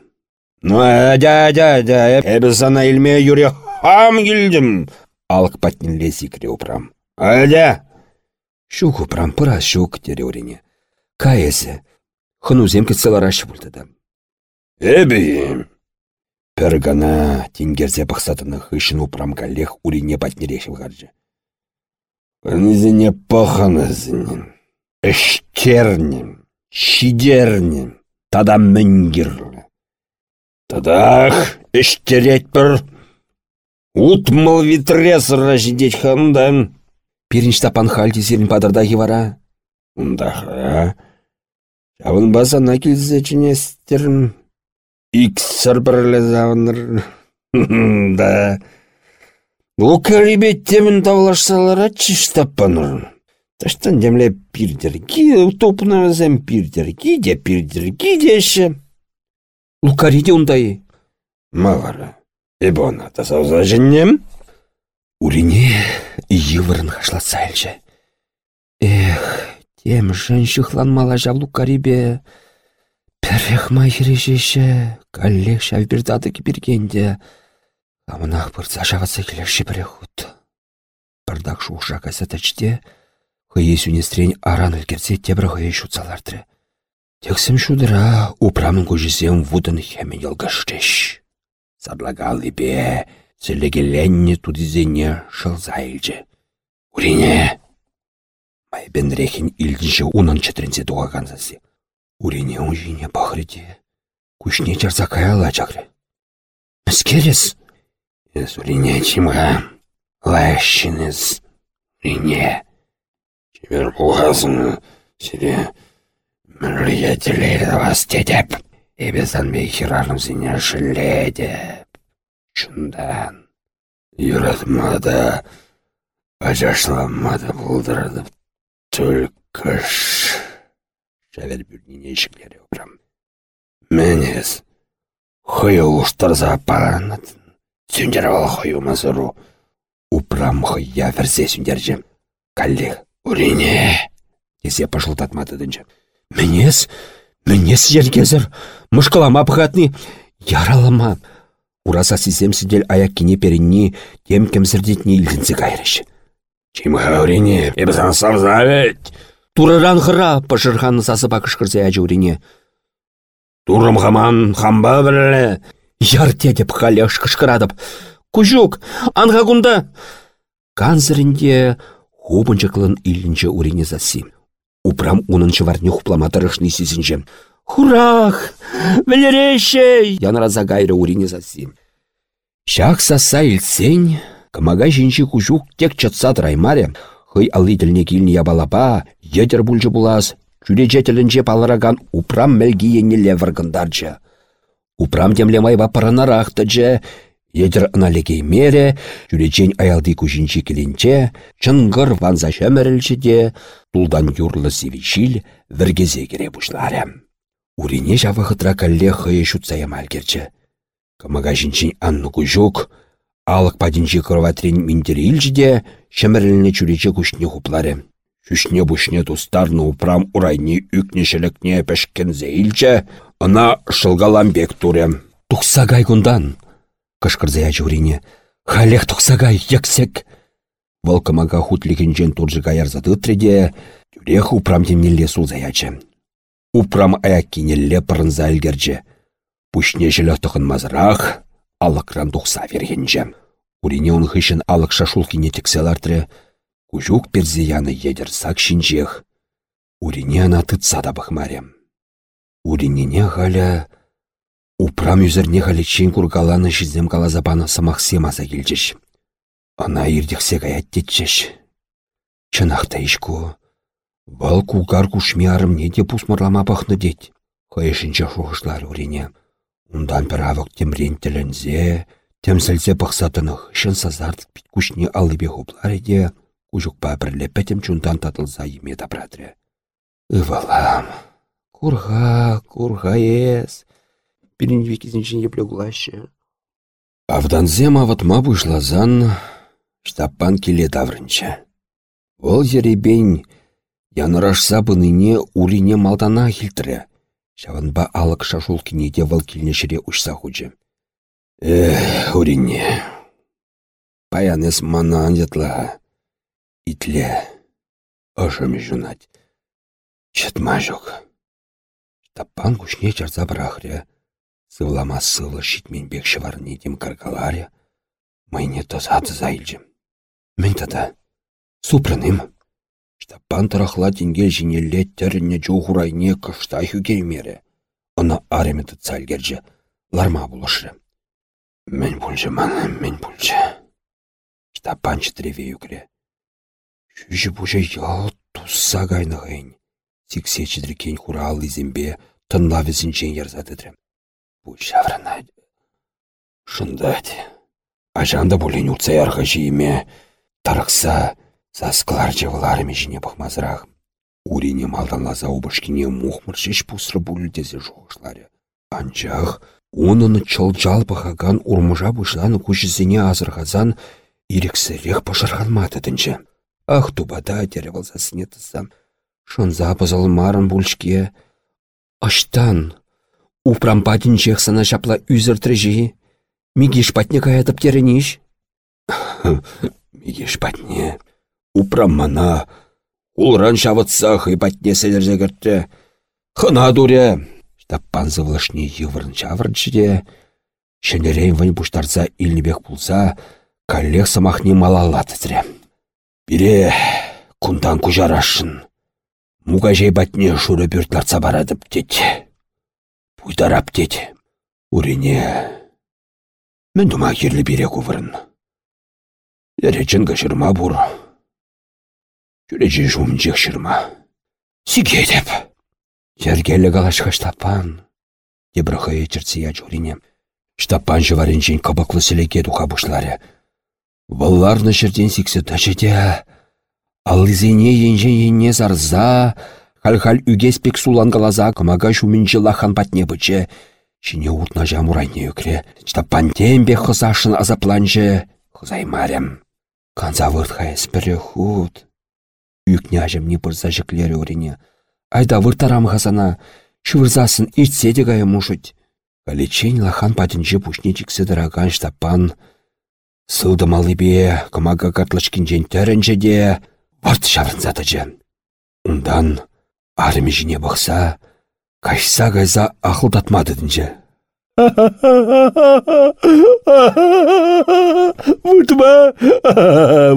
Ну, әдя, әдя, әдя, әбі сана илме юре хам келдім. Алық патнелле зикре упрам. Әдя, Шук упрам пыра шук тере урине. Каесі. Хынузем кетселар ашы бұлдыды. әбі. Пір гана тенгерзе бақсатыны хышын упрам каллех урине патнереші ғаржы. Нізіне паханызінен. Іштернем, шидернем, тада мінгірлі. Тадах іштерет бір. Утмыл витрес рождеть хандан. Пиринч тапан хальди зерін падырда хивара. Ундаха. Жавын басана келзе чінестерін. Завыныр. Да. Лукарибет темін тавлашсалар атчыш таппаныр. Таштан демле пирдерги, топына вазем пирдерги, де пирдерги деші. Лукариде ундай. Мавара. Эбона тасауза жіннем? Урине йывырын хашлатса әлжі. Эх, тем жын шықланмала жав Піррех майхережеші, каллех шавбердады кипергенде. Амынақ бұрца жағатса келеші бірі худ. Бардақ шуқша кайса тәчте, хые сүнестрен аран өлгерсе тебір хые шутсалардыры. Тексім шудыра, упрамын көжесем вудын хемен елгіштеш. Сарлагал бе, сілегеленне тудизене шылза илчі. Урине! Майбен рехін илдінші унын чатренсе туға канзасы. Урине ұжине бақырыде. Күшне чарса каяла чакры. Міскерес? Ес урине чимға. Лайшыныз. Урине. Чебер бұғасыны сире Мürjetілері вас дедеп. Эбезан бей хирарым зіне шіледеп. Чундан. Юратмада, ажашламада бұлдырдып. Только ж. Шәвер бүрніне шіклері опрам. Менес. Хойы ұштарза паранатын. Сүндер ал хойы мазыру. Упрам хойя версе сүндержем. Каллех, урине. Есе пашылтатмады дінчі. Менес, менес ергезір. Мышкалама пығатны. Яралама. Ураса сизем сидель аяк кине перенни тем кемсірдетні илгінсі кайрыш. Чим хаурине, ебізан савзавет. Турыран хыра, пашырхан сасы бакышкырзе әжі урине. Турым хаман хамба бірлі. Ярте деп халяш кышкырадып. Кужук, анға кунда. Канзырінде хубынчы кылын илінче урине засы. Упрам унынчы варне хупламатырышны сизінче. Хурах! Велерешей! Янраза гайры урине засы. Шах саса илсен, кымага кужук тек чатса раймаре, хый аллительне килні ябалапа, етер бульчы булас, чүре жетілінче палыраган упрам мәлгі еннеле варгындарчы. Упрам темлемайва паранарақтычы, Едір ыналекей мере, жүречен аялды күжінчі келінче, чынгыр ванза шәмірілші де, тулдан юрлы севишіл віргезе кере бұшлары. Урине жавы хытра кәлле хые шутсаям. Камага жінчін анны алық падінчі кроватрин минтерилчі де, шәміріліне чүрече күшне хуплары. Шүшне бұшне тустарны упрам урайны үкнешілікне пәшкен зейлчі, ына шылгаламбек туры. Тұқса гайгундан, кышкырзая журине. Халех тұқсагай, ексек. Волкамага хутликенчен туржы гаярзады треде, тюрех упрам темнелле сулзаячы. Упрам аяк кинелле пырынза әлгерчі. Пушне жылы тұқын мазырақ, алықран тұқса вергенчі. Урине он хышын алық шашул кине текселартыры, кужук перзияны едер сак шинчех. Урине ана тытса да бахмарем. Уринене халя Упрам юзерне халичен кургаланы жизем калазапана самахсемаса келчеш. Ана ирдехсе гаят детчеш. Чынақта ишку. Вал кулгар кушме арымне де пусмарлама пахны дет. Хайшынча шухышлар урине. Ундан авық темрен тілінзе, темсілзе пақсатынық, шын сазарт бит кушне алыбе хуплар еде, кужукпа бірле пәтем чундан татылза еме дабрадры. Ывалам. Курға, курға ес. Бірінве кезінчен епле гулаще. Авданзем аватма бұшлазан, штаппан келе таврынча. Ол жеребень, янырашса бұныне урине малтана хилтірі. Шаванба алық шашул кинеде вал келнешіре ұшса хучы. Эх, урине. Паянес мана андетла. Итле. Ошым жунать. Чытма жоқ. Штаппан күшне чарса бірахря. Сывлама сывлы шитмен шыварны дем каргаларе. Майне тозаты зайлжым. Мен тада. Супраным. Штаппан тарахла тенгел жинелле тәріне жоғурайне кышта хюгеймере. Она ареметі цальгерже. Ларма булышы. Мен пульжы маны, мен пульжы. Штаппан чытреве юкре. Шүжі бұжы ял тусса гайнығын. Сиксе чыдркен хурал изембе тынла візінчен ерзадыдрым. Бұ шаврана. Шындать. Ажанда бұлін ұтса ярғы жиіме. Тарықса, сасқылар жевыларыме жіне бұқмазырақ. Урине малданлаза убышкине мухмыр шеш пусры бүлдезе жоғышлары. Анчақ, онын чыл жалпығаган урмыжа бұшланы күшізіне азырғазан ирексірек пашырғанмады дінчі. Ах, тубада тере болсасыне тысам. Шонза пызылмарын бүлшке. Аштан, упрам патинчех сана шапла үзіртіржі. Мигиш патне каятып терениш. [LAUGHS] Мигиш патне. Упрам мана. Улран шавытса хый патне селерзе кіртті. Хына дуре. Штаппан зывлышне йывырын чавырнчы де. Шенерейн вань буштарса илнебек пулса, коллег самахне малалатыдре. Бире кундан кужарашын. Мугажей батне шуры бюртларца барадып дед. Пуйдарап дед. Урине. Мен дума керлі бире кувырын. Еречен гашырма бур. Жүречен жумчек шырма. Сиге деп. Жергелі қалашқа штапан. Дебрахы ечірция журине. Штапан жываренчен кабаклы селеке духа бушлары. Валларны жерден сіксі тәжеде. Аллызене енжен енне зарза, хал-хал үгеспек сулангалаза кымага шумінчі лахан патне бычы. Шине утна жамурайне үкре. Штапан тембе хызашын азапланжы. Хызаймарям. Канза выртха эспірі худ. Үкняжым не бұрза өрене. Айда выртарам хасана, шывырзасын итсе де гая мушыть. Калечень лахан патінче пушнечік сыдыраган штапан. Сылдымалы бе, кымага картлышкинчен тәрінче де, варт шаврынзатыжы. Ундан армі жіне бұқса, кашса гайза ақылдатмадыдынче. Выртма,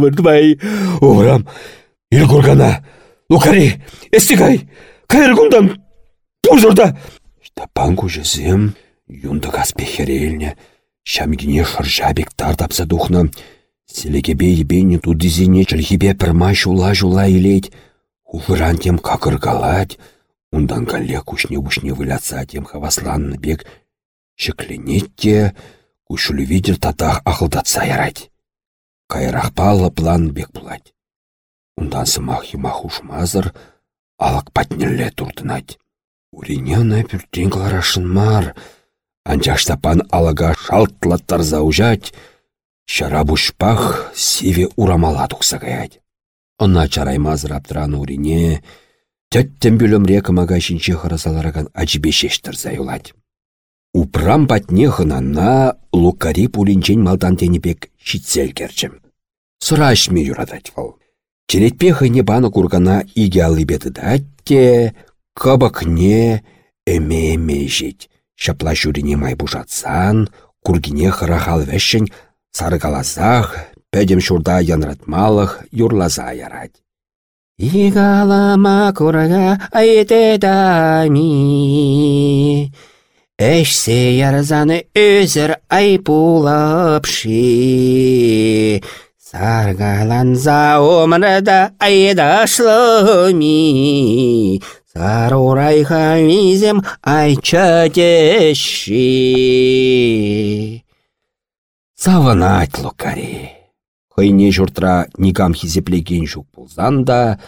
выртмай, орам, ил кургана, лукари, эстигай, кайыр кундан, пузырда. Штапан кужесем, юнды гаспехерелне, шамгине шыржабек тартапса духна, селекебе ебейне тудызине чылхибе пірма жула-жула илеть, увыран тем какыргалать, ундан калле кушне-ушне вылятса тем хавасланны бек, шекленетте, кушулю видер татах ахылдатса ярать. Кайрах палы план бек булать. Ундан сымах юмах ушмазыр, алак патнелле туртынать. Уринена пюртен кларашын мар, Анчаштапан алага шалтлаттар заужать, Чара бушпах сиве урамала тухса гаять. Она чараймазыр аптыран урине, тәттен бүлімре кымага шинче хырасалараган ачбе шештір заюлать. Упрам патне хынанна лукари пулинчен малдан тенебек щитсел керчім. Сырашме юрадать вал. Черетпе баны кургана иге алыбеті датте, кабакне эме-эме жить. Шапла жүрине май бужатсан, кургине хырахал вәшін саргалазах, пәдем шурда янратмалық юрлаза ярать. Игалама курага айтедами, Әшсе ярзаны өзір айпулапши. Саргаланза омрада айдашлыми, Сарурайха мизем айчатеши. Саванать лукари. Хыйне журтра никам хизеплеген жук болзан да,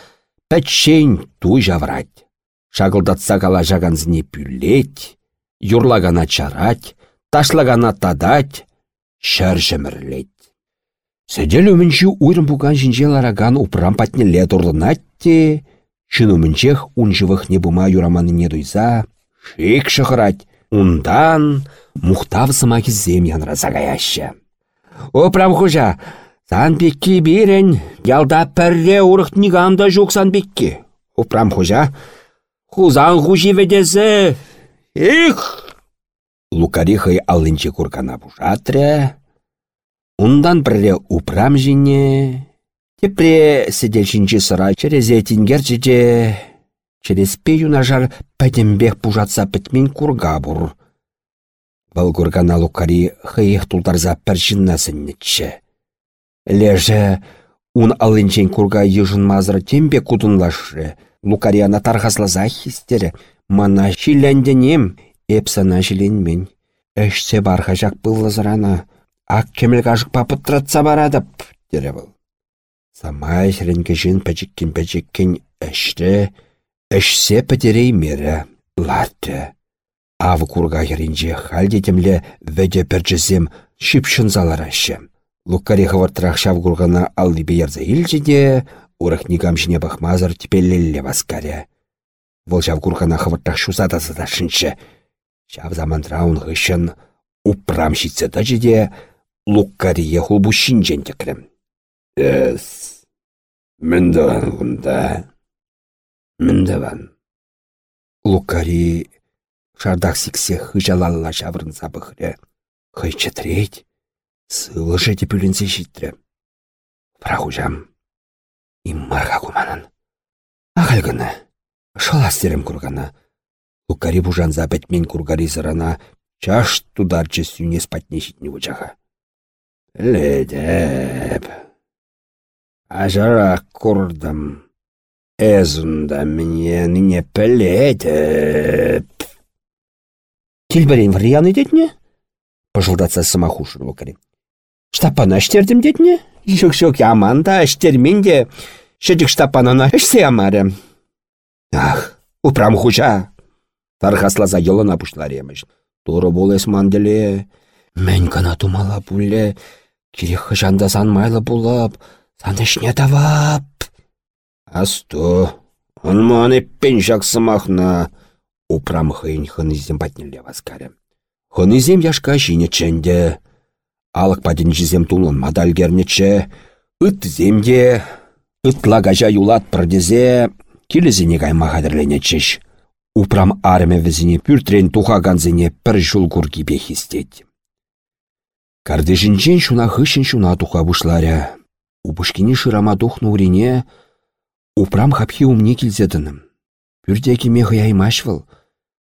пәтшен туй жаврать. Шагылдатса кала жаганзіне пүллет, юрлагана чарать, ташлагана тадать, жемірлет. Сәдел өмінші уйрым буган жинжел араган упрам патнелле турлынатте, чын өмінчех унжывых не бума юраманыне дуйса, шик шықырать, ундан мухтав сыма кизем янра загаяща. Упрам хужа, санбекки бирен, ялда пәрре урық нигамда жук санбекки. Упрам хужа, хузан хужи ведезе. Их! Лукарихай алынче куркана бужатря, Ундан пірре упрам жіне, тепре сидельшінчі сыра через етінгер жеде, через пеюнажар пәтембек пужатса пітмен курга бур. Бұл кургана лукари хыйых тулдарза пәршіннасыннетші. Леже ун алынчен курга ежын мазыр тембе кудынлашы, лукариана тархаслаза хистері, мана шиленденем, эпсана шиленмен. Әшсе барха жак пыллазырана, ак кемел кажық папытратса барадып, дере бұл. Самай шірінкешін пәчіккен пәчіккен әшті, әшсе пәтерей мері, латты. Авы курга херінже халдетемле вәде пәрчізем шипшын заларашы. Луккари хавартрах шав кургана аллыбе ярза илчеде, урах никам жіне бахмазыр тепеллелле васкаре. Вол шав кургана хавартрах шусата задашыншы. Шав замантраун ғышын упрам шитсе тажеде, луккарие хулбушин жентекрем. Эс, міндіван ғында. Міндіван. Луккари шардақ сіксе хыжалалла шаврын сабықре. Хый чытреть, сылы жеде бүлінсе життірі. Прахужам, им марха куманын. Ағалгыны, шаластерім кургана. Луккари бужанза бәтмен кургари зырана, чаш тударчы сүйне спатне житне. Ледеп. Ажара курдым. Эзунда мне не пілетіп. Тілбірен варияны детне? Пыжылдатса сымахушыр лукари. Штапана аштердім детне? Шук-шук яман да аштермен де. Шедік штапанана ашсе амаре. Ах, упрам хуча. Тархаслаза йолына пушлар емеш. Туры болес манделе. Мен кана тумала пуле. Кирек хыжанда санмайлы булып. Санышне тавап. Асту. Он эппен жақсымақна. Упрам хыйн хынызем патнеле васкаре. Хынызем яшка жине ченде. Алық падин жизем тулын мадаль гернече. Үт земде. Ытла гажа юлат пырдезе. Килізіне кайма қадірленечеш. Упрам арме візіне пүртрен туха ганзіне пір жул курги бехистет. Кардежінчен шуна хышын шуна туха бушларя. Упышкине шырама тухну урине Упрам хапхи умне килзетінім. Пүрде кеме хыяймашвыл.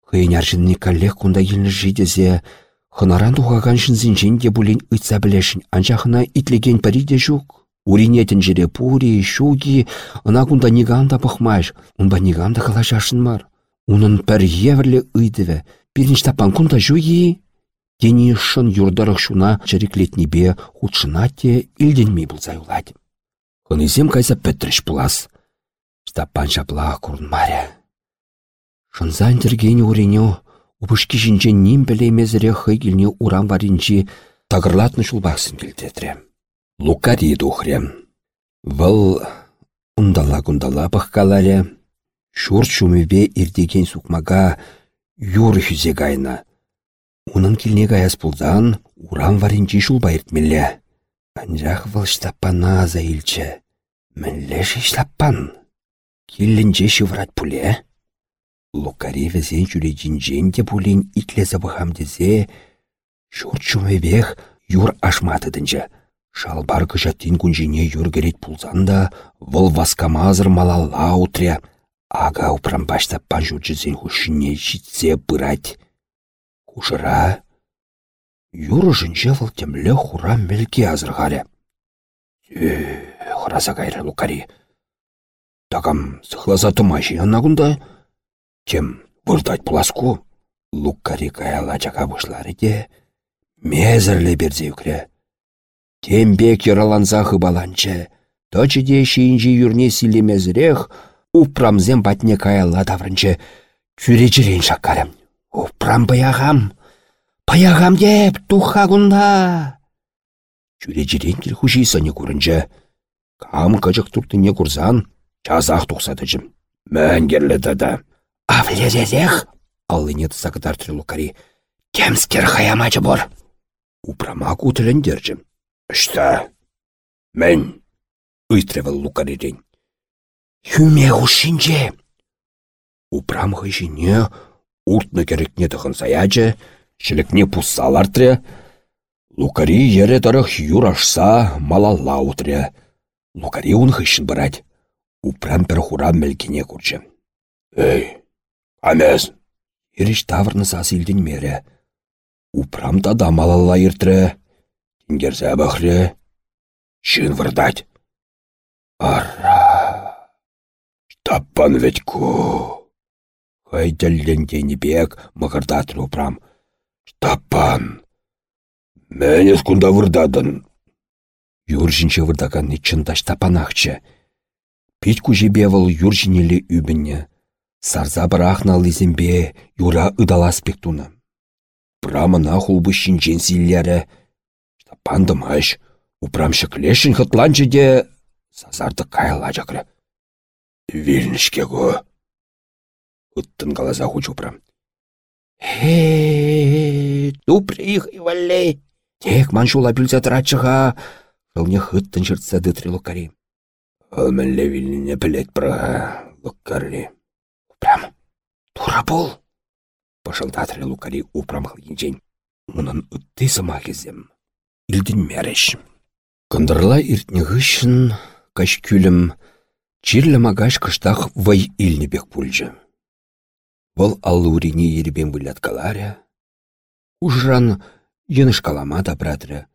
Хыйняршынны каллех кунда елні жидезе, хынаран тухаган шынзінжен де бұлен ұйтса білешін, анчахына итлеген париде жук. Уринетін жере пури, шуги, ына кунда ниганда пықмайш, унба ниганда калашашын мар. Унын пір еврлі ұйдыве, бірінші тапан кунда жуги. Дені шын юрдарық шуна бе худшына те илденмей бұлзай уладым. Хынызем кайса пөттіріш бұлас. Стапан шапла курнмаря. Шынзан тергені уреню, упышки жінче ним білемезіре хыгілне урам варинчи тагырлатны шулбақсын келдетре. Лукари духре. Вăл ундала-гундала пăхкаларе, шурт шумеве ирдеген сукмага юр хүзе. Унын килне гаяс пулдан урам варинчи шулба иртмелле. Анжақ вăл штаппана аза илчче. Мӹнле штаппан. Киллінже шыврат пуле. Лукари візен жүрежінжен де пулен итлезі бұхамдезе, шурт юр ашматыдынжы. Шалбар кыжаттин күнжіне юр керет пулзан да, выл васкамазыр малалла утря. Ага упрамбашта панжурчызен хушине житсе бырать. Кушыра, юр жынче выл темле хура мелке азырғаре. Хыраса кайры Лукари. Такам сықласа тымайши аннагунда. Тем вырдать пласку. Луккари каяла чака бұшлары де. Мезірлі берзе үкре. Тембе кераланса хыбаланчы. Точы де шейінжі юрне силемезірех, упрамзем патне каяла таврынчы. Шаккарым. Упрам баяғам. Баяғам деп, тухха гунда. Чүречірен кіл хуши сыне көрінчі. Кам не курсан, Чазақ тұқсадыжым. Мәңгерлі дада. Авлезезех? Аллынет сақыдар трилукари. Кемскер хаямачы бор. Упрамак утылендержім. Үшті. Мен. Үйтревіл лукарирен. Хүме ұшынже. Упрам хыжине уртны керекне тұхын саячы, шілікне пуссалартре. Лукари ере тарых юрашса малалла утре. Лукари он хыщын бұрать. Упрам пір хурам мелкене курчы. Эй, амес! Ириш таврны сас илден мере. Упрам тада малалла иртре. Тенгерзе бахре. Шын вырдать. Ара! Штаппан ведь ку. Хайдаллен дені бек мағырдатыр упрам. Штаппан! Мәнес кунда вырдадын. Юржинче вырдаган чында штапанахчы. Пить кужебе вăл юржинелі үбінне. Сарза бірахна лизембе юра ыдалас пектуна. Прамына хулбы шинчен силлері. Пандымаш, упрамшы клешін хытланчы де сазарды кайла жакры. Вильнішке го. Ыттын қалаза хуч упрам. Хе, туприх и валле. Тек маншула бүлзі тұратшыға. Жылне хыттын жыртса дытры лукари. Өмілі віліне білет бұра, луккарли. Прям, тура бол. Пашылдатыры лукари упрам хылгенчен. Мұнын үтті сыма кезем. Илдін мәреш. Кындырла ғышын, каш күлім, чирлі магаш кыштақ вай бек пульжы. Бұл аллурине ербен бұлят каларя. Ужран еныш калама да братры.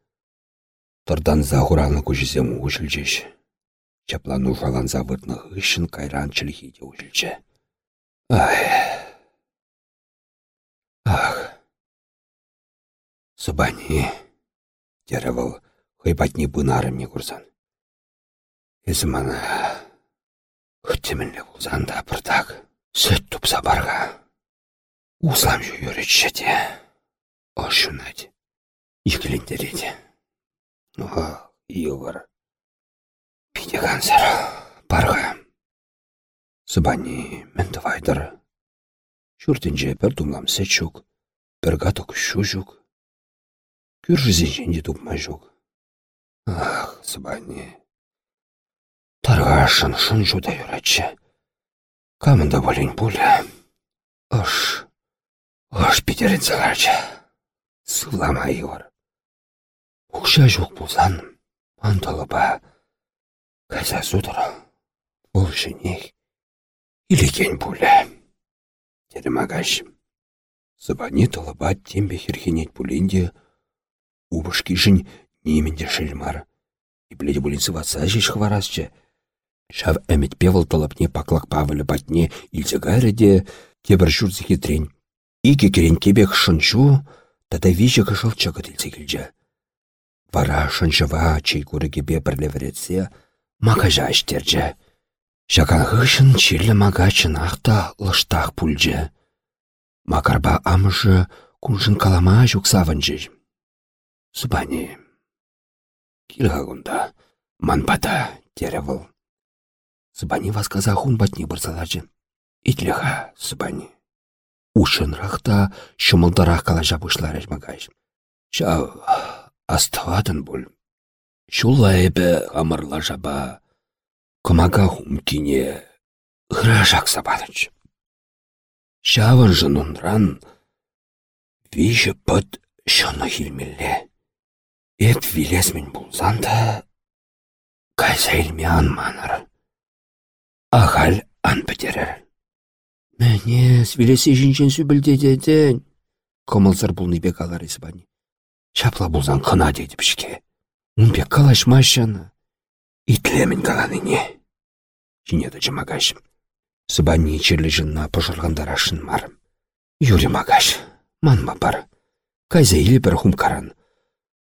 Тұрдан зағураны көжізем ұғышыл жеш. Чаплану жаланса выртны хыщын кайран чілхиде ұжылчы. Ай. Ах. Сыбани. Деревіл хыйпатне бынарым не курсан. Езі мана. Үттімінле болсан да бірдак. Сөт тұпса барға. Услам жу юречші де. Ошунать. Иклендереді. О, ювар. Пиде канцер. Барға. Сыбани мен тывайдыр. Шүртінже бір думлам сет жүк. Бір гаток шу жүк. Күржізен женде тупма жүк. Ах, Сыбани. Тарға шын жуда юрачы. Камында болин пуля. Ош. Ош питерін сағарчы. Сывлама юр. Укша жүк болсан. Анталыба. Кайса судыр. Ол женех. Илекен пуля. Деді магаш. Сыбани тылыба тембе херхенет пулинде. Убышки жын неменде шельмар. И булин сыватса жеш хварасчы. Шав әмет певыл тылыпне паклак павылы батне илсе де тебір жүрзі хитрен. Ике керен кебек шынчу, тада виже кышылчы кытылсе келже. Вара шынчыва чей курыгебе бірле веретсе, магажа аштерже. Шакан хышын чирлі мага чынақта лыштақ пульже. Макарба амыжы куншын калама жүксавынжы. Субани. Килгагунда манпата теревыл. Сыбани васказа хун батни бұрсаларжы. Итлеха, сыбани. Ушынрақта шымылдарақ калажа бұшлар әжмагайш. Ша астыватын бұл. Шула әбі ғамырла жаба. Кымага хум кине ғыражақ сабадыч. Шавын жынунран виші пыт шыны хилмелле. Эт вилесмен бұлзан да кайса илме анманыр. Ағал ан бітерер. Мәне, свелесе жинчен сүбілдедеден. Комылзыр бұлны бек алар избани. Шапла бұлзан қына деді бішке. Он бек калаш машаны. Итлемін каланыне. Жинеді жымагаш. Сыбани черлі жынна пұжырғандар ашын марым. Юрі магаш, манма бар. Кайза илі бір хум каран.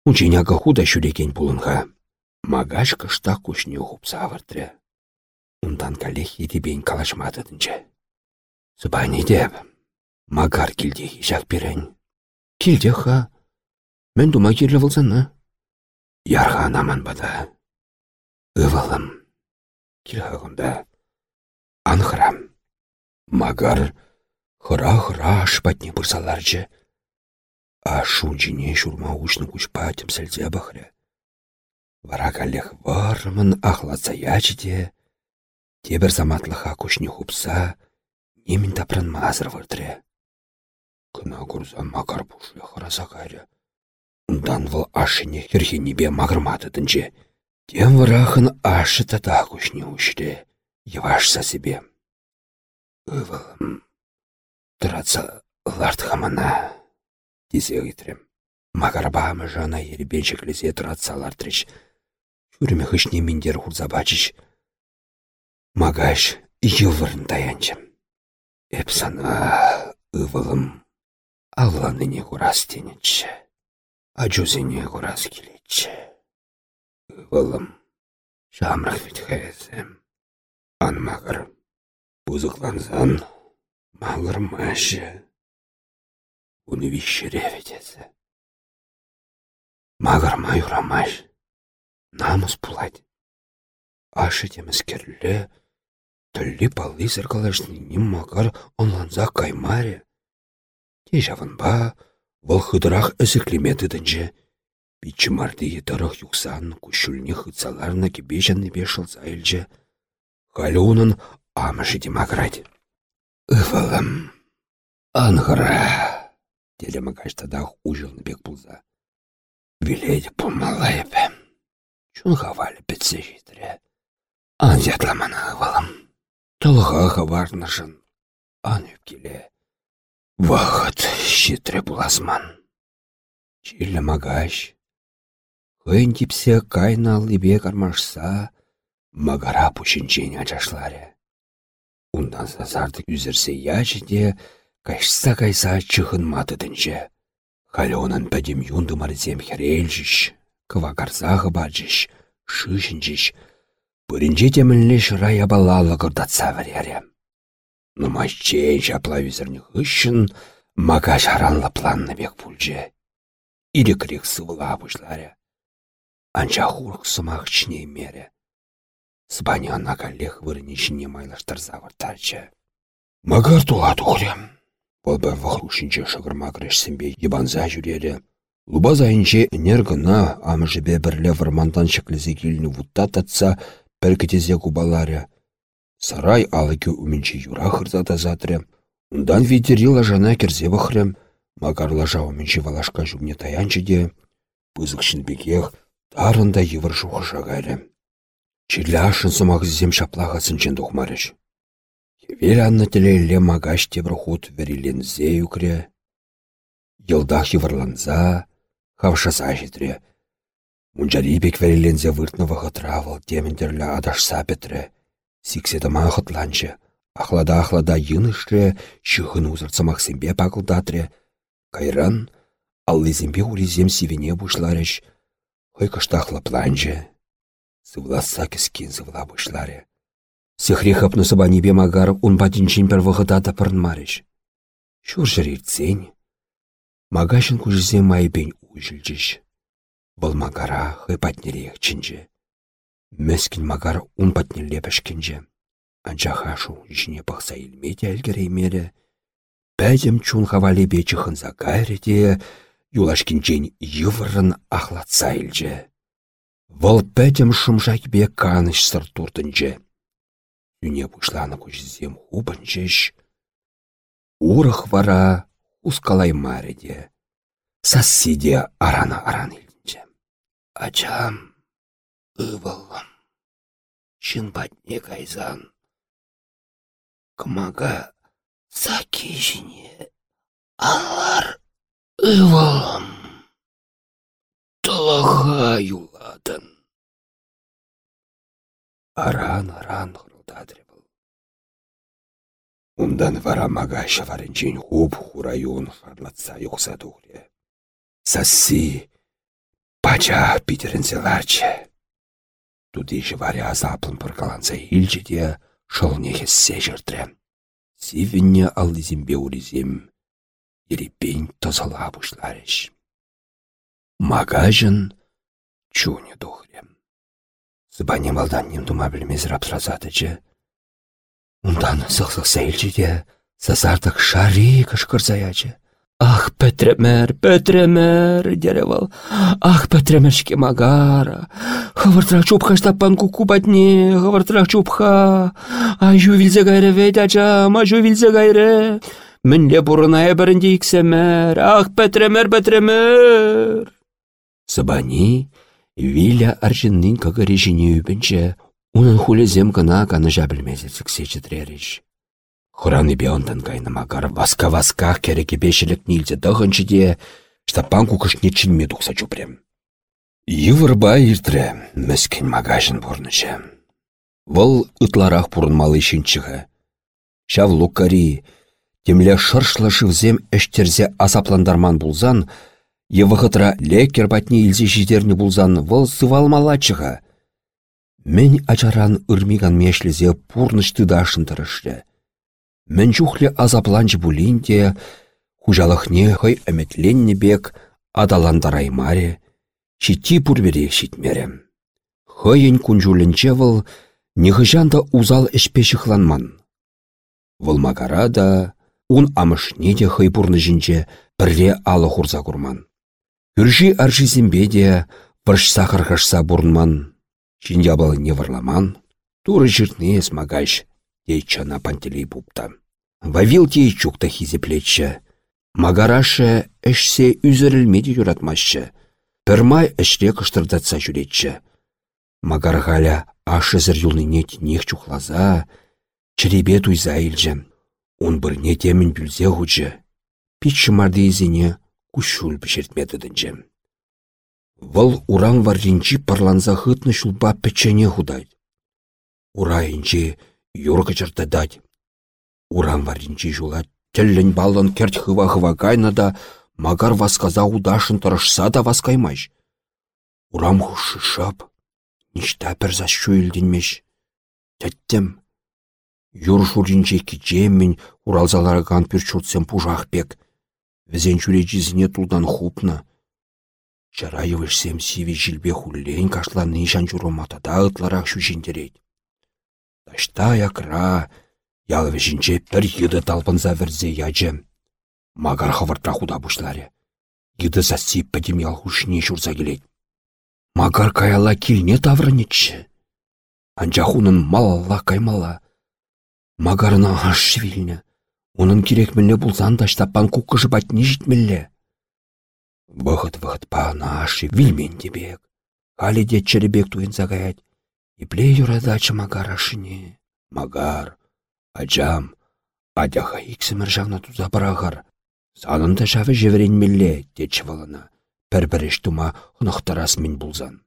Унчиняга худа шүреген бұлынға. Магаш кышта күшіне хупса авыртря. Ундан калех етебейін калашмадыдынче. Сыбани деп, магар килде жак берен. Килде ха, мен дума керлі вылсаны. Ярға наман бада. Ывалым. Килхағында. Анхрам. Магар хыра-хыра ашпатне бұрсаларчы. А шунчине шурма ушны кучпа темсәлзе бахря. Вара калех вармын ахлатса ячыде. Тебір заматлыха күшне хупса, немін тапран мазыр вырдыре. Кына курса макар пушле хыраса кайры. Ундан выл ашыне херхенебе магырматыдынче. Тем вырахын ашы тата күшне ушре. Евашса себе. Ывылым. Тұратса ларт хамана. Десе гитрем. Магарбамы жана ербеншіклізе тұратса лартрыш. Шүріме хышне мендер хурзабачыш. Магаш йывырын таянчым. Эпсана ывылым авланыне курас тенечче. Ажузине курас келечче. Ывылым шамрах витхайзем. Анмағыр бұзықланзан мағыр машы. Уны вишшере ветесі. Мағыр майурамаш. Намыс пулать. Ашы теміз Төллі палли сыркалашныне макар онланза каймаре. Те жавынба, вăл хыдырах әсіклеметі дінже. Бичі марды етарах юксан күшіліне хыцаларына кебе жаннебе шылса елже. Халі оның амышы демаграть. Ывалым. Ангыра. Теле магачтадах ужылны бек пулза. Биледе пулмалайып. Чун хавалі бітсе житре. Ан ятламана ывалым. Талға хабарнышын. Ан келе. Вақыт шетре буласман. Чилі магаш. Хын типсе кайнал ибе кармашса, Магара пушинчен ачашларе. Ундан сазарды үзірсе ячы де, кайшса кайса чыхын матыдынче. Халёнын пәдем юнды марзем херелжіш, кывагарзағы баджыш, шышынжыш, Пыринче темінлі шыра ябалалы кырдатса варяре. Нумайчен жапла визірні хыщын, мага жаранлы планны бек пульже. Ири крик сывыла бұшларе. Анча хурк сымақ чіне мере. Сбаня ана каллех вырыне чіне майлаштырза вартарчы. Магар тула тухрем. Бұл бір вахрушинче шығырма крешсімбе ебанза жүрере. Луба зайынче энергына амыжыбе бірле вармантан шеклізе келіні вутта татса пәркетезе кубаларе. Сарай алыке үмінче юра хырзата затры. Ундан ветерила жана керзе вахрем. Магар лажа үмінче валашка жүмне таянчы де. Пызықшын бекех тарында евір шуғы жагайры. Чиляшын сымақ зем шаплағасын чен тухмарыш. Хевел анна магаш тебір худ верилензе үкре. Йылдах евірланза, хавшаса житре. Мунжарибек верилензе выртнова хытравыл темендерлі адашса бетре. Сикседама хытланчы. Ахлада-ахлада йынышре, чыхын узырцымақ сембе пақылдатре. Кайран, аллизембе уризем сивене бушларыш. Хой кыштахлы планчы. Сывласа кескин сывла бушларе. Сехре хапны сабанибе магар ун патинчин пер вғытата пырнмарыш. Шур. Магашын кужизе майбен ужылжыш. Бұл магара хый патнерек чинже. Мәскін магар ун патнелле пәшкенже. Анча хашу жіне пақса илмеде әлгіреймері. Бәдім чун хавали бечі хынза кайреде, юлашкинчен йывырын ахлатса илже. Вăл бе каныш сыр туртынче. Юне пушланы кучзем хупынчеш. Урых вара ускалай мареде. Сассиде арана-аран илінче. Ачам, ывылым, шын патне кайзан. Кымага саки жіне алар ывылым. Тылыға юладын. Аран-аран хұрылдадыры бұл. Ундан вара мага шаварынчен хуп хурайон шарлатса юқса тухре. Сасси пача питерінсе ларчы. Туды варе азаплын пыркаланса илчі де шылне хессе жыртре. Сивінне аллизембе уризем, ерепен тозала бұшларыш. Магажын чуне тухрем. Сыбане малданнем тума білмез рапсразадычы. Ундан сықсық сейлчі де сазардық шари кышкырзаячы. Ах, пәтремер, пәтремер, деревал. Ах, пәтремершке магара. Хавыртрақ чупха штаппан куку батне, хавыртрақ чупха. Aju вилзе гайре вейт ачам, aju вилзе гайре. Мінле бұрынай бірінде иксемер. Ах, пәтремер, пәтремер. Сабани, Виля аржыннин кагыри жіне үбінче, унын хулезем гына каны жабілмезі ціксе Хұраны бе ондан кайнымагар васка-васка кереке бешілік нилде дығынчы де, штапан кукышне чынме дұқса чупрем. Йывырба иртре, мәскен магажын бұрнычы. Вұл ытларақ бұрынмалы шинчігі. Шав лукари, темле шыршлы шывзем әштерзе азапландарман булзан, Евахытра лекер патне илзе жидерні булзан вăл сывалмалачыға. Мен ачаран ырмиган мешлезе пурныш тыдашын тырышры. Мен чухле азапланчы булинде, хужалахне хăй әметленне бек, адаландараймаре, чити пурбере шитмерем. Хăйын кунжуленче вăл, нихыжанда узал эшпешіхланман. Вăл магара да, ун амышне де хăй пурны жінче пірре алы хурса курман. Үржи аршизембе де варш сахархашса бурнман. Чинябал не варламан. Туры жиртнес магаш, дей чана пантелей пупта. Вавил тей чукта хизе плечче. Магарашы әшсе үзірілмеді юратмашчы. Пірмай әшре кыштырдатса жүретчі. Магаргаля ашызыр юлныне нех чухлаза, чребе туйза илжі. Он бірне темін бүлзе хучы. Пичі марды изіне кушул пішертметідінче. Вăл уран варринчи парланса хытнă çулпа пӹччене худай. Урайынче юргы дать. Урам варинче жула тіллін балын керт хыва-хыва кайна да, магар васказа удашын тұрышса да васкаймаш. Урам хушы шап, ништа пірзас шуйлденмеш. Тәттім, юр шуринче кичеммен уралзаларган пүрчутсем пужах пек. Візен жүре жізіне тулдан хупна. Жара евішсем сиве жилбе хуллен кашла нишан журуматада ытларақ шүшендерет. Ташта якра, ялвешінче пір еді талпынса вірзе ячы. Магар хавыртра худа бұшларе. Еді сасси пәдем ялхушне шурса келет. Магар каяла килне таврынетші. Анчахунын малалла каймала. Магарына аш вилне. Унын керек мілі бұлзан таштаппан куккышы батне житмелле. Бұғыт бұғыт пағына ашы вилмен дебек. Халі дет чірібек туын загаят. Ипле юрадачы магар ашыне. Магар, ачам, адяха иксімір жағна туза барағар. Санында жавы жеверенмелле, дечі валына. Пір-біріш тума хұнықтарас мен бұлзан.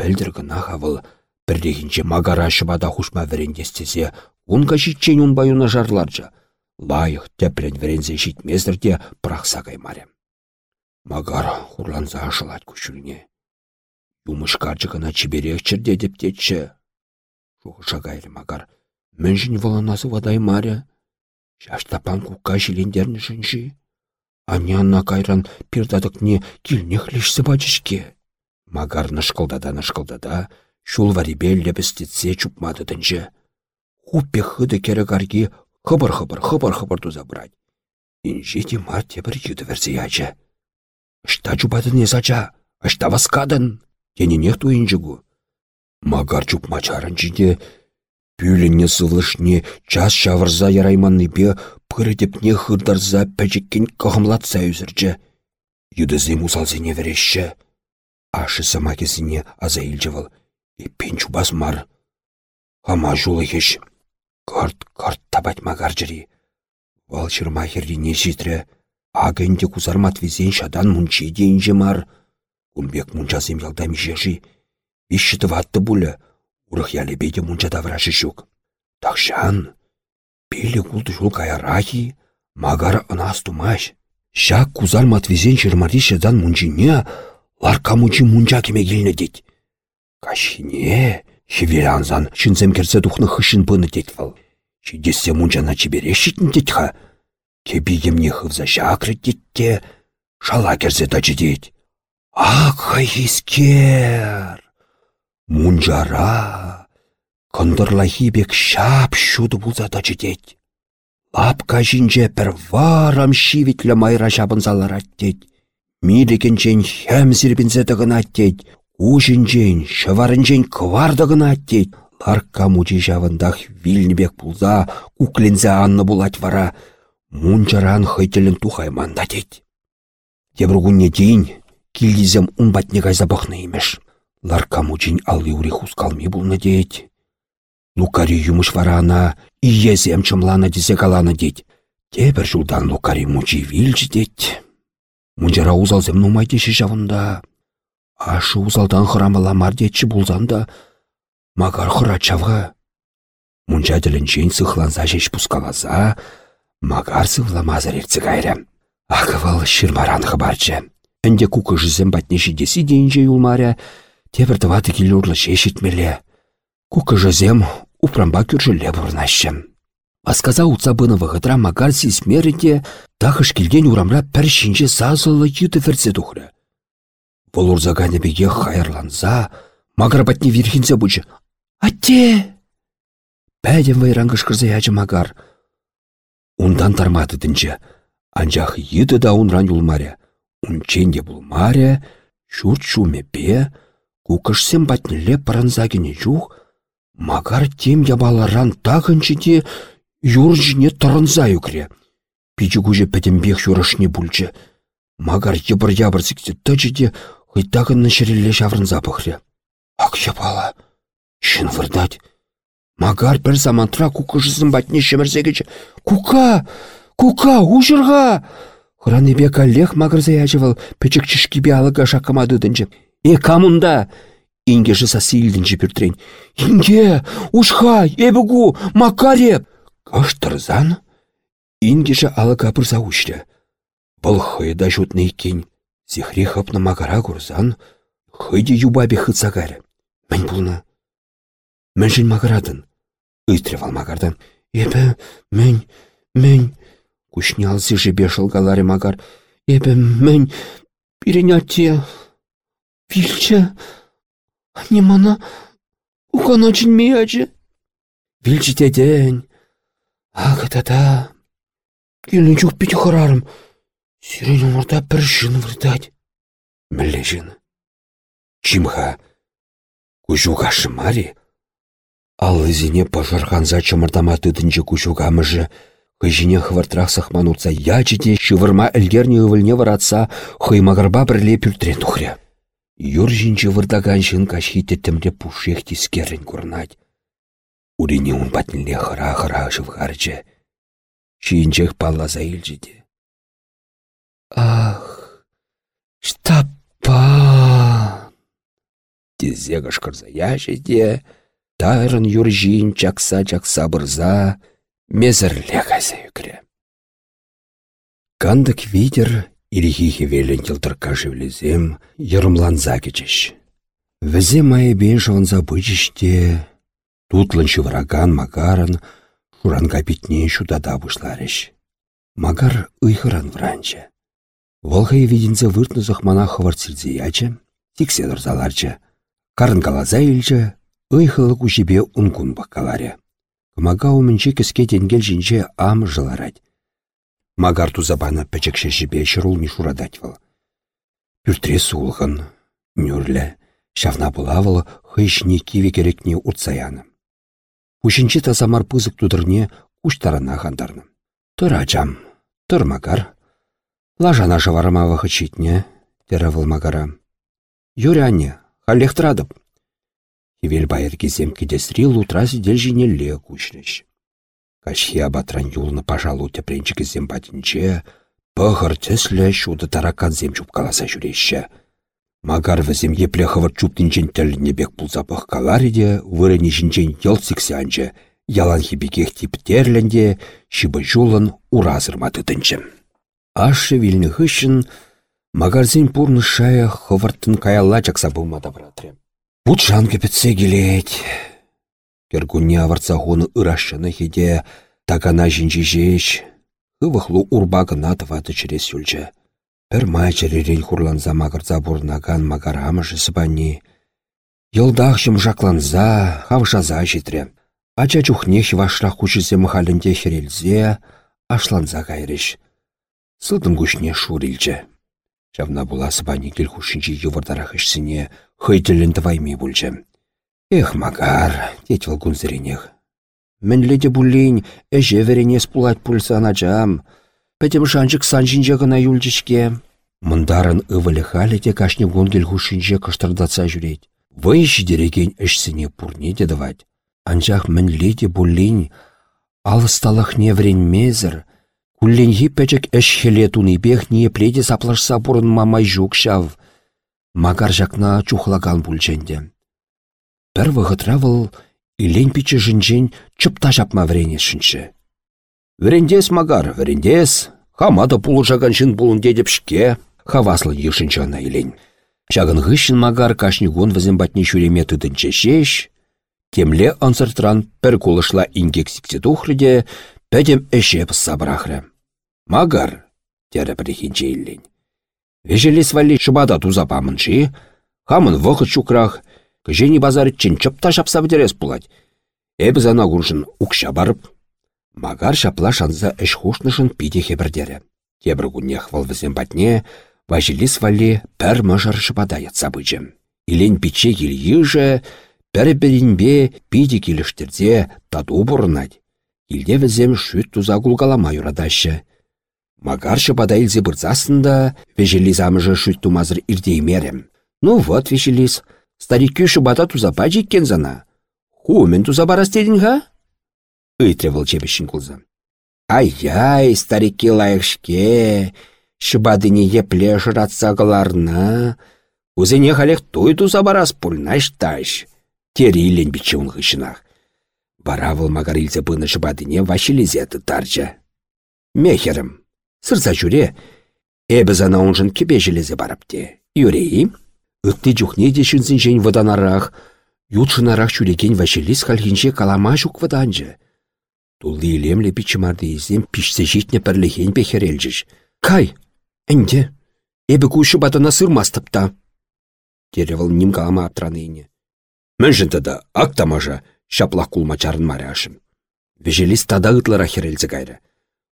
Пілдіргі нағавыл, бірдегінше магар ашы бада хушма верендестесе, унға житчен унбаюна жарларжа лайық тәпірен верензе житмездірде прақса каймарем. Магар хурланза ашылат күшіліне. Юмышка жығына чиберек деп детші. Шуғыша гайлы магар. Міншін воланасы вадай маря. Шаштапан кукка жилендерні жынши. Анянна кайран пирдадықне килнех лишсі бачышке. Магар нышқылдада-нышқылдада, шул варибел лебістетсе чупмады дінжі. Хуппе хыды керегарги хыбыр-хыбыр, хыбыр-хыбыр туза брать. Инжети марте бір юды верзе яча. Шта не сача, ашта васкадын, тененех туинжигу. Магар чупма чарынчиде, пюліне сывлышне час шавырза ярайманны бе пырытепне хырдарза пәжеккен кығымлатса үзірчі. Юдызем усалзене верешші. Ашы самакесіне аза илжевал, еппен чубас мар. Хама жулы хеш. Кырт-кырт табать магаржыри. Вал херрине çитрре. Агенде кузармат визен шадан мунчи дейінже мар. Кунбек мунчасем ялдами жеши. Вишшіті ватты бұлі. Урых ялебейде мунча даврашы шук. Такшан. Пелі кулды жул каярахи. Магар ынас тумаш. Шак кузармат визен шырмари шадан мунчине. Ларка мунчи мунча кеме келіне дед. Кашине. Хевелянзан шынзем керсе тухны хышын пыны тетвал. Шидессе мунчана чибере шитін тетха. Кеби емне хывза шакры детте. Шала керсе тачы дет. Ак искер. Мунжара. Кондырлахи бек шап шуды булза тачы дет. Лапка жинже бір варам шивитлі майра жабын заларат дет. Милікенчен хәм дығын аттет. Ужинчен, шыварынчен квардығына аттет. Ларка мучи жавындах вильнебек пулза, куклензе анны булать вара. Мунчаран хыйтелін тухайманда тет. Тебругунне дейін, килдизем унбатне кайза бахны имеш. Ларка мучин алли ури хускалми булны дейт. Лукари юмыш варана, иезем чымлана дизе калана дейт. Тебір жылдан лукари мучи вилчі дейт. Мунчара узалзем нумайтеші жавында. Ашы узалдан хырамала мардетчі булзанда, магар хыра чавға. Мунча тілінчен сықланса жеш пускаласа, магар сывламазыр ерці кайры. Ақывал шырмаран хабарчы. Әнде кукы жызем батнеші десі дейінже юлмаря, тебір тываты келурлы шешітмелі. Кукы жызем упрамба күржілі бұрнашы. Асказа утса быны вғытра магар сисмерінде тахыш келген урамра пір шинже сазылы юты ферсе тухры. Бұл ұрзағаны беге хайырланса, магар батне вирхинсе бұчы. Атте! Бәден вайран кышкырза ячы магар. Ундан тармады дінчі. Анжақ еді да унран. Унченде бұлмаря, шурт шуме бе, кукышсем батнеле паранзагіне жух, магар тем ябаларан тағынчы де юржіне тұрынза юкре. Пичі күжі пәдембек шурышне бүлчі. Магар ебір-ябір сіксе тәчі Хыйтағынны шерелле шаврын запахре. Акча бала. Шын вырдать. Магар бір замантра кукышысын батне шемірсегечі. Кука! Кука! Ужырға! Хыранебек аллех магырза ячывал печек чишкибе алыға шақымады дінчі. Е камында! Ингежі сасы илдінжі пүртрен. Инге, ушха, ебігу, макареп! Каштырзан? Ингежі алы капырза ұшры. Бұл хыйда жұтны екен. Зихри хыпны макара курзан, хыйде юбабе хыцагар. Мен бұлны. Мен жын макарадын. Ыйтрывал макардан. Ебі, мен, мен, Кушнялсы жебе шылгаларе магар. Эбі мен перенятте. Вилче. Не мана. Ухана чынмей ажы. Вилче теден. Ағы тата. Келін жоқ беті қарарым. Сирен омырда бір жын вырдать. Мілі жын. Чимха. Кужуға шымари. Ал ізіне пожарғанза чымырдама тыдынчы кужуға мұжы. Хыжине хвартрах сахман утса ячите, шывырма әлгерне ывылне варатса, хыймагарба бірле пүлтрен тухря. Юр жинче вырдаган жын кашхи теттімде пушех тискерін курнать. Урине он патнле хыра-хыра жывгарчы. Шинчех паллаза илжиде. Ах, штапа! Тезе кашкырза яшеде, тайрын юр жин чакса-чакса бырза, мезірле кайса юкре. Кандык витер ирихихи велен йылтырка живлезем йырымланза кечеш. Візе мае бен жонза бычыште, тутлын шывыраган магарын шуранга питне шудада бұшларыш. Магар ыйхыран вранча. Волхай видензе выртны зохмана хварцирзе ячы, тикседір заларчы. Карын калаза илчі, ыйхылы кушебе ункун баққаларя. Мага умінче кіске жінче ам жыларать. Магар тузабана пәчекші жібе шырул мишурадать вал. Пүртре сулғын, нүрлі, шавна булавыл хыйшне киве керекне урцаяны. Пушинче тазамар пызык тудырне куштарана хандарны. Тұр ачам, тұр магар. Лажана жаварама вахычитне, теравыл магара. Юряне, халлехтрадып. Хивел байыр кезем кедесри лутра сидел жинелле кучныш. Кашхи абатран юлны пажалу тепренчі кезем батинче, пăхăр тессле шуды таракан зем чупкаласа жүрещі. Магар візем епле чуптинчен тәліне бек пулса пăхкалариде, вырыне жинчен йылтсиксе анчы, ялан хибекех типтерлленде, шибы жулын уразырма тытынчы. Ашы вилні хыщын, магарзин пурны шая хывыртын каялла братре. Пут жанғы бітсе келет. Кергунне аварца хоны ырашшыны хеде, такана жинчи жеш, хывыхлу урбагына тываты через юлчы. Пір майчаререн хурланза мағырза бурнаган магарамышы сыбанни. Йылдах жакланза, хавшаза житре. Ача чухнех вашрах кучызе махалінде херелзе, ашланза кайрыш. Сылдым күшне шурилчі. Жавна була сыбанни хушинчи йывырдарах ішсіне, хыйтілін тывайми бүлчі. Эх, магар, тет вал гунзыренех. Мінледе бұллейн, әже веренес пулать пульса аначам. Пәтем жанчык санжинче гына юлчышке. Мындарын ывылы халете кашне гонгел хушинче кыштырдатса жүрет. Вай жидереген ішсіне пурне дедавать. Анчах мінледе бұллейн, алысталах неврен мезір, Кулленхи пәчек әшхеле тунипех не преде саплашса бұрын мамай жүк шав. Магар жақна чухлаган бүлченде. Пір вғытравыл илен пичі жінжен чыпта жапма вренешінші. Врендес магар, врендес, хамада пулы жаган жын бұлын дедіп шке, хаваслы ешінчана илен. Жагын ғышын магар кашнигон візім батне шүреме тыдынче шеш, темле ансыртран пір кулышла ингексіксе тухрыде, пәдем әше пысса бірақры. Магар, тәрі бірехінче илен. Вежелес вали шыбада туза памынши, хамын вғыт чукрах, кжені базар чын чыпта шапса бідерес пулать. Эбі зана күршін укша барып, Магар шапла шанза эш хушнышын пиде хебірдері. Тебір күннех валвызен батне, важелес вали пәр шыбада ятса бычым. Илен пиче кел ежі, пәрі бірінбе пиде келіштерде таду бұрынать. Илде візем шүт туза кулгалама юрадашы. Магар шыбада илзе шүт тумазыр ирдеймерем. Ну вот, вежелес, старикке туза пачеккен зана. Хумен туза барастедін ға? Ыйтревал чепешін кулза. Ай-яй, старикки лайықшке, шыбадыне епле жыратса кыларна, Узене халех той туза барас пульнаш таш. Тері илен биче он хышынах. Бара выл магар илзе быны шыбадыне вашилезеті тарча. Мехерім, сырса жүре, Эбі зана онжын кебе железе барапте. Юрей, үтті жүхне де шынсын жен ваданарах, ютшынарах жүрекен вашилис халхинше калама жүк ваданжы. Тулды илемле пичімарды езем пішсе житне пірліхен бехерелжіш. Кай, әнде, эбі күйші батана сырмастыпта. Теревіл ним калама аптраныйне. Міншін тада, ақтамажа, шаплақ кулма чарын маряшым. Вежелис тада ытлара херелзі кайры.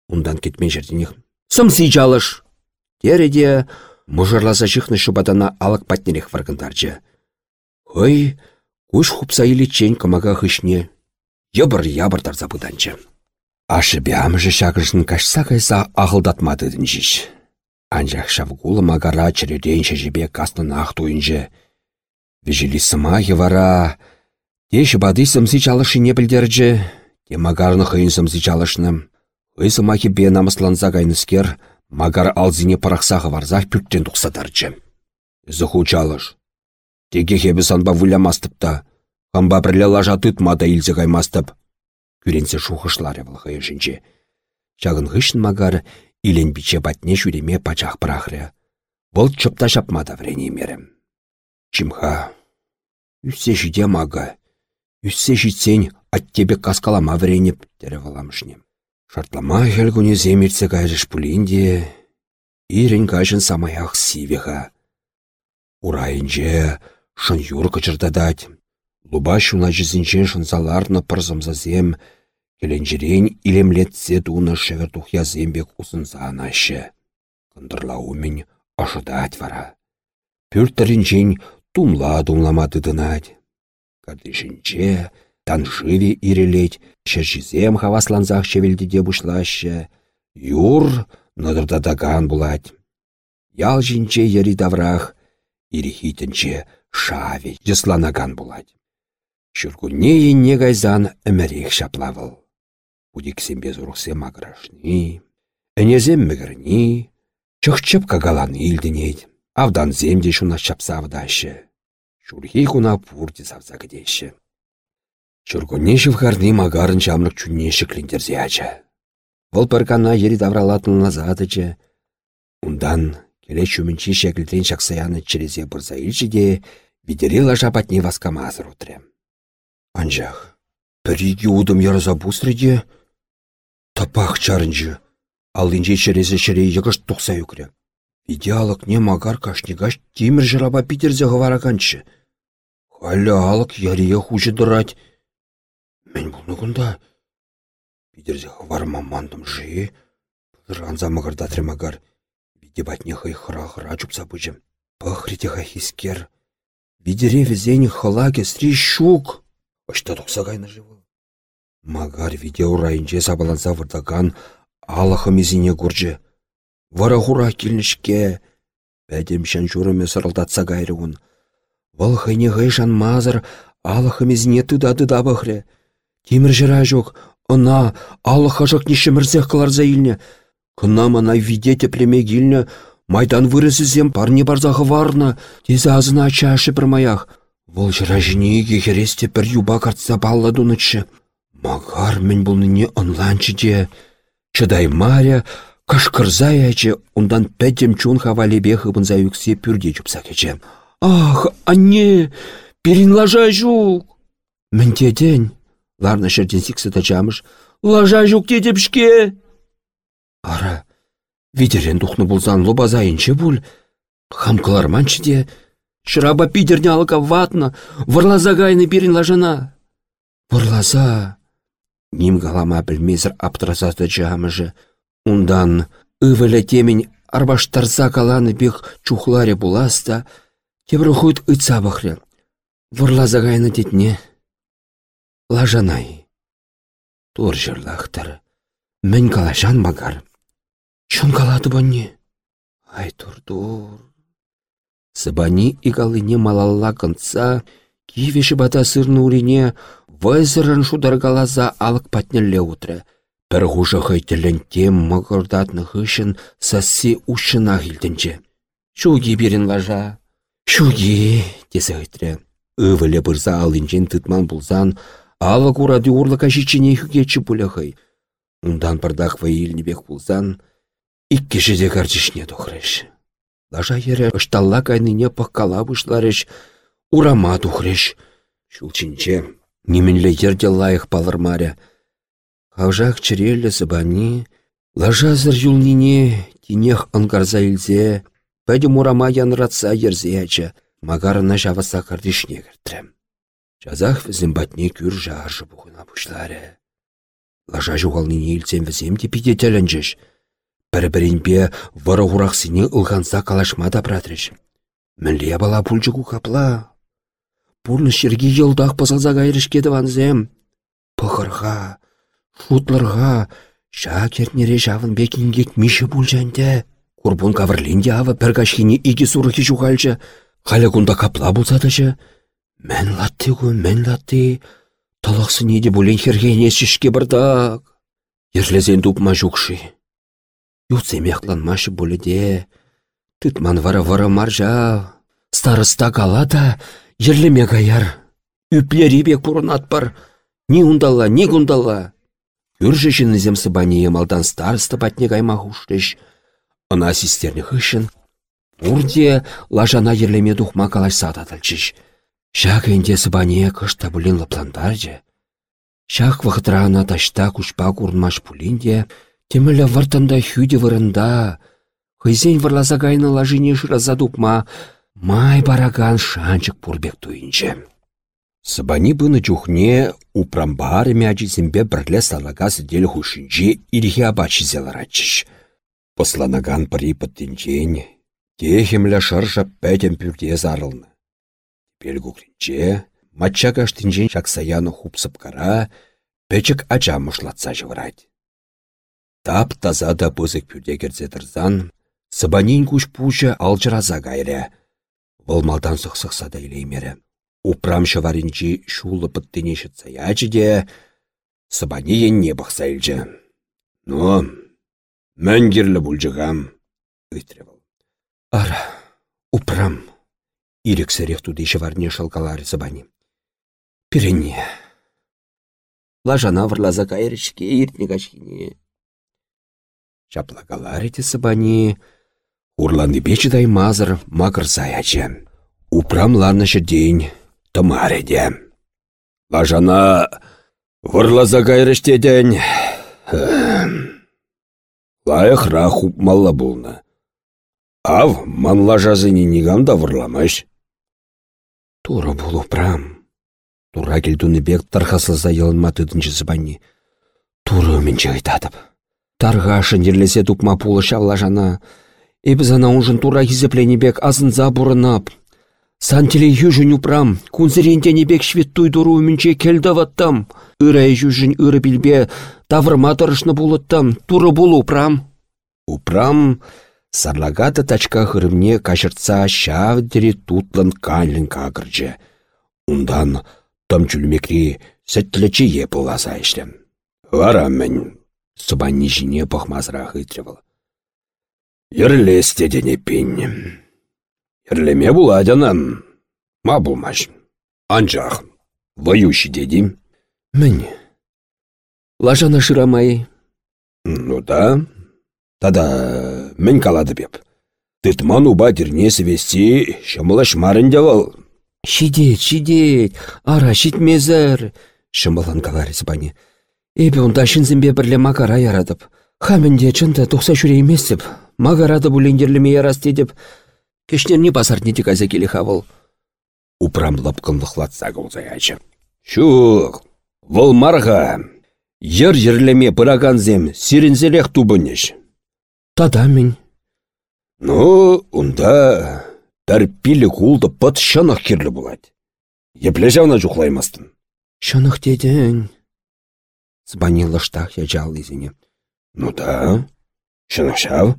Ундан кетмен жерденех. Сымси жалыш! Тереде мұжырласа жықны шубатана алық патнерек варгындарчы. Хой, куш хупса чен кымага хышне Йыбыр-ябыр тарса бұданчы. Ашы бямжы шағыршын кашса кайса ағылдатмады дінжіш. Анжақ шавгулы магара чыреденші жібе кастын ақтуынжы. Вежілі сымағы вара, Теші бады сымсы чалышы не білдерджі, те магарны хыйын сымсы чалышны. Хый бе кайныскер, магар алзине парақсағы варзах пүттен тұқсадарчы. Зұху чалыш. Теге хебі санба вылямастыпта, Хамба бірлі лажа тұтмада илзе каймастып. Күренсе шухышлары вылғы ешінче. Чағын ғышын магар илен биче батне жүреме пачақ бірақры. Бұл чыпта шапмада врене мерім. Чимха, үссе жиде мага, үссе житсен аттебе каскалама вренеп, валамышнем. Шартлама хелгуне земерце кайрыш пулинде, ирен кайшын самаяқ сивеха. Урайынже шын юр кычырдадать, Луба шуна жізінчен шынсаларны пырзымзазем, келенжерен илемлетсе туны шевер тухя зембек усынса анашы. Кындырла умен ашыдать вара. Пүрттірінчен тумла тумламады дынать. Кардышінче таншыве ирелеть, шершізем хавасланзақ шевелдеде бұшлашы. Юр надырдадаган булать. Ял жинче ери даврах, ирихитінче шави жесланаган булать. Шүргуне енне гайзан әмірек шаплавыл. Будиксем без урықсе маграшни, әнезем мігірни, чықчып кагалан илдінейд, авдан земде шуна шапсавдашы. Шурхи куна пурди савза Шүргуне шывхарни магарын чамлық чүнне шікліндерзе ача. Вұл піркана ері давралатын назадычы. Ундан келе шүмінші шекілден шақсаяны чірезе бұрза илчі де, видері лажа патне васкамазыр утрем. Анжақ, піріге удым ярза бұстрыде, тапақ чарынжы, алынже шерезе шере егіш тұқса үкірі. Идеалық не магар кашнегаш темір жыраба питерзе ғывараканчы. Халі алық ярия хужы дырать. Мен бұл нүгінда. Питерзе ғыварма мандым жи. Ранза мағырда тремагар. Видебатне хай хыра-хыра чупса бұжым. Пахрите хискер. Видере везені халаге сри щук. Ышта тұқса кайны живы. Магар видео райынче сабаланса вырдаган алахым изине күржі. Вара хура келнішке, бәдемшен жүріме сырылдатса кайрығын. Вал хайне ғайшан мазыр алахым изине тыда-тыда. Темір жыра жоқ, ына алаха жоқ неше мірзех кыларза илне. Кына мана виде теплеме келне, майдан вырысызем парне барзағы варна, тезе азына чашы бір маях. Вол жыражынеге хересте бір юба картса балла дунычы. Магар мен бұлныне онланчы де. Чыдай маря, кашкырзай әчі, ондан пәдем чун хавалебе хыбынза юксе пүрде чупса кече. Ах, анне, перин лажа жук. Ларна шерден сиксы тачамыш, лажа жук дедепшке. Ара, видерен духны бұлзан лобазайынчы бұл, хамкаларманчы де, Шыраба пидерне алыка ватна, варлаза гайны берін лажына. Варлаза. Ним галама білмезір аптырасаты жамыжы. Ундан ывілі темень арбаштарса каланы бек чухларе буласта, тебір хуйт ыца бахры. Варлаза гайны детне. Лажанай. Тур жырлақтыр. Мен калашан багар. Чон калады бонне? Ай тур-тур. Сыбани игалыне малалла кынца, кивеші бата сырны урине, вайзырын шударгалаза алық патнелле утры. Бір ғужы хайтілін тем мағырдатны хышын сасси ушына хилдінче. Шуги берін лажа, Шуги, тесе хытре. Ывыле бұрза алынчен тытман бұлзан, алы курады урлы кашичине хүгечі бұлахай. Ундан пырдақ вайылнебек бұлзан, икки жеде карчишне тухреш. Лажа ере ышталла кайныне пыққала бұшларыш, урама тухреш. Шулчинче, неменле ерде лайық палырмаря. Хавжақ чирелі зыбани, лажа зір юлнине, тинех ынгарза илзе, пәді мурама янратса ерзе яча, магарына жаваса кардишне кіртрем. Жазақ візім батне күр жаржы бұғына бұшлары. Лажа жуғалнине илсен візем де пиде тәлінжіш. Бір-бірінбе вара ғурақсыне ылғанса калашма да пратрыш. Мінле бала пульчыку капла. Пурны шерге елдақ пасалза кайрышкеді ванзем. Пықырға, шутларға, ша кернере жавын бекінгек миші пульжанде. Курбун кавырлинде ава піргашхине игі сурықы жуғалжы. Халя кунда капла бұлсадыжы. Мен латты күн, мен латты. Талақсы неде бұлен хергене шишке бардақ. Ерлезен тупма жүкші. Ютсемеқланмашы бұліде. Тытман вара-вара маржа. Старыста калада, ерлеме гаяр. Үплері бек бұрынат бар. Ни ундала, ни гундала. Үржі жінізем сыбане емалдан старыста батне каймақ ұштыш. Ына систерні хышын. Урде лажана ерлеме духма калашса татылчыш. Шак энде сыбане кышта бұлін лапландаржы. Шак вақытрана ташта күшпа курнмаш пулинде, темілі вартында хюде вырында. Хызен варласа кайны лажине шыраза май бараган шанчык пурбек туйынчы. Сыбани бұны чухне упрамбары мәжізімбе бірле салага сідел хушинче ирхи абачы зеларатчыш. Посланаган пыри пыттинчен, техемлі шырша пәтем пүрде зарылны. Пелгуклинче, матча каштинчен шаксаяны хупсып кара, пәчік ача мұшлатса жывырать. Тап таза да пызык пүрде керзе тұрзан, сыбанин күш пуча алжыраза гайря. Вăлмалдан сықсықса да илеймері. Упрам шываринчи шулы пыттыне шытса ячы де, сыбани енне бақса илчі. Ну, мәнгерлі бұлжығам, ыйтревал. Ара, упрам, ирек сірек туды шыварне шалкалары сыбани. Пиренне. Лажана врлаза кайрышке иртне качкине. Чаплагалары те сыбани, Урланды печідай мазыр макыр заячы. Упрам ларнышы день тымареде. Лажана вырлаза кайрыштеден. Лайықра хупмалла болны. Ав манла жазыны нигамда вырламаш. Тура бұл упрам. Тура келдуны бек тархасылза елынма тыдынчы зыбанни. Тура өмінче айтадып. Тарғашын ерлесе тупма пулы шавлажана. Эбізана ұжын тура бек азынза бұрынап. Сантеле южын упрам, бек швет туйдуру үмінче келді ваттам. Үрәй южын үрі білбе, тавырма тұрышны бұлыттам, туры бұл упрам. Упрам сарлагата тачка хырымне кашыртса шавдері тутлын канлін кагыржы. Ундан том чүлмекри сәттілічі е боласа ішлем. Вара мен, субанни жіне пахмазыра хытрывал. Ерлесте дене пеннем. Ерлеме буладянам. Ма булмаш. Анчах. Воющий дедим. Мін. Лажана шырамай. Ну да. Тада мін калады беп. Тытман уба тернесі вести шымылаш марын девал. Шидет, шидет, ара шитмезір. Шымылан каларыз бани. Эбі онда шынзімбе бірле макара ярадып. Хамінде чынды тұқса жүре емесіп. Магарады бұлендерліме ярас дедіп, кешнерне базарне де каза келі хавыл. Упрам лапқынлықлатса кылзай ачы. Шуқ, вұл марға, ер ерлеме зем сирензелек тубынеш. Тада мен. Ну, унда пілі кулды пыт шанық керлі болады. Епле жауна жұқлаймастын. Шанық штақ я жал изіне. Ну да, шанық шав.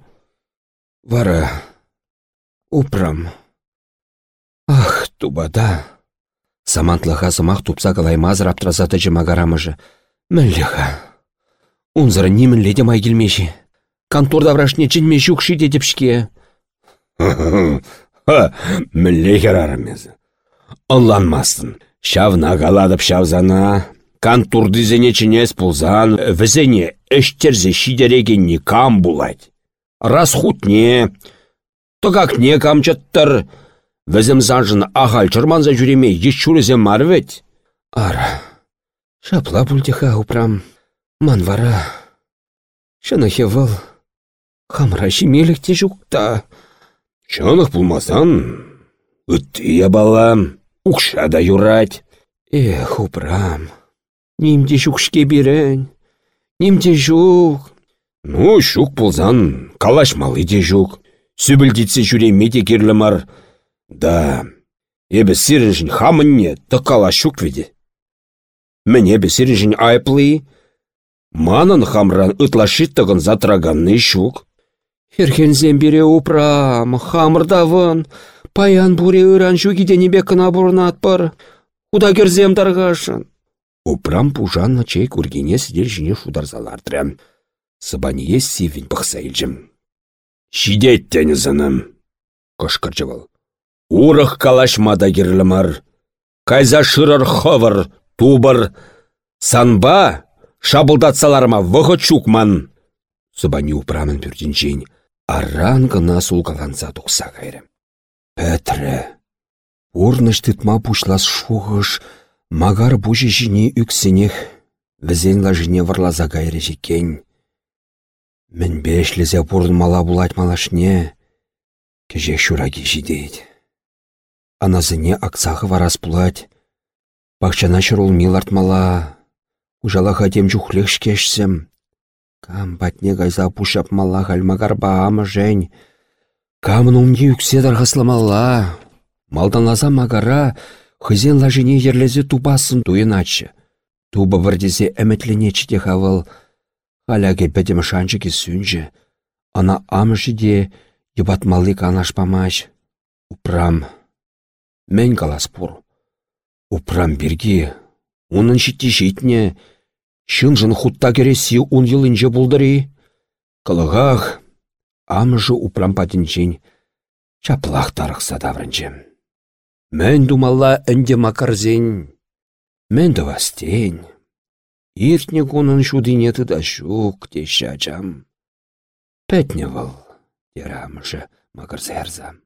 Вара, упрам. Ах, тубада. Самантлыха сымақ тупса калаймазыр аптразаты жымагарамыжы. Мәлліға. Унзыры немін леде май келмеші. Конторда врашне чынме жүкші дедіпшке. Ха, [LAUGHS] мүлле херарымезі. Ұлланмасын. Шавна галадып шавзана. Кан турдызене чинес пулзан, візене эштерзе шидерегенне кам булать. Расхутне, не камчаттыр. Візім занжын ағал чырманза жүреме еш чурызе марвет. Ара, шапла пультеха упрам, манвара. Шынахе выл, хамра шимелікте жүкта. Чонық пулмасан, үтті балам, укша да юрать. Эх, упрам, нимде жүкшке берен, нимде жүк. Ну, шук пулзан, калашмалы де жүк. Сүбілдетсе жүреме де керлімар. Да, эбі сирінжін хамынне тықала шук веде. Мне бі сирінжін айплы, манын хамран ытлашиттығын затраганны шук. Херхензен бере упрам, хамырдавын, паян буре ыран жүгіде небе кына бұрнат Куда керзем тарғашын. Упрам пужанна чей кургене сидел жіне шударзалардыры. Сыбание сивін пықса илжім. Шидет тәнізінім, кышкыржывал. Урых калашмада керлімар. Кайза шырыр хывыр, тубыр. Санба шабылдатсаларма вғы чукман. Сыбани упрамын. Арран гына сулкаланса тұқса кайры. Пәтрі. Урныш тытма пушлас шуғыш, магар бұжы жіне үксінех, візен лажыне варлаза кайры жекен. Мен бешлізе бұрын мала булать малашне, кеже шураги жидейді. Аназыне аксағы варас пулать. Бақчана шырул мала. Ужала хатем жухлех шкешсем. Кам батне гайза пушап мала хальмагар баама жень. Камын умне үксе дарғасламалла. Малданласа магара хызен лажине ерлезе тубасын туйыначы. Туба вардезе әмітлене чите хавал. Халяге бәдем шанчыки сүнжі. Ана амышыде ебатмалы канашпамаш. Упрам. Мен каласпур. Упрам берге, унын шитті житне, шынжын хутта кересі ун йылынже булдыри. Кылығақ, амыжы упрам патінчен, чаплақ тарықса даврынчем. Мен думалла әнде макарзен, мен вастен. Иртне кунын шудине да шук те шачам. Пәтне выл, дерамыжы макарзерзам.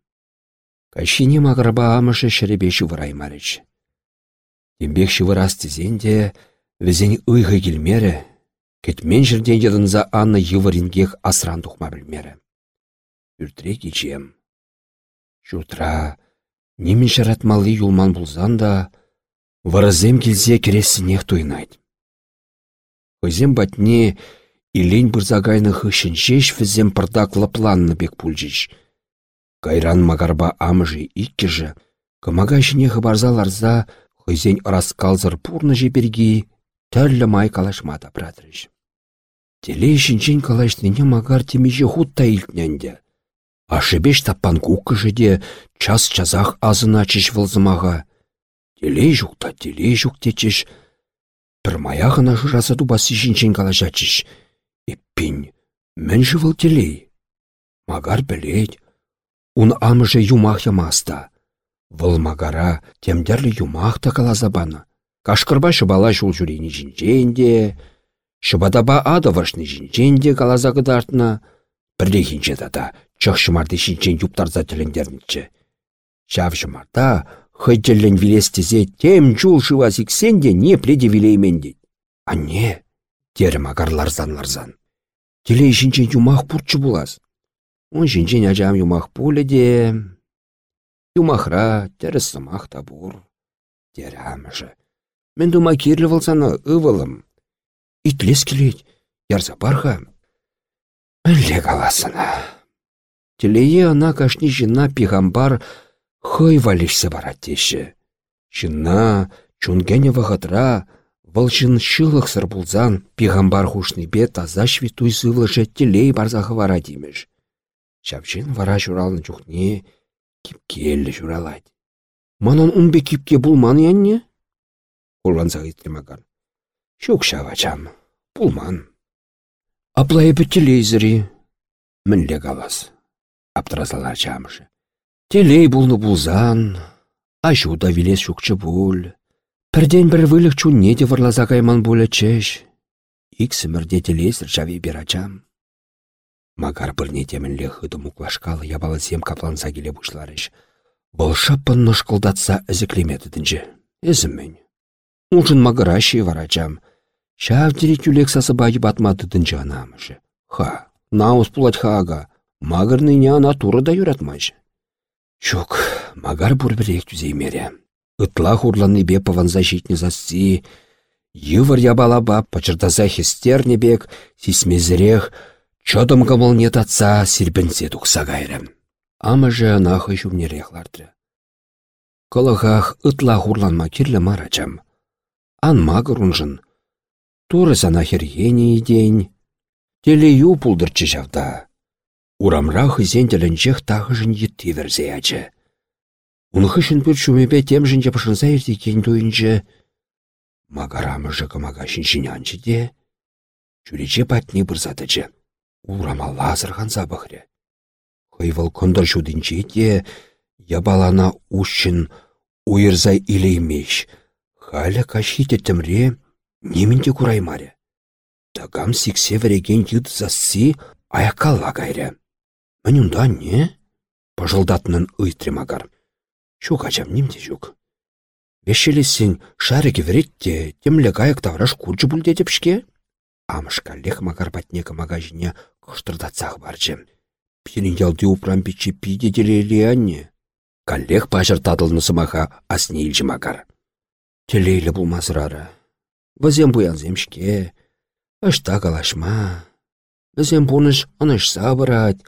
Кащине мағырба амышы шіребе шывыраймарыч. Дембек шывырас тізенде, візен ұйғы келмері, кетмен жерден едінза Анна еварінгех асран тұқма білмері. Үртіре кечем. Шутра, немен шаратмалы юлман бұлзан да, варазем келзе кересінех туйнайды. Өзем батне илен бұрзагайны хышын жеш візем пырдаклы планны бек пульжиш. Кайран магарба амжи иккежі, кымага ішіне хыбарза ларза, хызен раскалзыр пурны жеберги, тәрлі май калашмада брадрыш. Теле ішінчен калашныне магар темеже хутта илтненде. Ашыбеш таппан куккыжы де час чазах азына чеш вылзымаға. Теле жүкта, теле жүк течеш. Бір маяғына жырасы тубасы ішінчен калашачыш. Эппин, мен жывыл телей. Магар білейд, Ун амыжы юмах ямаста. Вăл магара темдерлі юмах та калазабана. Кашкырба шыбала жул жүрейні жінченде, шыбадаба ада вашны жінченде калаза кыдартна, бірде хинче тата, чық шымарды шинчен юптарза тіліндернічі. Шав шымарда, хыджеллен вилестезе тем жул шывасиксенде не преде вилейменде. А не, тері магарларзан-ларзан. Телей шинчен юмах пурчы булас. Он жинчен ачам юмах пулі де, юмахра тәріс сымақ табур. Мен дума керлі вылсаны ывылым. Итлес келет, ярза барха. Әлле каласына. Телее ана кашни жина пигамбар хой валишсе барат теші. Жина чунгене шылық сыр бұлзан, пигамбар хушны бе таза швитуй сывлышы телей барзағы вара демеш. Çапчын вара çуралнă чухне кипкелле çуралать. Манан унбе кипке пулман янне? Кулванса Макар. Шук çавачам, пулман. Аплайы телевизори. Мінле калас. Аптырасалар чамышы. Телей булны булзан, ашуда вилес шукчы бул. Пірден бір вылық чунне де варлаза кайман буля чеш. Иксімірде телесір жави берачам. Магар бірне темінле хыды муклашкалы ябалы зем капланса келе бұшларыш. Бұл шаппын нұшқылдатса ізіклеметідінже. Ізіммен. Улжын магара ши варачам. Шав дири тюлек сасы байы батмадыдынжы анамышы. Ха, наус пулать хага. Магырныне ана туры да юратмайшы. Чук, магар бурбірек түзеймере. Ытла хурланы бе паванза житне засси. Йывыр ябалаба пачыртаса хестерне бек, сисмезірех, чодым кымылне татса сирбінсе тұқса кайрым. Ама же нахы жүмнерех ларды. Кылығах ытла хурланма кирлі марачам. Ан магырунжын. Туры сана хергені идейн. Теле ю пулдырчы жавда. Урамрах изен тілінчех тағыжын етті верзе ачы. Унхышын пүр шумепе темжінче пышынса ердекен туйынчы. Магарамыжы кымага шинчинянчы де. Чүрече патне бұрзатычы. Урама лазырған забықры. Хыйвыл кондыр шудынче де, ябалана ушчын уйырзай илеймеш. Халя кашите тімре немінде кураймаре. Тагам сиксе вереген юд засси аякалла кайры. Мәнюнда не? Пажылдатнын ыйтры магар. Шук ачам немде жук. Вешелесін шарыки веретте, темлі каяк тавраш курчы бүлдетепшке? Амышкаллех магар патнека магазине кыштырдатсақ барчы. Пирин ялды упрам пичи пиде делели анне. Каллех пажыр тадылны сымаха асне илчі магар. Телейлі булмазырары. Вазем буян земшке. Ашта калашма. Вазем буныш аныш сабырать.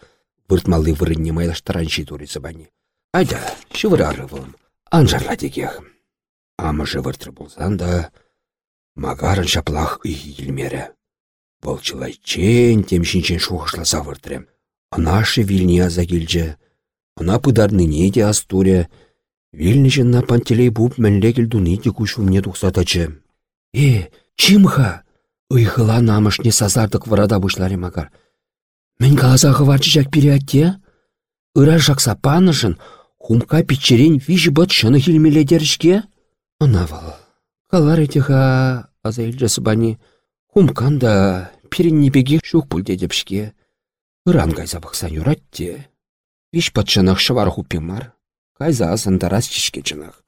Выртмалы вырынне майлаштаран жидурисы бани. Айда, шывырары вылым. Анжарла дегех. Амыжы выртры болсан да, магарын шаплах үй илмері. Бұл чен темшінчен шуғышласа выртрым. Анашы вильне аза келжі. Ана пыдарныне де астуря. Вильнежен на пантелей буп мәнле келдуны де күшумне тұқсатачы. Э, чимха? Ыйхыла намышне сазардық варада бұшлары магар. Мен қалазағы варчы жак периатте? Ыра жақса панышын, хумка пичерен вижі быт шыны хилмеледерішке? Анавал. Калар етеха азайлжасы бани. Хумканда переннебеге шук пульдедепшке. Ыран кайза бақсан юратте. Виш патшанах шывар хупимар. Кайза асандарас чишке чынах.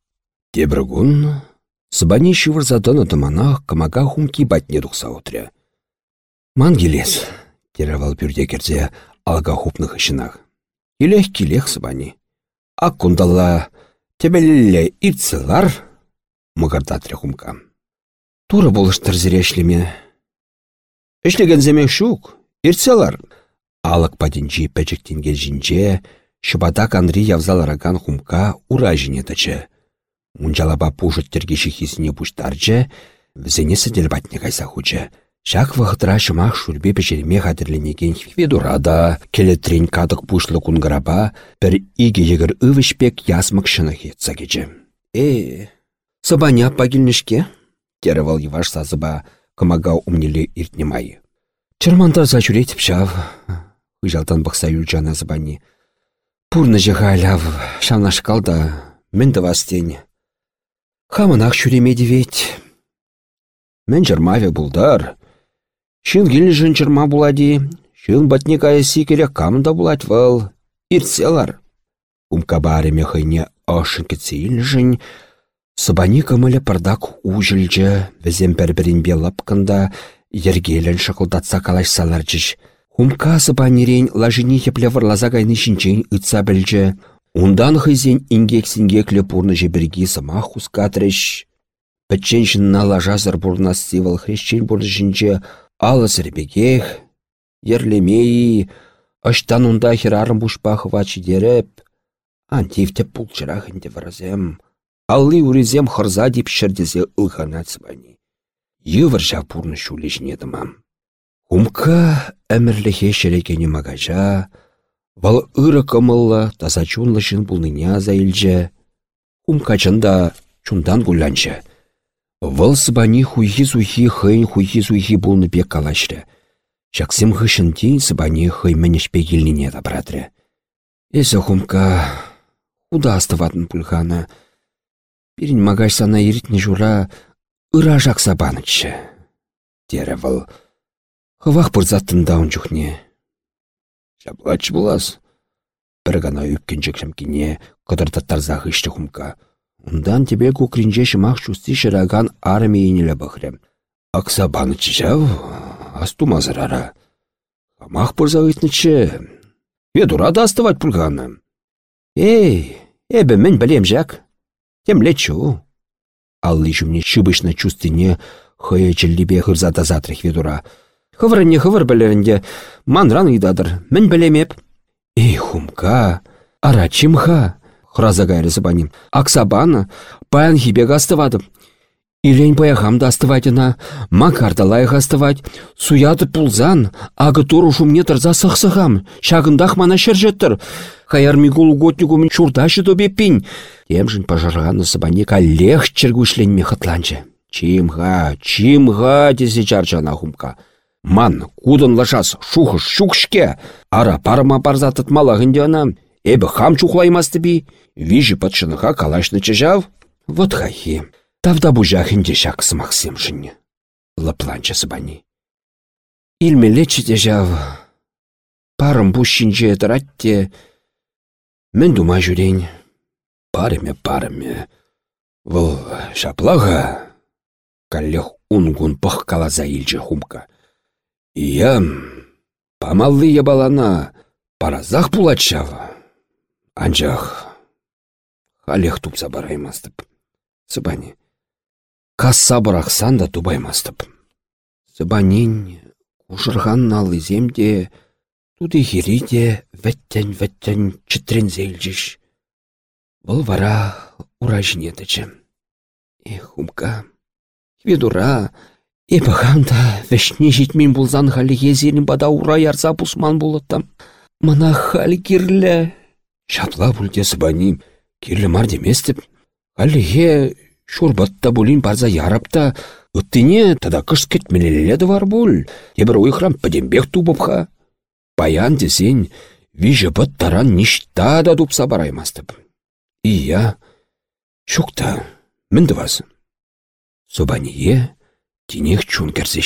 Тебргун Сыбани шывыр заданы тыманах камага хумки батне тухса отря. Мангелес, теревал пюрде керзе алга хупных ышынах. Илех килех сыбани. Ак кундалла тебелле ирцелар, мыгырдатря хумка. Тура болыштыр зірешлеме. Эшлеген земек шук, ирцелар. Алык падинчи пәчіктен келжінче, шыбатак Андрей явзалараган хумка ура жинетачы. Унчалаба пушыт тергеші хисіне пуштарчы, візіне сідел батне кайса хучы. Шак вғытра шымақ шүрбе пешерме хадырленеген ведурада, келетрен кадық пушлы кунгараба, бір иге егір ывышпек ясмық шыны хетса кечі. Э, сабаня пагілнішке? Теревал еваш сазыба, кымага умнелі иртнемайы. Чырмантарса жүретіп шав, Ыжалтан бақса юлчана забани. Пурны жыға ляв, шамнашкалда, мінді вастен. Хамынақ шүремеді ведь. Мен жырмаве бұлдар. Шын келі жын жырма булади, шын батне каяси керек камында булать выл. Иртселар. Умка баре мехайне ашын кетсейл жын, Сыбани кымылы пырдак ужылжы, візем бір-бірін белапкында, ергелін шықылдатса жыш. Хумка сыбанерен лажыни хепле варлаза кайны шинчен ытса білжі. Ундан хызен ингек-сингеклі пурны жебіргі сымақ хускатрыш. Пәтчен жынна лажазыр бурна сивал хрещен бурны жінче алыс ребегех, ерлемей, аштан унда херарым бушпахы вачы дереп. Антивте пулчырах инде варазем. Аллы урезем хырза деп шырдезе ылғанат сыбани. Йывыр жа пурны шулешнедімам. Хумка әмірліхе шерекені магажа, вал ыры кымылла таза чунлы жын бұлныня. Хумка чында чундан гулянчы. Вăл сыбани хуйхи-сухи хăйн хуйхи-сухи бұлны бек калашры. Чаксем хышынти сыбани хăй мӹнешпе келнине та братры. Эсі хумка Худа астыватын пульхана. Пирин магаш сана иритне жура ыра жақса банычы. Тере выл. Хывақ бұрзаттын даун жүхне. Шаплач булас. Бір гана үпкенчек кине кыдыртаттарзах ішті хумка. Ундан тебе кукринче шымақ чусти шыраган армиенелі бұхрем. Акса банычы жав, астумазырара. Хамах пырза ыйтнычы. Ведура да астывать пулганы. Эй, эбі мен білем жак. Темле чу. Аллы жүмне чубышна чустине хыя челлибе хырзата затрых ведура. Хывырыне хывыр білерінде манран ыйдадыр. Мен білемеп. Эй, хумка, ара чимха. Храза гайры забаним. Аксабаны, паян хибег астывадым. Илень паяхам да астыватына, макарда лайық астывать, суяты пулзан, ағы туру шумне тұрза сықсығам, шағындақ мана шержеттір. Хаяр мигул готнигум чурдашы добеппин. Темжін пажарғаны сыбане калех чергушленме хытланчы. Чимға, чимға десе чарчана хумка. Ман, кудын лашас, шухыш шукшке, ара парма парза тытмалағын ана, эбі хам чухлаймасты би, вижі патшыныға калашны чыжав. Вот хахи. Тавда бужахынде шақсы Максимшыне. Лапланча сыбани. Илмеле читежав. Парым бушинче тратте. Мен дума жүрейін. Парыме, парыме. Вұл шаплаға. Каллех унгун пых калаза илче хумка. Иям, памаллы ебалана, паразах пулачава. Анчах, халех тупса бараймастып. Сыбани. Касса бұрақсан да тубаймастып. Сыбанин, ушырған налы земде, туды хириде вәттен-вәттен чітрен зейлжіш. Бұл вара ура жинетічі. Эх, умка, ведура, Эпі ханда вешне житмен бұлзан халі езерін бада ура ярса пусман болыттам. Мана халі кирлі. Шапла бүлде сыбани, кирлі мар деместіп. Халі хе шурбатта бұлін барза ярапта, Үттіне тада кыш кетмелеледі бар бұл. Ебір ойхрам пәдембек тубыпха. Баян десен, вижі бұт таран ништа да дупса бараймастып. Ия, шукта, мінді вас. Собание, тінех чун кәрсе